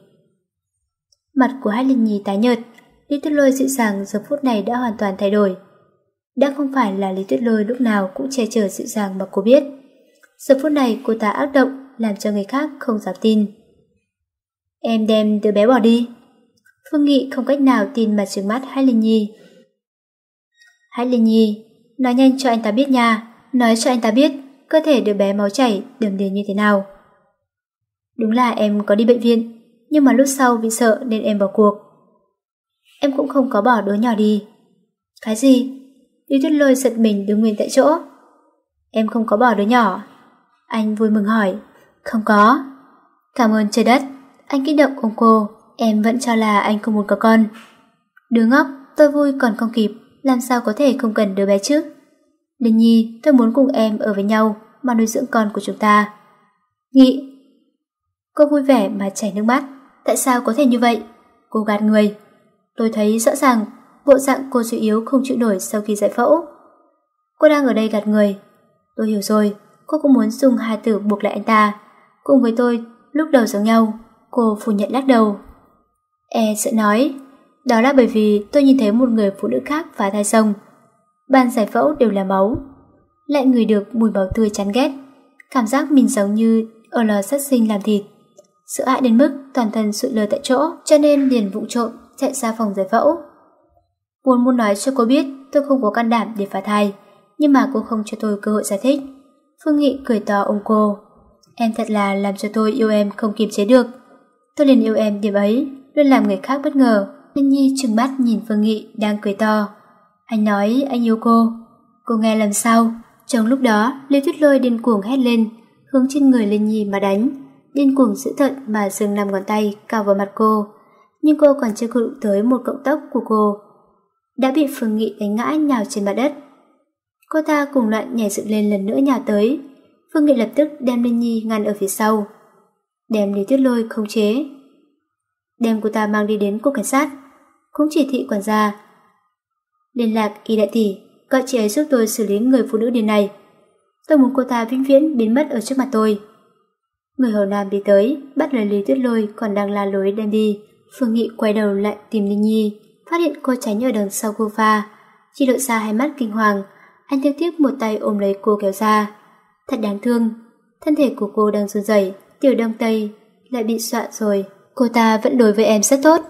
Mặt của Hát Linh Nhi tái nhợt, Lý Tuyết Lôi dịu dàng giờ phút này đã hoàn toàn thay đổi. Đã không phải là Lý Tuyết Lôi lúc nào cũng che chở dịu dàng mà cô biết. Giờ phút này cô ta ác động làm cho người khác không dám tin. Em đem đứa bé bỏ đi. Phương Nghị không cách nào tin mà trừng mắt Hát Linh Nhi. Hát Linh Nhi, nói nhanh cho anh ta biết nha, nói cho anh ta biết cơ thể đứa bé máu chảy đường đi như thế nào. Đúng là em có đi bệnh viện, nhưng mà lúc sau vì sợ nên em bỏ cuộc. Em cũng không có bỏ đứa nhỏ đi. Cái gì? Lý Tuyết Lôi giật mình đứng nguyên tại chỗ. Em không có bỏ đứa nhỏ. Anh vui mừng hỏi. Không có. Cảm ơn trời đất. Anh kích động ôm cô. Em vẫn cho là anh không muốn có con. Đứa ngốc, tôi vui còn không kịp. Làm sao có thể không cần đứa bé chứ? Linh Nhi, tôi muốn cùng em ở với nhau mà nuôi dưỡng con của chúng ta. Nghị. Cô vui vẻ mà chảy nước mắt. Tại sao có thể như vậy? Cô gạt người. Tôi thấy rõ ràng bộ dạng cô suy yếu không chịu nổi sau khi giải phẫu. Cô đang ở đây gạt người. Tôi hiểu rồi, cô cũng muốn dùng hai từ buộc lại anh ta. Cùng với tôi, lúc đầu giống nhau, cô phủ nhận lắc đầu. E sợ nói, đó là bởi vì tôi nhìn thấy một người phụ nữ khác phá thai xong, Ban giải phẫu đều là máu. Lại ngửi được mùi máu tươi chán ghét. Cảm giác mình giống như ở lò sát sinh làm thịt. Sợ hãi đến mức toàn thân sụi lơ tại chỗ, cho nên liền vụng trộm chạy ra phòng giải phẫu. Muốn muốn nói cho cô biết tôi không có can đảm để phá thai, nhưng mà cô không cho tôi cơ hội giải thích. Phương Nghị cười to ôm cô. Em thật là làm cho tôi yêu em không kiềm chế được. Tôi liền yêu em điểm ấy, luôn làm người khác bất ngờ. Linh Nhi trừng mắt nhìn Phương Nghị đang cười to. Anh nói anh yêu cô. Cô nghe làm sao? Trong lúc đó, Lê Tuyết Lôi điên cuồng hét lên, hướng trên người Linh Nhi mà đánh. Điên cuồng dữ tận mà dừng nằm ngón tay cao vào mặt cô. Nhưng cô còn chưa đụng tới một cộng tốc của cô. Đã bị Phương Nghị đánh ngã nhào trên mặt đất. Cô ta cùng loạn nhảy dựng lên lần nữa nhào tới. Phương Nghị lập tức đem Linh Nhi ngăn ở phía sau. Đem liêu Tuyết Lôi không chế. Đem cô ta mang đi đến cục cảnh sát. Cũng chỉ thị quản gia. Liên lạc y đại tỷ, gọi chị ấy giúp tôi xử lý người phụ nữ điên này. Tôi muốn cô ta vĩnh viễn biến mất ở trước mặt tôi. Người hầu nam đi tới, bắt lời Lý Tuyết Lôi còn đang la lối đem đi. Phương Nghị quay đầu lại tìm Linh Nhi, phát hiện cô tránh ở đằng sau cô pha. chị lộ ra hai mắt kinh hoàng, anh tiếp tiếp một tay ôm lấy cô kéo ra. Thật đáng thương, thân thể của cô đang run rẩy, tiểu đông tây lại bị dọa rồi. Cô ta vẫn đối với em rất tốt.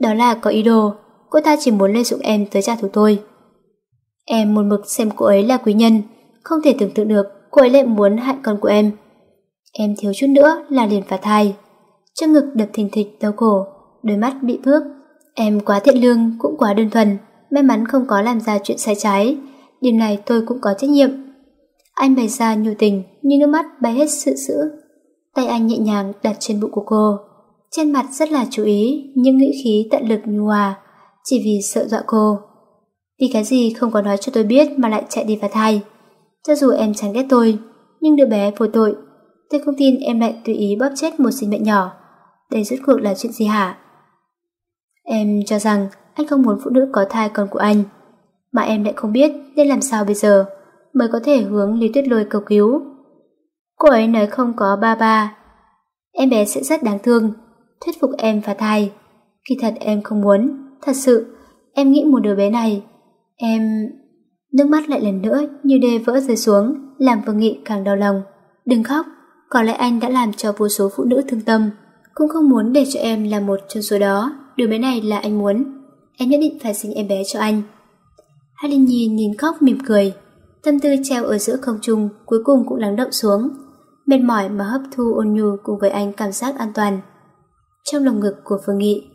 Đó là có ý đồ, cô ta chỉ muốn lợi dụng em tới trả thù tôi. Em một mực xem cô ấy là quý nhân, không thể tưởng tượng được cô ấy lại muốn hại con của em. Em thiếu chút nữa là liền phá thai. chân ngực đập thình thịch đau cổ, đôi mắt bị bước. Em quá thiện lương, cũng quá đơn thuần, may mắn không có làm ra chuyện sai trái. Điểm này tôi cũng có trách nhiệm. Anh bày ra nhu tình, nhưng nước mắt bay hết sự sữa. Tay anh nhẹ nhàng đặt trên bụng của cô. Trên mặt rất là chú ý, nhưng ngữ khí tận lực nhu hòa, chỉ vì sợ dọa cô. Vì cái gì không có nói cho tôi biết mà lại chạy đi phá thai. Cho dù em chán ghét tôi, nhưng đứa bé vô tội. Tôi không tin em lại tùy ý bóp chết một sinh mệnh nhỏ. Đây rốt cuộc là chuyện gì hả? Em cho rằng anh không muốn phụ nữ có thai con của anh. Mà em lại không biết nên làm sao bây giờ mới có thể hướng Lý Tuyết Lôi cầu cứu. Cô ấy nói không có ba ba. Em bé sẽ rất đáng thương, thuyết phục em phá thai. Khi thật em không muốn, thật sự, em nghĩ một đứa bé này. Em... Nước mắt lại lần nữa như đê vỡ rơi xuống, làm Vương Nghị càng đau lòng. Đừng khóc, có lẽ anh đã làm cho vô số phụ nữ thương tâm. Cũng không muốn để cho em là một trong số đó. Đứa bé này là anh muốn. Em nhất định phải sinh em bé cho anh. Hai Linh Nhi nhìn khóc mỉm cười. Tâm tư treo ở giữa không trung cuối cùng cũng lắng động xuống. Mệt mỏi mà hấp thu ôn nhu cùng với anh cảm giác an toàn. Trong lòng ngực của Phương Nghị,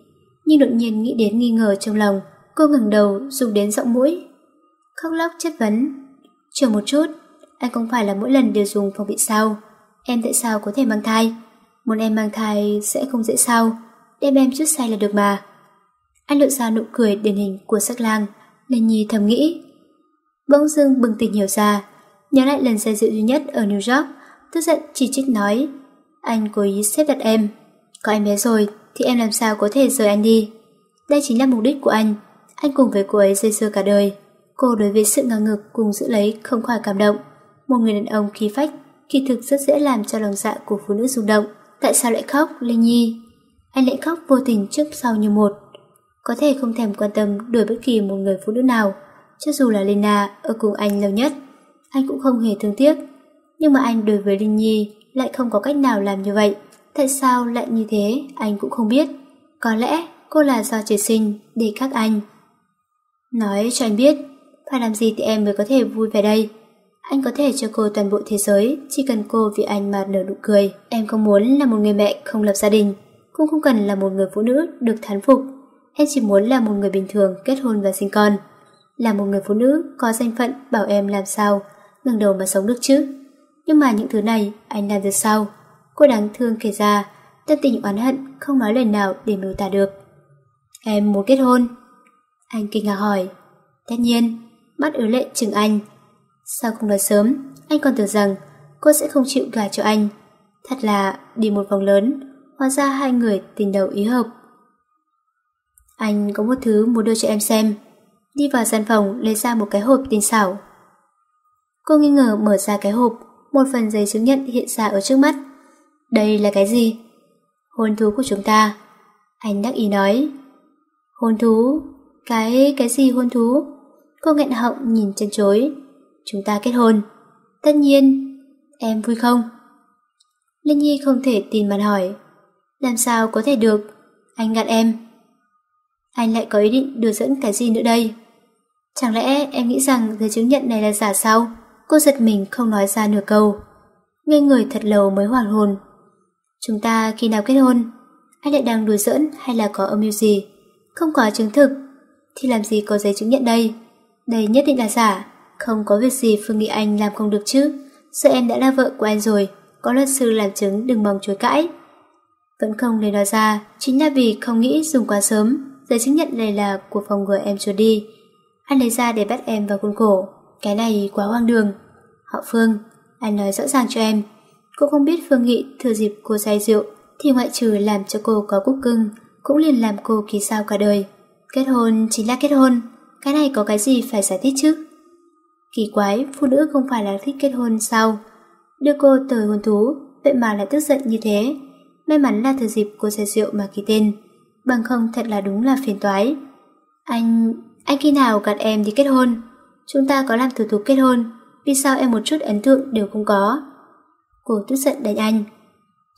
nhưng đột nhiên nghĩ đến nghi ngờ trong lòng, cô ngẩng đầu dùng đến giọng mũi. Khóc lóc chất vấn. Chờ một chút, anh không phải là mỗi lần đều dùng phòng bị sao. Em tại sao có thể mang thai? Muốn em mang thai sẽ không dễ sao? Đem em chút say là được mà. Anh lộ ra nụ cười điển hình của sắc lang, Linh Nhi thầm nghĩ. Bỗng dưng bừng tỉnh hiểu ra, nhớ lại lần say rượu duy nhất ở New York, tức giận chỉ trích nói. Anh cố ý xếp đặt em. Có em bé rồi, thì em làm sao có thể rời anh đi. Đây chính là mục đích của anh. Anh cùng với cô ấy dây dưa cả đời. Cô đối với sự ngang ngực cùng giữ lấy không khỏi cảm động. Một người đàn ông khí phách, kỳ thực rất dễ làm cho lòng dạ của phụ nữ rung động. Tại sao lại khóc, Linh Nhi? Anh lại khóc vô tình trước sau như một. Có thể không thèm quan tâm đuổi bất kỳ một người phụ nữ nào, cho dù là Lena ở cùng anh lâu nhất. Anh cũng không hề thương tiếc. Nhưng mà anh đối với Linh Nhi lại không có cách nào làm như vậy. Tại sao lại như thế, anh cũng không biết. Có lẽ cô là do trời sinh để các anh. Nói cho anh biết, phải làm gì thì em mới có thể vui về đây. Anh có thể cho cô toàn bộ thế giới, chỉ cần cô vì anh mà nở nụ cười. Em không muốn là một người mẹ không lập gia đình, cũng không cần là một người phụ nữ được thán phục. Em chỉ muốn là một người bình thường kết hôn và sinh con. Là một người phụ nữ có danh phận bảo em làm sao, ngừng đầu mà sống được chứ. Nhưng mà những thứ này anh làm được sao? Cô đáng thương kể ra, tâm tình oán hận không nói lời nào để miêu tả được. Em muốn kết hôn. Anh kinh ngạc hỏi. Tất nhiên, mắt ứa lệ chừng anh. Sao không nói sớm, anh còn tưởng rằng cô sẽ không chịu gả cho anh. Thật là đi một vòng lớn, hóa ra hai người tình đầu ý hợp. Anh có một thứ muốn đưa cho em xem. Đi vào gian phòng lấy ra một cái hộp tinh xảo. Cô nghi ngờ mở ra cái hộp, một phần giấy chứng nhận hiện ra ở trước mắt. Đây là cái gì? Hôn thú của chúng ta. Anh đắc ý nói. Hôn thú? Cái... cái gì hôn thú? Cô nghẹn họng nhìn chân chối. Chúng ta kết hôn. Tất nhiên. Em vui không? Linh Nhi không thể tin mà hỏi. Làm sao có thể được? Anh gạt em. Anh lại có ý định đưa dẫn cái gì nữa đây? Chẳng lẽ em nghĩ rằng giấy chứng nhận này là giả sao? Cô giật mình không nói ra nửa câu. Ngây người thật lâu mới hoàn hồn. Chúng ta khi nào kết hôn? Anh lại đang đùa giỡn hay là có âm mưu gì? Không có chứng thực. Thì làm gì có giấy chứng nhận đây? Đây nhất định là giả. Không có việc gì Phương nghĩ anh làm không được chứ. Sợ em đã là vợ của anh rồi. Có luật sư làm chứng đừng mong chối cãi. Vẫn không lấy nó ra, chính là vì không nghĩ dùng quá sớm. Giấy chứng nhận này là của phòng ngừa em trốn đi. Anh lấy ra để bắt em vào khuôn cổ. Cái này quá hoang đường. Họ Phương, anh nói rõ ràng cho em. Cô không biết Phương Nghị thừa dịp cô say rượu thì ngoại trừ làm cho cô có cúc cưng cũng liền làm cô kỳ sao cả đời. Kết hôn chính là kết hôn. Cái này có cái gì phải giải thích chứ? Kỳ quái, phụ nữ không phải là thích kết hôn sao? Đưa cô tới hôn thú, vậy mà lại tức giận như thế. May mắn là thừa dịp cô say rượu mà ký tên. Bằng không thật là đúng là phiền toái. Anh... anh khi nào gạt em đi kết hôn? Chúng ta có làm thủ tục kết hôn, vì sao em một chút ấn tượng đều không có? Cô tức giận đánh anh.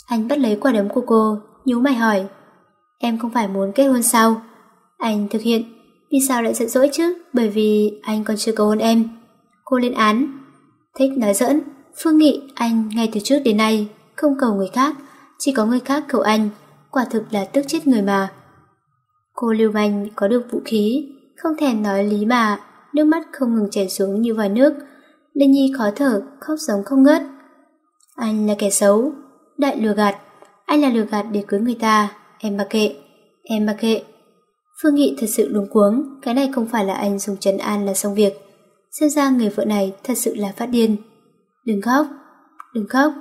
Anh bắt lấy quả đấm của cô, nhíu mày hỏi. Em không phải muốn kết hôn sao? Anh thực hiện. Vì sao lại giận dỗi chứ? Bởi vì anh còn chưa cầu hôn em. Cô lên án. Thích nói giỡn. Phương Nghị, anh ngay từ trước đến nay không cầu người khác, chỉ có người khác cầu anh. Quả thực là tức chết người mà. Cô lưu manh có được vũ khí, không thèm nói lý mà, nước mắt không ngừng chảy xuống như vòi nước. Linh Nhi khó thở, khóc giống không ngớt. Anh là kẻ xấu, đại lừa gạt. Anh là lừa gạt để cưới người ta, em mặc kệ, em mặc kệ. Phương Nghị thật sự luống cuống, cái này không phải là anh dùng trấn an là xong việc. Xem ra người vợ này thật sự là phát điên. Đừng khóc, đừng khóc.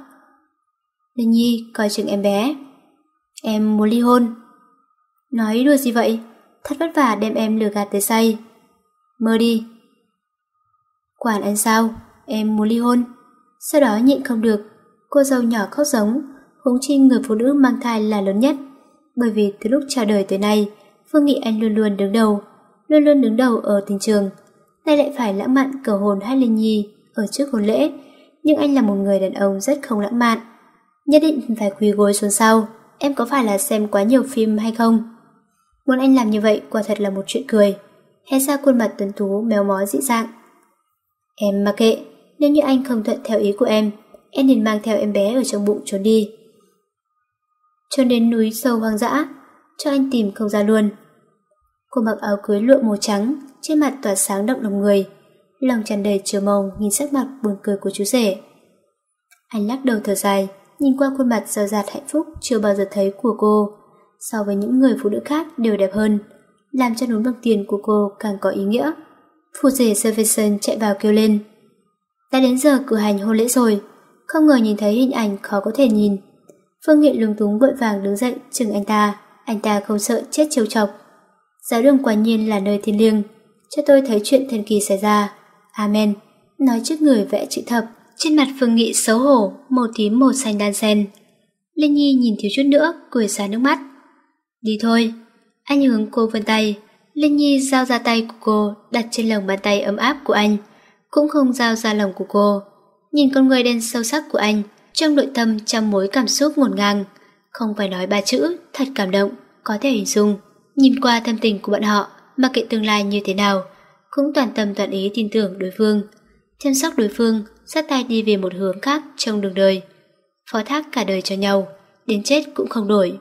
Linh Nhi coi chừng em bé. Em muốn ly hôn. Nói đùa gì vậy? Thật vất vả đem em lừa gạt tới say. Mơ đi. Quản anh sao? Em muốn ly hôn. Sau đó nhịn không được, cô dâu nhỏ khóc giống, huống chi người phụ nữ mang thai là lớn nhất. Bởi vì từ lúc chào đời tới nay, Phương Nghị Anh luôn luôn đứng đầu, luôn luôn đứng đầu ở tình trường. Nay lại phải lãng mạn cầu hồn hai Linh Nhi ở trước hôn lễ, nhưng anh là một người đàn ông rất không lãng mạn. Nhất định phải quỳ gối xuống sau, em có phải là xem quá nhiều phim hay không? Muốn anh làm như vậy quả thật là một chuyện cười. Hé ra khuôn mặt tuấn tú méo mó dị dạng. Em mặc kệ, nếu như anh không thuận theo ý của em, em nên mang theo em bé ở trong bụng trốn đi. Trốn đến núi sâu hoang dã, cho anh tìm không ra luôn. Cô mặc áo cưới lụa màu trắng, trên mặt tỏa sáng động lòng người. Lòng tràn đầy chờ mong nhìn sắc mặt buồn cười của chú rể. Anh lắc đầu thở dài, nhìn qua khuôn mặt rào rạt hạnh phúc chưa bao giờ thấy của cô, so với những người phụ nữ khác đều đẹp hơn, làm cho núi bằng tiền của cô càng có ý nghĩa. Phụ rể Servison chạy vào kêu lên. Đã đến giờ cử hành hôn lễ rồi, không ngờ nhìn thấy hình ảnh khó có thể nhìn. Phương Nghị lúng túng vội vàng đứng dậy chừng anh ta, anh ta không sợ chết trêu chọc. Giáo đường quả nhiên là nơi thiên liêng, cho tôi thấy chuyện thần kỳ xảy ra. Amen. Nói trước người vẽ chữ thập, trên mặt Phương Nghị xấu hổ, màu tím màu xanh đan xen. Linh Nhi nhìn thiếu chút nữa, cười xả nước mắt. Đi thôi. Anh hướng cô vươn tay. Linh Nhi giao ra tay của cô, đặt trên lòng bàn tay ấm áp của anh. Cũng không giao ra lòng của cô. Nhìn con người đen sâu sắc của anh, trong nội tâm trăm mối cảm xúc ngổn ngang. Không phải nói ba chữ, thật cảm động, có thể hình dung. Nhìn qua tâm tình của bọn họ, mặc kệ tương lai như thế nào, cũng toàn tâm toàn ý tin tưởng đối phương. Chăm sóc đối phương, sát tay đi về một hướng khác trong đường đời. Phó thác cả đời cho nhau, đến chết cũng không đổi.